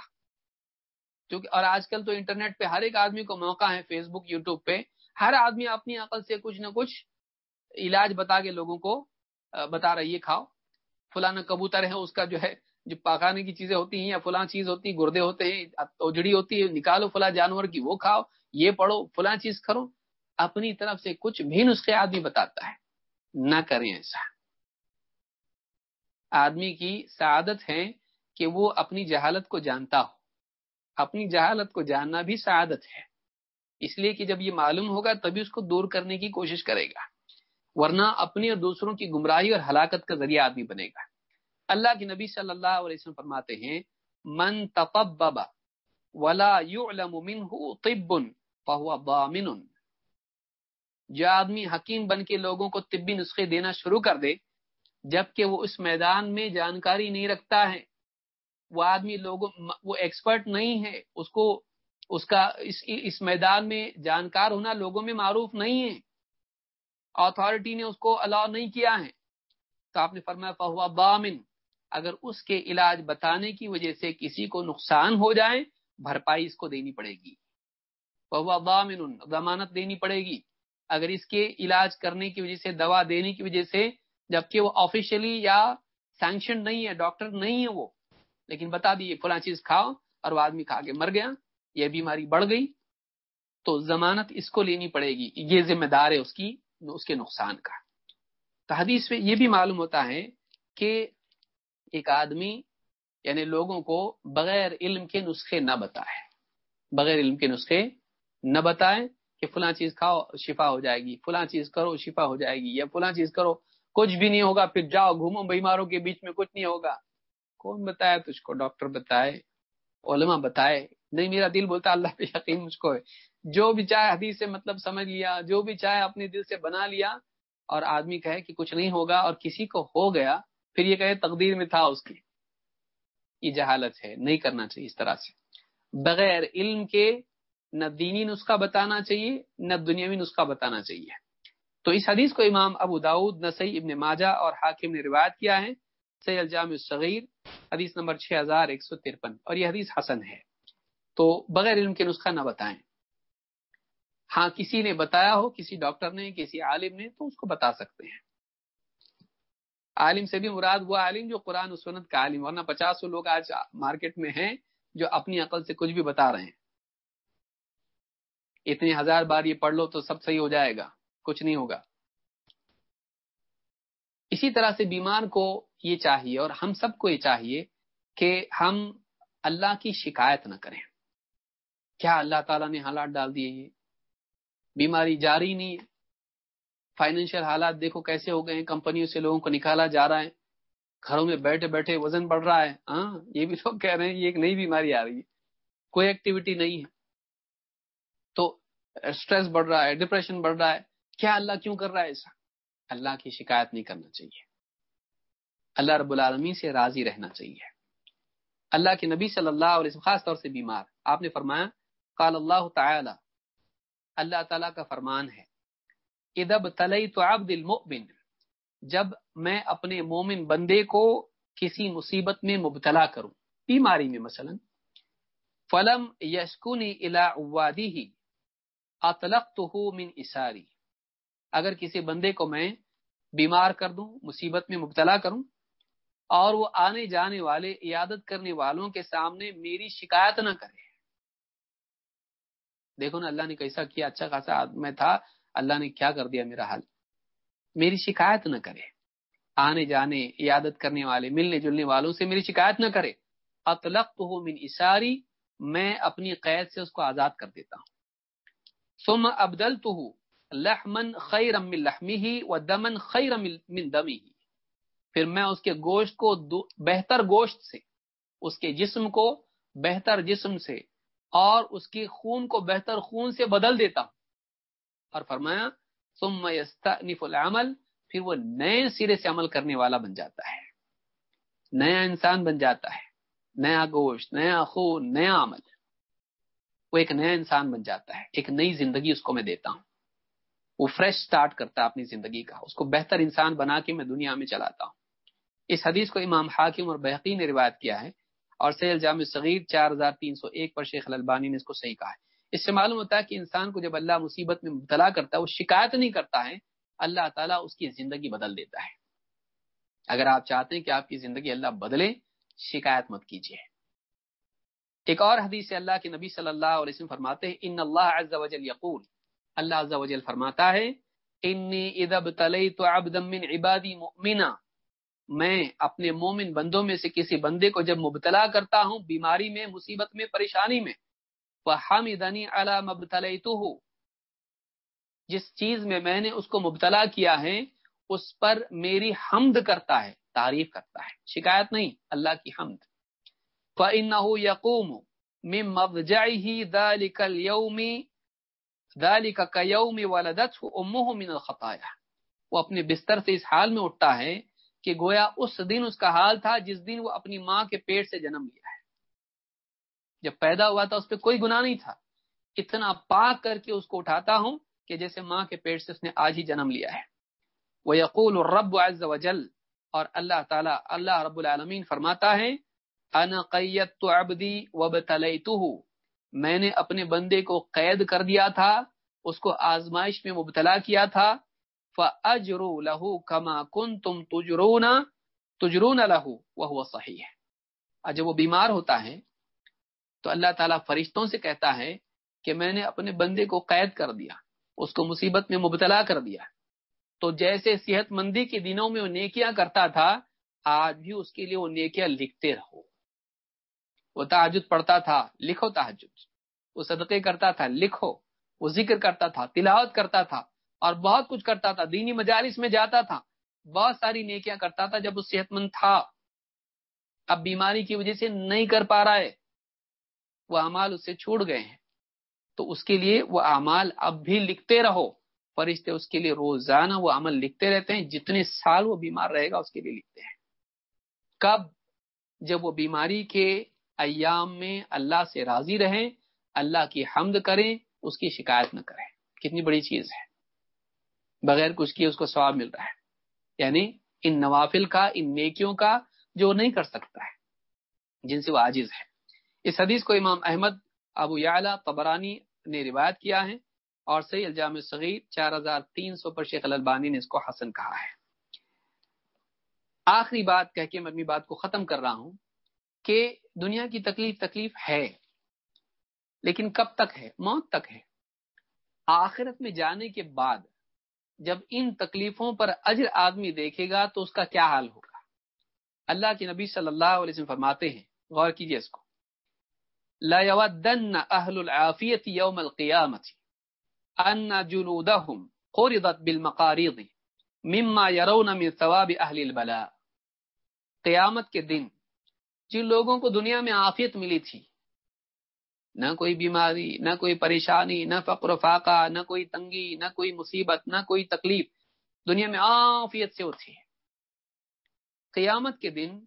کیونکہ اور آج کل تو انٹرنیٹ پہ ہر ایک آدمی کو موقع ہے فیس بک یوٹیوب پہ ہر آدمی اپنی عقل سے کچھ نہ کچھ علاج بتا کے لوگوں کو بتا رہا یہ کھاؤ۔ فلانا کبوتر ہے، اس کا جو ہے، جو پاکانے کی چیزیں ہوتی ہیں یا فلاں چیز ہوتی ہے گردے ہوتے ہیں اوجڑی ہوتی ہے، نکالو فلاں جانور کی، وہ کھاؤ، یہ پڑھو، فلاں چیز کرو۔ اپنی طرف سے کچھ بھی نسخے آدمی بتاتا ہے۔ نہ کریں ایسا۔ آدمی کی سعادت ہے کہ وہ اپنی جہالت کو جانتا ہو۔ اپنی جہالت کو جاننا بھی سعادت ہے۔ اس لیے کہ جب یہ معلوم ہوگا تبھی اس کو دور کرنے کی کوشش کرے گا۔ ورنہ اپنی اور دوسروں کی گمراہی اور ہلاکت کا ذریعہ آدمی بنے گا۔ اللہ کے نبی صلی اللہ علیہ وسلم فرماتے ہیں، من تطبب ولا يعلم منه طب فهو ضامن. جو آدمی حکیم بن کے لوگوں کو طبی نسخے دینا شروع کر دے، جبکہ وہ اس میدان میں جانکاری نہیں رکھتا ہے۔ وہ آدمی لوگوں، وہ ایکسپرٹ نہیں ہے۔ اس کو، اس کا، اس اس میدان میں جانکار ہونا لوگوں میں معروف نہیں ہے۔ اتھارٹی نے اس کو الاؤ نہیں کیا ہے۔ تو آپ نے فرمایا فہوا بامن اگر اس کے علاج بتانے کی وجہ سے کسی کو نقصان ہو جائے، بھرپائی اس کو دینی پڑے گی۔ فہوا بامن ضمانت دینی پڑے گی۔ اگر اس کے علاج کرنے کی وجہ سے، دوا دینے کی وجہ سے، جبکہ وہ آفیشلی یا سینکشن نہیں ہے ڈاکٹر نہیں ہے وہ، لیکن بتا دیے فلاں چیز کھاؤ اور وہ آدمی کھا کے مر گیا، یہ بیماری بڑھ گئی، تو ضمانت اس کو لینی پڑے گی، یہ ذمہ دار ہے اس کی، اس کے نقصان کا۔ تو حدیث میں یہ بھی معلوم ہوتا ہے کہ ایک آدمی یعنی لوگوں کو بغیر علم کے نسخے نہ بتائے، بغیر علم کے نسخے نہ بتائے کہ فلاں چیز کھاؤ، شفا ہو جائے گی، فلاں چیز کرو، شفا ہو جائے گی، یا فلاں چیز کرو، کچھ بھی نہیں ہوگا، پھر جاؤ گھومو، بیماروں کے بیچ میں کچھ نہیں ہوگا۔ کون بتایا تجھ کو؟ ڈاکٹر بتائے، علماء بتائے، نہیں میرا دل بولتا اللہ پہ یقین مجھ کو ہے۔ جو بھی چاہے حدیث سے مطلب سمجھ لیا، جو بھی چاہے اپنے دل سے بنا لیا، اور آدمی کہے کہ کچھ نہیں ہوگا اور کسی کو ہو گیا، پھر یہ کہے تقدیر میں تھا اس کی۔ یہ جہالت ہے، نہیں کرنا چاہیے اس طرح سے۔ بغیر علم کے نہ دینی نسخہ بتانا چاہیے، نہ دنیاوی نسخہ بتانا چاہیے۔ تو اس حدیث کو امام ابو داود نسی ابن ماجہ اور حاکم نے روایت کیا ہے سی الجام الصغیر، حدیث نمبر 6153 اور یہ حدیث حسن ہے۔ تو بغیر علم کے نسخہ نہ بتائیں۔ ہاں کسی نے بتایا ہو، کسی ڈاکٹر نے، کسی عالم نے، تو اس کو بتا سکتے ہیں۔ عالم سے بھی مراد وہ عالم جو قرآن و سنت کا عالم، ورنہ پچاس لوگ آج مارکیٹ میں ہیں جو اپنی عقل سے کچھ بھی بتا رہے ہیں۔ اتنے ہزار بار یہ پڑھ لو تو سب صحیح ہو جائے گا، کچھ نہیں ہوگا۔ اسی طرح سے بیمار کو یہ چاہیے اور ہم سب کو یہ چاہیے کہ ہم اللہ کی شکایت نہ کریں۔ کیا اللہ تعالیٰ نے حالات ڈال دیے یہ بیماری جاری نہیں ہے۔ فائنینشیل حالات دیکھو کیسے ہو گئے ہیں۔ کمپنیوں سے لوگوں کو نکالا جا رہا ہے۔ گھروں میں بیٹھے بیٹھے وزن بڑھ رہا ہے۔ ہاں یہ بھی لوگ کہہ رہے ہیں یہ ایک نئی بیماری آ رہی ہے۔ کوئی ایکٹیویٹی نہیں ہے۔ تو اسٹریس بڑھ رہا ہے ڈپریشن بڑھ رہا ہے۔ کیا اللہ کیوں کر رہا ہے ایسا؟ اللہ کی شکایت نہیں کرنا چاہیے۔ اللہ رب العالمین سے راضی رہنا چاہیے۔ اللہ کے نبی صلی اللہ علیہ وسلم، خاص طور سے بیمار۔ آپ نے فرمایا، قال اللہ تعالی، اللہ تعالیٰ کا فرمان ہے، ادب تلئی تو عبد المؤمن، جب میں اپنے مومن بندے کو کسی مصیبت میں مبتلا کروں، بیماری میں مثلا، فلم یشکونی الا وادی ہی من اساری۔ اگر کسی بندے کو میں بیمار کر دوں، مصیبت میں مبتلا کروں، اور وہ آنے جانے والے، عیادت کرنے والوں کے سامنے میری شکایت نہ کرے۔ دیکھو نا، اللہ نے کیسا کیا اچھا خاصا میں تھا، اللہ نے کیا کر دیا میرا حل میری شکایت نہ کرے۔ آنے جانے، عیادت کرنے والے، ملنے جلنے والوں سے میری شکایت نہ کرے۔ اطلق تو من اشاری میں اپنی قید سے اس کو آزاد کر دیتا ہوں۔ سم ابدل تو لحمن من لحمی و دمن من دمی پھر میں اس کے گوشت کو بہتر گوشت سے، اس کے جسم کو بہتر جسم سے اور اس کی خون کو بہتر خون سے بدل دیتا ہوں۔ اور فرمایا، ثم يستأنف العمل، پھر وہ نئے سرے سے عمل کرنے والا بن جاتا ہے۔ نیا انسان بن جاتا ہے۔ نیا گوشت، نیا خون، نیا عمل۔ وہ ایک نیا انسان بن جاتا ہے، ایک نئی زندگی اس کو میں دیتا ہوں۔ وہ فریش سٹارٹ کرتا ہے اپنی زندگی کا، اس کو بہتر انسان بنا کے میں دنیا میں چلاتا ہوں۔ اس حدیث کو امام حاکم اور بحقی نے روایت کیا ہے اور سیل جامع صغیر چار ہزار تین سو ایک پر شیخ البانی نے اس کو صحیح کہا ہے۔ اس سے معلوم ہوتا ہے کہ انسان کو جب اللہ مصیبت میں مبتلا کرتا ہے، وہ شکایت نہیں کرتا ہے، اللہ تعالیٰ اس کی زندگی بدل دیتا ہے۔ اگر آپ چاہتے ہیں کہ آپ کی زندگی اللہ بدلے، شکایت مت کیجیے ایک اور حدیث اللہ کے نبی صلی اللہ علیہ وسلم فرماتے ہیں، ان اللہ عز وجل یقول اللہ عز وجل فرماتا ہے، انی اذا ابتلیت عبدا من عبادی مؤمنا میں اپنے مومن بندوں میں سے کسی بندے کو جب مبتلا کرتا ہوں، بیماری میں، مصیبت میں، پریشانی میں، فحمدنی علی مبتلیتہ جس چیز میں میں نے اس کو مبتلا کیا ہے، اس پر میری حمد کرتا ہے، تعریف کرتا ہے۔ شکایت نہیں، اللہ کی حمد۔ فَإِنَّهُ يَقُومُ مِن مَضْجَعِهِ ذَلِكَ الْيَوْمِ ذَلِكَ كَيَوْمِ وَلَدَتْهُ أُمُّهُ مِنَ الْخَطَايَا۔ وہ اپنے بستر سے اس حال میں اٹھتا ہے کہ گویا اس دن اس کا حال تھا جس دن وہ اپنی ماں کے پیٹ سے جنم لیا ہے۔ جب پیدا ہوا تھا اس پہ کوئی گناہ نہیں تھا۔ اتنا پاک کر کے اس کو اٹھاتا ہوں کہ جیسے ماں کے پیٹ سے اس نے آج ہی جنم لیا ہے۔ وہ یقول رب عز وجل اور اللہ تعالی اللہ رب العالمین فرماتا ہے انا قیت عبدی وبتلیتہ میں نے اپنے بندے کو قید کر دیا تھا، اس کو آزمائش میں مبتلا کیا تھا، فاجرو له كما كنتم تجرون تجرون له وهو صحیح ہے۔ جب وہ بیمار ہوتا ہے، تو اللہ تعالیٰ فرشتوں سے کہتا ہے کہ میں نے اپنے بندے کو قید کر دیا، اس کو مصیبت میں مبتلا کر دیا۔ تو جیسے صحت مندی کے دنوں میں وہ نیکیاں کرتا تھا، آج بھی اس کے لیے وہ نیکیاں لکھتے رہو۔ وہ تحجد پڑھتا تھا، لکھو تحجد وہ صدقے کرتا تھا، لکھو۔ وہ ذکر کرتا تھا، تلاوت کرتا تھا اور بہت کچھ کرتا تھا، دینی مجالس میں جاتا تھا۔ بہت ساری نیکیاں کرتا تھا جب وہ صحت مند تھا۔ اب بیماری کی وجہ سے نہیں کر پا رہا ہے۔ وہ امال اس سے چھوڑ گئے ہیں۔ تو اس کے لیے وہ اعمال اب بھی لکھتے رہو۔ فرشتے اس کے لیے روزانہ وہ عمل لکھتے رہتے ہیں۔ جتنے سال وہ بیمار رہے گا، اس کے لیے لکھتے ہیں۔ کب؟ جب وہ بیماری کے ایام میں اللہ سے راضی رہیں، اللہ کی حمد کریں، اس کی شکایت نہ کریں۔ کتنی بڑی چیز ہے۔ بغیر کچھ کیے اس کو ثواب مل رہا ہے۔ یعنی ان نوافل کا، ان نیکیوں کا جو نہیں کر سکتا ہے، جن سے وہ عاجز ہے۔ اس حدیث کو امام احمد، ابو یعلا قبرانی نے روایت کیا ہے اور صحیح الجام صغیر چار ہزار تین سو پر شیخ البانی نے اس کو حسن کہا ہے۔ آخری بات کہہ کے میں اپنی بات کو ختم کر رہا ہوں۔ کہ دنیا کی تکلیف تکلیف ہے، لیکن کب تک ہے؟ موت تک ہے۔ آخرت میں جانے کے بعد جب ان تکلیفوں پر اجر آدمی دیکھے گا تو اس کا کیا حال ہوگا؟ اللہ کے نبی صلی اللہ علیہ وسلم فرماتے ہیں، غور کیجیے اس کو۔ لا يودن اهل العافيه يوم القيامه ان جلودهم قرضت بالمقاريض مما يرون من ثواب اهل البلاء۔ قیامت کے دن جن لوگوں کو دنیا میں عافیت ملی تھی۔ نہ کوئی بیماری، نہ کوئی پریشانی، نہ فقر و فاقہ، نہ کوئی تنگی، نہ کوئی مصیبت، نہ کوئی تکلیف دنیا میں عافیت سے ہوتی ہے۔ قیامت کے دن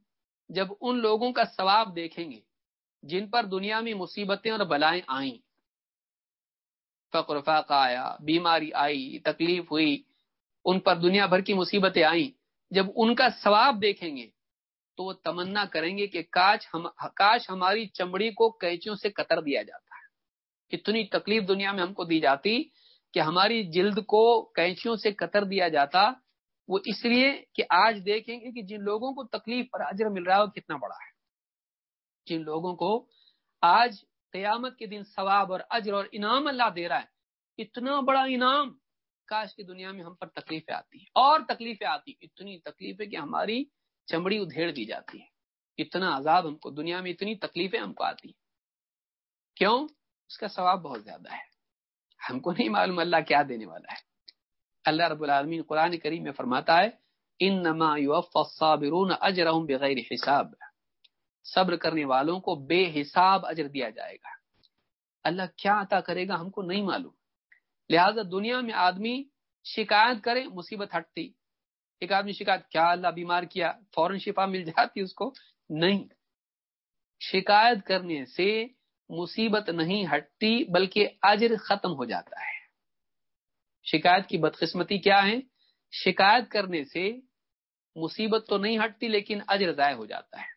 جب ان لوگوں کا ثواب دیکھیں گے جن پر دنیا میں مصیبتیں اور بلائیں آئیں۔ فقر فاقہ آیا، بیماری آئی، تکلیف ہوئی، ان پر دنیا بھر کی مصیبتیں آئیں۔ جب ان کا ثواب دیکھیں گے تو وہ تمنا کریں گے کہ کاش ہم، کاش ہماری چمڑی کو کینچیوں سے قطر دیا جاتا ہے۔ اتنی تکلیف دنیا میں ہم کو دی جاتی کہ ہماری جلد کو کینچیوں سے قطر دیا جاتا۔ وہ اس لیے کہ آج دیکھیں گے کہ جن لوگوں کو تکلیف پر اجر مل رہا ہے، وہ کتنا بڑا ہے۔ جن لوگوں کو آج قیامت کے دن ثواب اور اجر اور انعام اللہ دے رہا ہے، اتنا بڑا انعام کاش کی دنیا میں ہم پر تکلیفیں آتی۔ ہیں اور تکلیفیں آتی، اتنی تکلیفیں کہ ہماری چمڑی ادھیڑ دی جاتی ہے۔ اتنا عذاب ہم کو دنیا میں اتنی تکلیفیں ہم کو آتی کیوں؟ اس کا ثواب بہت زیادہ ہے۔ ہم کو نہیں معلوم اللہ کیا دینے والا ہے۔ اللہ رب العالمین قرآن کریم میں فرماتا ہے ان نما الصابرون اجرهم بغیر حساب۔ صبر کرنے والوں کو بے حساب اجر دیا جائے گا۔ اللہ کیا عطا کرے گا ہم کو نہیں معلوم۔ لہذا دنیا میں آدمی شکایت کرے، مصیبت ہٹتی۔ ایک آدمی شکایت کیا اللہ بیمار کیا؟ فوراً شفا مل جاتی اس کو؟ نہیں۔ شکایت کرنے سے مصیبت نہیں ہٹتی، بلکہ اجر ختم ہو جاتا ہے۔ شکایت کی بدقسمتی کیا ہے؟ شکایت کرنے سے مصیبت تو نہیں ہٹتی، لیکن اجر ضائع ہو جاتا ہے۔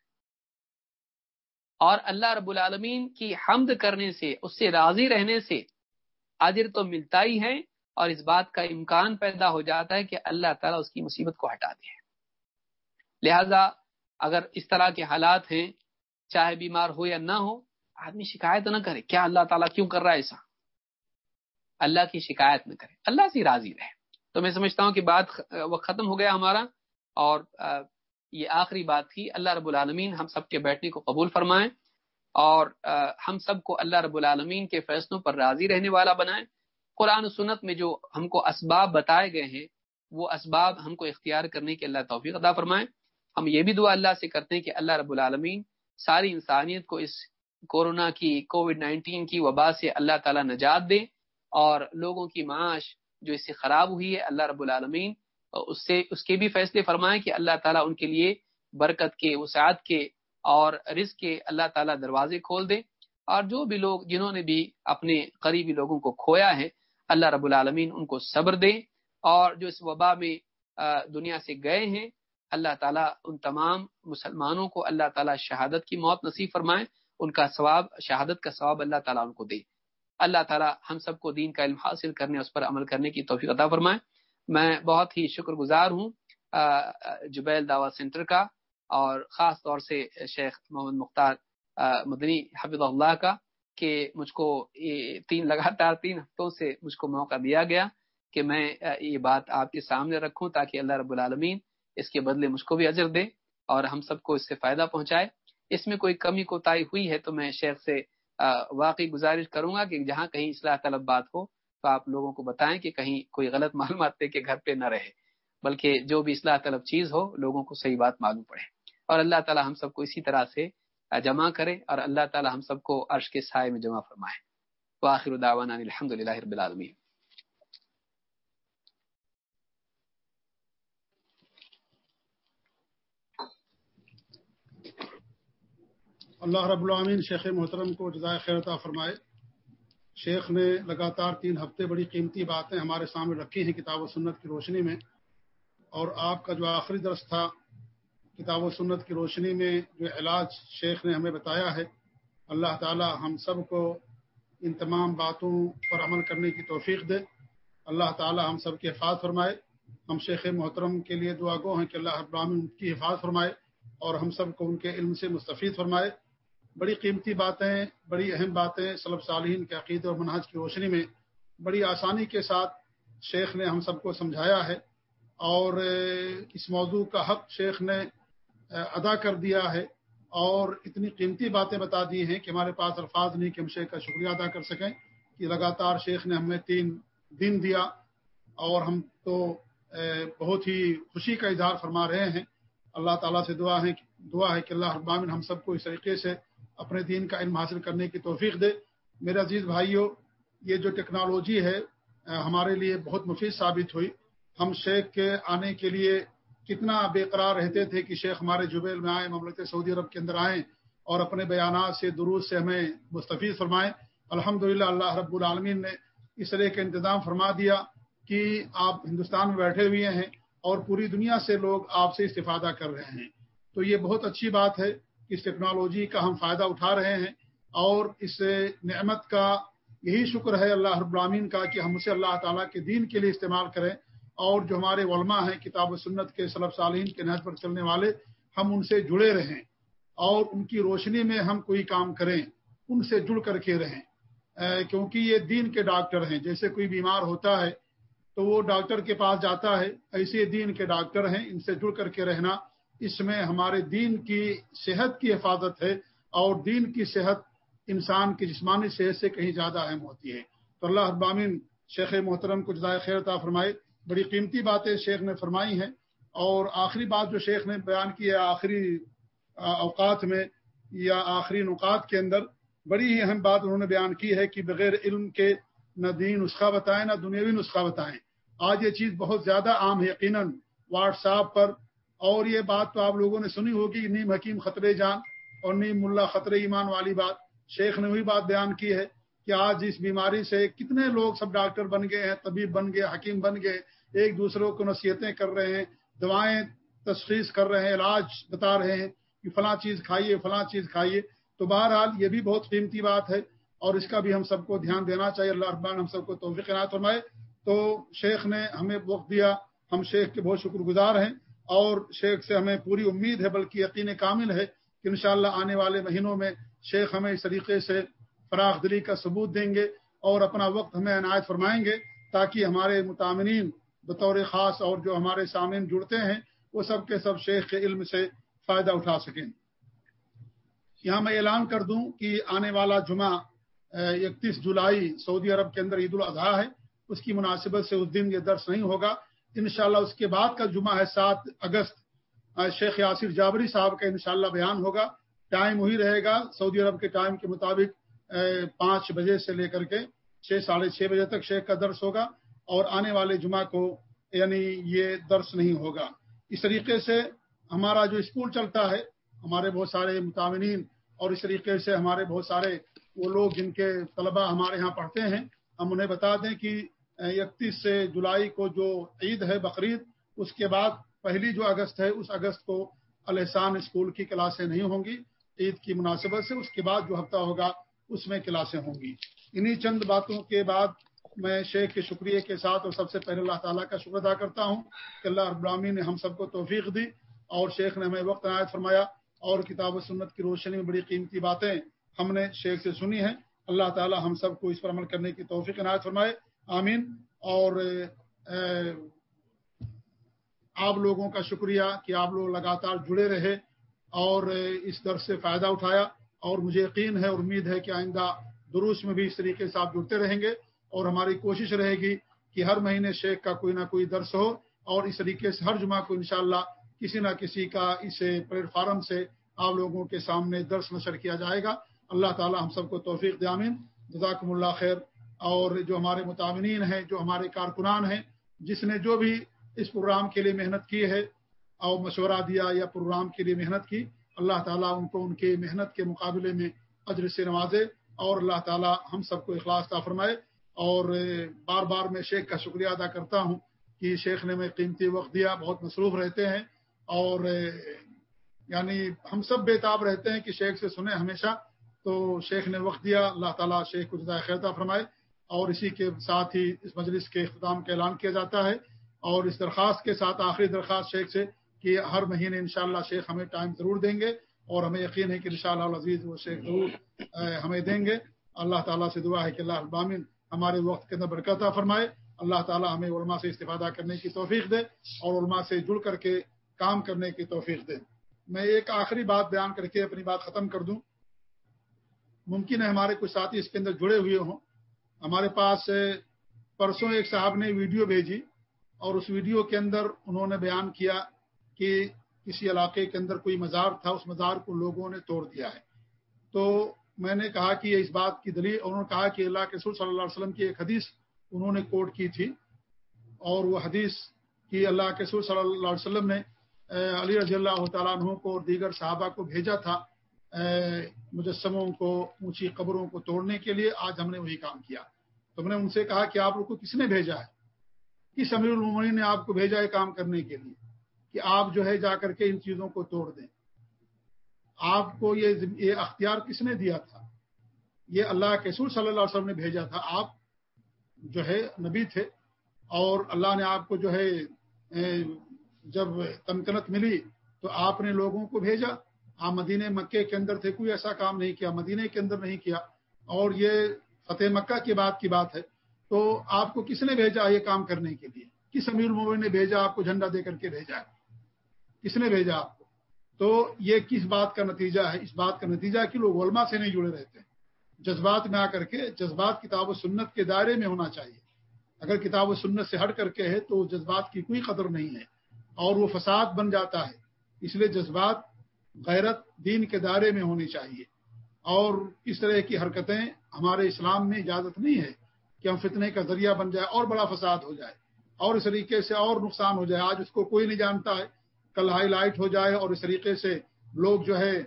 اور اللہ رب العالمین کی حمد کرنے سے، اس سے راضی رہنے سے اجر تو ملتا ہی ہے اور اس بات کا امکان پیدا ہو جاتا ہے کہ اللہ تعالیٰ اس کی مصیبت کو ہٹا دے۔ لہذا اگر اس طرح کے حالات ہیں، چاہے بیمار ہو یا نہ ہو، آدمی شکایت نہ کرے۔ کیا اللہ تعالیٰ کیوں کر رہا ہے ایسا؟ اللہ کی شکایت نہ کرے۔ اللہ سے راضی رہے۔ تو میں سمجھتا ہوں کہ بات وہ ختم ہو گیا ہمارا۔ اور یہ آخری بات تھی، اللہ رب العالمین ہم سب کے بیٹھنے کو قبول فرمائیں اور ہم سب کو اللہ رب العالمین کے فیصلوں پر راضی رہنے والا بنائیں۔ قرآن و سنت میں جو ہم کو اسباب بتائے گئے ہیں، وہ اسباب ہم کو اختیار کرنے کے اللہ توفیق ادا فرمائیں ہم یہ بھی دعا اللہ سے کرتے ہیں کہ اللہ رب العالمین ساری انسانیت کو اس کورونا کی، کووڈ نائنٹین کی وبا سے اللہ تعالیٰ نجات دے اور لوگوں کی معاش جو اس سے خراب ہوئی ہے، اللہ رب العالمین اس سے، اس کے بھی فیصلے فرمائیں کہ اللہ تعالیٰ ان کے لیے برکت کے، وسعت کے اور رزق کے اللہ تعالیٰ دروازے کھول دے۔ اور جو بھی لوگ، جنہوں نے بھی اپنے قریبی لوگوں کو کھویا ہے اللہ رب العالمین ان کو صبر دے اور جو اس وبا میں دنیا سے گئے ہیں، اللہ تعالیٰ ان تمام مسلمانوں کو اللہ تعالیٰ شہادت کی موت نصیب فرمائے، ان کا ثواب، شہادت کا ثواب اللہ تعالیٰ ان کو دے۔ اللہ تعالیٰ ہم سب کو دین کا علم حاصل کرنے، اس پر عمل کرنے کی توفیق عطا فرمائے۔ میں بہت ہی شکر گزار ہوں جبیل دعوت سینٹر کا اور خاص طور سے شیخ محمد مختار مدنی حفظ اللہ کا۔ کہ مجھ کو یہ تین لگاتار تین ہفتوں سے مجھ کو موقع دیا گیا کہ میں یہ بات آپ کے سامنے رکھوں تاکہ اللہ رب العالمین اس کے بدلے مجھ کو بھی اجر دے اور ہم سب کو اس سے فائدہ پہنچائے۔ اس میں کوئی کمی کوتاہی ہوئی ہے تو میں شیخ سے واقعی گزارش کروں گا کہ جہاں کہیں اصلاح طلب بات ہو تو آپ لوگوں کو بتائیں کہ کہیں کوئی غلط معلومات دے کے گھر پہ نہ رہے۔ بلکہ جو بھی اصلاح طلب چیز ہو، لوگوں کو صحیح بات معلوم پڑے۔ اور اللہ تعالی ہم سب کو اسی طرح سے جمع کرے اور اللہ تعالی ہم سب کو عرش کے سائے میں جمع فرمائے۔ وآخر دعوانا الحمد للہ رب العالمین۔ اللہ رب العامین شیخ محترم کو جزائے خیر عطا فرمائے۔ شیخ نے لگاتار تین ہفتے بڑی قیمتی باتیں ہمارے سامنے رکھی ہیں کتاب و سنت کی روشنی میں اور آپ کا جو آخری درس تھا کتاب و سنت کی روشنی میں جو علاج شیخ نے ہمیں بتایا ہے، اللہ تعالی ہم سب کو ان تمام باتوں پر عمل کرنے کی توفیق دے۔ اللہ تعالی ہم سب کی حفاظ فرمائے۔ ہم شیخ محترم کے لیے دعا گو ہیں کہ اللہ ابراہین کی حفاظ فرمائے اور ہم سب کو ان کے علم سے مستفید فرمائے۔ بڑی قیمتی باتیں، بڑی اہم باتیں صلب صالحین کے عقید اور مناج کی روشنی میں بڑی آسانی کے ساتھ شیخ نے ہم سب کو سمجھایا ہے۔ اور اس موضوع کا حق شیخ نے ادا کر دیا ہے اور اتنی قیمتی باتیں بتا دی ہیں کہ ہمارے پاس الفاظ نہیں کہ ہم شیخ کا شکریہ ادا کر سکیں کہ لگاتار شیخ نے ہمیں تین دن دیا اور ہم تو بہت ہی خوشی کا اظہار فرما رہے ہیں۔ اللہ تعالیٰ سے دعا ہے دعا ہے کہ اللہ ابامن ہم سب کو اس طریقے سے اپنے دین کا علم حاصل کرنے کی توفیق دے۔ میرے عزیز بھائیوں یہ جو ٹیکنالوجی ہے ہمارے لیے بہت مفید ثابت ہوئی۔ ہم شیخ کے آنے کے لیے کتنا بے قرار رہتے تھے کہ شیخ ہمارے جبیل میں آئے مملکت سعودی عرب کے اندر آئیں اور اپنے بیانات سے درست سے ہمیں مستفید فرمائیں۔ الحمد اللہ رب العالمین نے اس طرح کا انتظام فرما دیا کہ آپ ہندوستان میں بیٹھے ہوئے ہیں اور پوری دنیا سے لوگ آپ سے استفادہ کر رہے ہیں۔ تو یہ بہت اچھی بات ہے اس ٹیکنالوجی کا ہم فائدہ اٹھا رہے ہیں اور اس نعمت کا یہی شکر ہے اللہ رب العالمین کا کہ ہم اسے اللہ تعالیٰ کے دین کے لیے استعمال کریں۔ اور جو ہمارے علماء ہیں، کتاب و سنت کے صلب صالحین کے نہج پر چلنے والے، ہم ان سے جڑے رہیں اور ان کی روشنی میں ہم کوئی کام کریں، ان سے جڑ کر کے رہیں۔ کیونکہ یہ دین کے ڈاکٹر ہیں۔ جیسے کوئی بیمار ہوتا ہے تو وہ ڈاکٹر کے پاس جاتا ہے، ایسے دین کے ڈاکٹر ہیں، ان سے جڑ کر کے رہنا اس میں ہمارے دین کی صحت کی حفاظت ہے اور دین کی صحت انسان کی جسمانی صحت سے کہیں زیادہ اہم ہوتی ہے۔ تو اللہ ابامین شیخ محترم کو جدائے خیر عطا فرمائے۔ بڑی قیمتی باتیں شیخ نے فرمائی ہیں اور آخری بات جو شیخ نے بیان کی ہے آخری اوقات میں یا آخری نکات کے اندر، بڑی ہی اہم بات انہوں نے بیان کی ہے کہ بغیر علم کے نہ دین نسخہ بتائیں، نہ دنیاوی نسخہ بتائیں۔ آج یہ چیز بہت زیادہ عام ہے، یقیناً واٹس ایپ پر۔ اور یہ بات تو آپ لوگوں نے سنی ہوگی، نیم حکیم خطرے جان اور نیم ملا خطرے ایمان والی بات، شیخ نے وہی بات بیان کی ہے۔ کہ آج اس بیماری سے کتنے لوگ سب ڈاکٹر بن گئے ہیں، طبیب بن گئے، حکیم بن گئے، ایک دوسروں کو نصیحتیں کر رہے ہیں دوائیں تشخیص کر رہے ہیں، علاج بتا رہے ہیں کہ فلاں چیز کھائیے، فلاں چیز کھائیے۔ تو بہرحال یہ بھی بہت قیمتی بات ہے اور اس کا بھی ہم سب کو دھیان دینا چاہیے۔ اللہ رحمان ہم سب کو توفیق فرمائے۔ تو شیخ نے ہمیں وقت دیا۔ ہم شیخ کے بہت شکر گزار ہیں اور شیخ سے ہمیں پوری امید ہے، بلکہ یقین کامل ہے کہ انشاءاللہ آنے والے مہینوں میں شیخ ہمیں اس طریقے سے فراخ دلی کا ثبوت دیں گے اور اپنا وقت ہمیں عنایت فرمائیں گے تاکہ ہمارے متامنین بطور خاص اور جو ہمارے سامعین جڑتے ہیں، وہ سب کے سب شیخ کے علم سے فائدہ اٹھا سکیں۔ یہاں میں اعلان کر دوں کہ آنے والا جمعہ اکتیس جولائی سعودی عرب کے اندر عید الاضحیٰ ہے۔ اس کی مناسبت سے اس دن یہ درس نہیں ہوگا۔ انشاءاللہ اس کے بعد کا جمعہ ہے سات اگست۔ شیخ یاسر جابری صاحب کا انشاءاللہ بیان ہوگا۔ ٹائم وہی رہے گا، سعودی عرب کے ٹائم کے مطابق پانچ بجے سے لے کر کے چھ، ساڑھے چھ بجے تک شیخ کا درس ہوگا اور آنے والے جمعہ کو یعنی یہ درس نہیں ہوگا۔ اس طریقے سے ہمارا جو اسکول چلتا ہے، ہمارے بہت سارے متعمین اور اس طریقے سے ہمارے بہت سارے وہ لوگ جن کے طلبہ ہمارے یہاں پڑھتے ہیں، ہم انہیں بتا دیں کہ اکتیس جولائی کو جو عید ہے بقرعید، اس کے بعد پہلی جو اگست ہے، اس اگست کو الحسان اسکول کی کلاسیں نہیں ہوں گی، عید کی مناسبت سے، اس کے بعد جو ہفتہ ہوگا اس میں کلاسیں ہوں گی۔ انہی چند باتوں کے بعد میں شیخ کے شکریہ کے ساتھ اور سب سے پہلے اللہ تعالیٰ کا شکر ادا کرتا ہوں کہ اللہ ابرامی نے ہم سب کو توفیق دی اور شیخ نے ہمیں وقت عنایت فرمایا اور کتاب و سنت کی روشنی میں بڑی قیمتی باتیں ہم نے شیخ سے سنی ہیں۔ اللہ تعالیٰ ہم سب کو اس پر عمل کرنے کی توفیق عنایت فرمائے۔ آمین۔ اور آپ لوگوں کا شکریہ کہ آپ لوگ لگاتار جڑے رہے اور اس در سے فائدہ اٹھایا۔ اور مجھے یقین ہے اور امید ہے کہ آئندہ دروس میں بھی اس طریقے سے آپ جڑتے رہیں گے اور ہماری کوشش رہے گی کہ ہر مہینے شیخ کا کوئی نہ کوئی درس ہو اور اس طریقے سے ہر جمعہ کو انشاءاللہ کسی نہ کسی کا اس پلیٹ فارم سے آپ لوگوں کے سامنے درس نشر کیا جائے گا۔ اللہ تعالی ہم سب کو توفیق دامین جزاکم اللہ خیر۔ اور جو ہمارے متعمین ہیں، جو ہمارے کارکنان ہیں، جس نے جو بھی اس پروگرام کے لیے محنت کی ہے اور مشورہ دیا یا پروگرام کے لیے محنت کی اللہ تعالیٰ ان کو ان کے محنت کے مقابلے میں اجر سے نوازے اور اللہ تعالیٰ ہم سب کو اخلاص کا فرمائے۔ اور بار بار میں شیخ کا شکریہ ادا کرتا ہوں کہ شیخ نے میں قیمتی وقت دیا، بہت مصروف رہتے ہیں۔ اور یعنی ہم سب بےتاب رہتے ہیں کہ شیخ سے سنیں ہمیشہ۔ تو شیخ نے وقت دیا، اللہ تعالیٰ شیخ کو جدائے خیرتا فرمائے۔ اور اسی کے ساتھ ہی اس مجلس کے اختتام کا اعلان کیا جاتا ہے۔ اور اس درخواست کے ساتھ آخری درخواست شیخ سے کہ ہر مہینے انشاءاللہ شیخ ہمیں ٹائم ضرور دیں گے اور ہمیں یقین ہے کہ انشاءاللہ شاء عزیز وہ شیخ ضرور ہمیں دیں گے۔ اللہ تعالیٰ سے دعا ہے کہ اللہ ابامن ہمارے وقت کے اندر برکتہ فرمائے۔ اللہ تعالیٰ ہمیں علماء سے استفادہ کرنے کی توفیق دے اور علماء سے جڑ کر کے کام کرنے کی توفیق دے۔ میں ایک آخری بات بیان کر کے اپنی بات ختم کر دوں۔ ممکن ہے ہمارے کچھ ساتھی اس کے اندر جڑے ہوئے ہوں۔ ہمارے پاس پرسوں ایک صاحب نے ویڈیو بھیجی اور اس ویڈیو کے اندر انہوں نے بیان کیا کہ کسی علاقے کے اندر کوئی مزار تھا، اس مزار کو لوگوں نے توڑ دیا ہے۔ تو میں نے کہا کہ یہ اس بات کی دلیل انہوں نے کہا کہ اللہ کے رسول صلی اللہ علیہ وسلم کی ایک حدیث انہوں نے کوٹ کی تھی۔ اور وہ حدیث کی اللہ کے رسول صلی اللہ علیہ وسلم نے علی رضی اللہ تعالیٰ عنہ کو اور دیگر صحابہ کو بھیجا تھا مجسموں کو، اونچی قبروں کو توڑنے کے لیے، آج ہم نے وہی کام کیا۔ تو میں نے ان سے کہا کہ آپ لوگ کو کس نے بھیجا ہے؟ کس امیر المنی نے آپ کو بھیجا ہے کام کرنے کے لیے؟ کہ آپ جو ہے جا کر کے ان چیزوں کو توڑ دیں۔ آپ کو یہ یہ اختیار کس نے دیا تھا؟ یہ اللہ کے سور صلی اللہ علیہ وسلم نے بھیجا تھا۔ آپ جو ہے نبی تھے اور اللہ نے آپ کو جو ہے جب تمکنت ملی تو آپ نے لوگوں کو بھیجا۔ آپ مدینہ مکے کے اندر تھے، کوئی ایسا کام نہیں کیا مدینہ کے اندر نہیں کیا۔ اور یہ فتح مکہ کے بعد کی بات ہے۔ تو آپ کو کس نے بھیجا یہ کام کرنے کے لیے؟ کس امیر المومن نے بھیجا، آپ کو جھنڈا دے کر کے بھیجا ہے؟ کس نے بھیجا آپ کو؟ تو یہ کس بات کا نتیجہ ہے؟ اس بات کا نتیجہ ہے کہ لوگ علماء سے نہیں جڑے رہتے جذبات میں آ کر کے جذبات کتاب و سنت کے دائرے میں ہونا چاہیے۔ اگر کتاب و سنت سے ہٹ کر کے ہے تو جذبات کی کوئی قدر نہیں ہے۔ اور وہ فساد بن جاتا ہے۔ اس لیے جذبات غیرت دین کے دائرے میں ہونی چاہیے۔ اور اس طرح کی حرکتیں ہمارے اسلام میں اجازت نہیں ہے کہ ہم فتنے کا ذریعہ بن جائے اور بڑا فساد ہو جائے اور اس طریقے سے اور نقصان ہو جائے۔ آج اس کو کوئی نہیں جانتا ہے۔ کل ہائی لائٹ ہو جائے اور اس طریقے سے لوگ جو ہے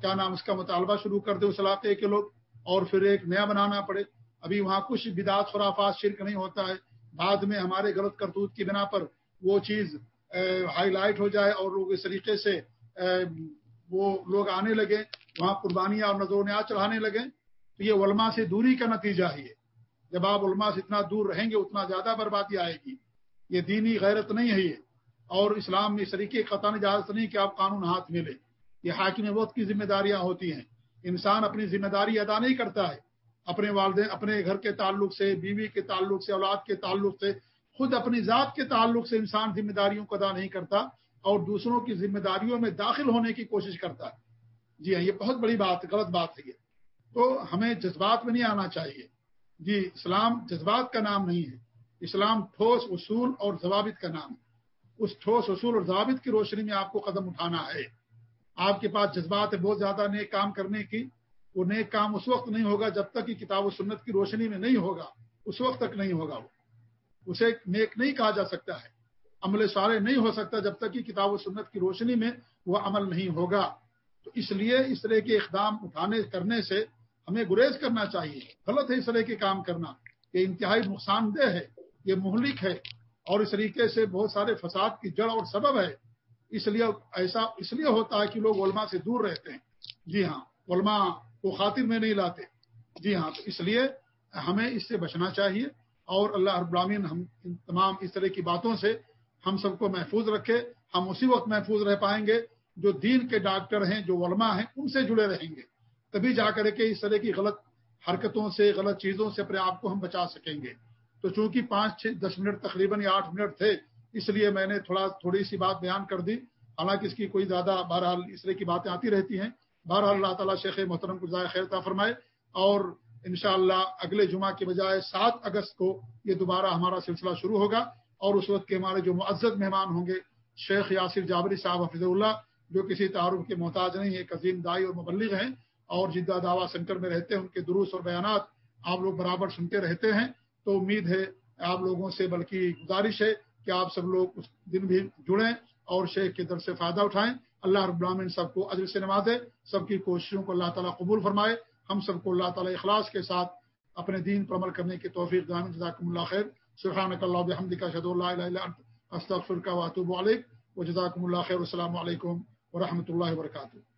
کیا نام اس کا مطالبہ شروع کر دے اس علاقے کے لوگ اور پھر ایک نیا بنانا پڑے۔ ابھی وہاں کچھ بدعت، خرافات، شرک نہیں ہوتا ہے۔ بعد میں ہمارے غلط کرتوت کی بنا پر وہ چیز ہائی لائٹ ہو جائے اور لوگ اس طریقے سے وہ لوگ آنے لگے، وہاں قربانیاں اور نظر نیا چڑھانے لگے۔ تو یہ علماء سے دوری کا نتیجہ ہے۔ جب آپ علماء سے اتنا دور رہیں گے، اتنا زیادہ بربادی آئے گی۔ یہ دینی غیرت نہیں ہے یہ۔ اور اسلام میں اس طریقے قطع اجازت نہیں کہ آپ قانون ہاتھ میں لیں۔ یہ حاکم وقت کی ذمہ داریاں ہوتی ہیں۔ انسان اپنی ذمہ داری ادا نہیں کرتا ہے۔ اپنے والدین، اپنے گھر کے تعلق سے، بیوی کے تعلق سے، اولاد کے تعلق سے، خود اپنی ذات کے تعلق سے انسان ذمہ داریوں کو ادا نہیں کرتا اور دوسروں کی ذمہ داریوں میں داخل ہونے کی کوشش کرتا ہے۔ جی ہاں یہ بہت بڑی بات، غلط بات ہے یہ۔ تو ہمیں جذبات میں نہیں آنا چاہیے۔ جی اسلام جذبات کا نام نہیں ہے۔ اسلام ٹھوس، اصول اور ضوابط کا نام ہے۔ اس ٹھوس اصول اور ضوابط کی روشنی میں آپ کو قدم اٹھانا ہے۔ آپ کے پاس جذبات ہے بہت زیادہ نیک کام کرنے کی، وہ نیک کام اس وقت نہیں ہوگا جب تک کہ کتاب و سنت کی روشنی میں نہیں ہوگا۔ اس وقت تک نہیں ہوگا وہ۔ اسے نیک نہیں کہا جا سکتا ہے۔ عمل سارے نہیں ہو سکتا جب تک کہ کتاب و سنت کی روشنی میں وہ عمل نہیں ہوگا۔ تو اس لیے اس طرح کے اقدام اٹھانے، کرنے سے ہمیں گریز کرنا چاہیے۔ غلط ہے اس طرح کے کام کرنا۔ یہ انتہائی نقصان دہ ہے۔ یہ مہلک ہے۔ اور اس طریقے سے بہت سارے فساد کی جڑ اور سبب ہے۔ اس لیے ایسا اس لیے ہوتا ہے کہ لوگ علماء سے دور رہتے ہیں۔ جی ہاں علماء کو خاطر میں نہیں لاتے۔ جی ہاں تو اس لیے ہمیں اس سے بچنا چاہیے اور اللہ ابرامین ہم تمام اس طرح کی باتوں سے ہم سب کو محفوظ رکھے۔ ہم اسی وقت محفوظ رہ پائیں گے۔ جو دین کے ڈاکٹر ہیں، جو علماء ہیں، ان سے جڑے رہیں گے۔ تبھی جا کر کے اس طرح کی غلط حرکتوں سے، غلط چیزوں سے اپنے آپ کو ہم بچا سکیں گے۔ تو چونکہ پانچ چھ دس منٹ تقریباً یا آٹھ منٹ تھے، اس لیے میں نے تھوڑا تھوڑی سی بات بیان کر دی۔ حالانکہ اس کی کوئی زیادہ بہرحال اس طرح کی باتیں آتی رہتی ہیں۔ بہرحال اللہ تعالیٰ شیخ محترم کو ضائع خیر فرمائے۔ اور انشاءاللہ اگلے جمعہ کے بجائے سات اگست کو یہ دوبارہ ہمارا سلسلہ شروع ہوگا۔ اور اس وقت کے ہمارے جو معزز مہمان ہوں گے، شیخ یاسر جابری صاحب، حفظ اللہ، جو کسی تعارف کے محتاج نہیں ہے قزیم دائی اور مبلغ ہیں، اور جدہ دعویٰ سینٹر میں رہتے ہیں، ان کے دروس اور بیانات آپ لوگ برابر سنتے رہتے ہیں۔ تو امید ہے آپ لوگوں سے، بلکہ گزارش ہے کہ آپ سب لوگ اس دن بھی جڑیں اور شیخ کے در سے فائدہ اٹھائیں۔ اللہ رب العالمین سب کو عدل سے نوازے، سب کی کوششوں کو اللہ تعالیٰ قبول فرمائے۔ ہم سب کو اللہ تعالیٰ اخلاص کے ساتھ اپنے دین پر عمل کرنے کی توفیق دان جزاکم اللہ خیر۔ سرحان اللہ بحمد کا شد اللہ استغفر کا واطب علیک۔ و جزاکم اللہ خیر۔ السلام علیکم و رحمۃ اللہ وبرکاتہ۔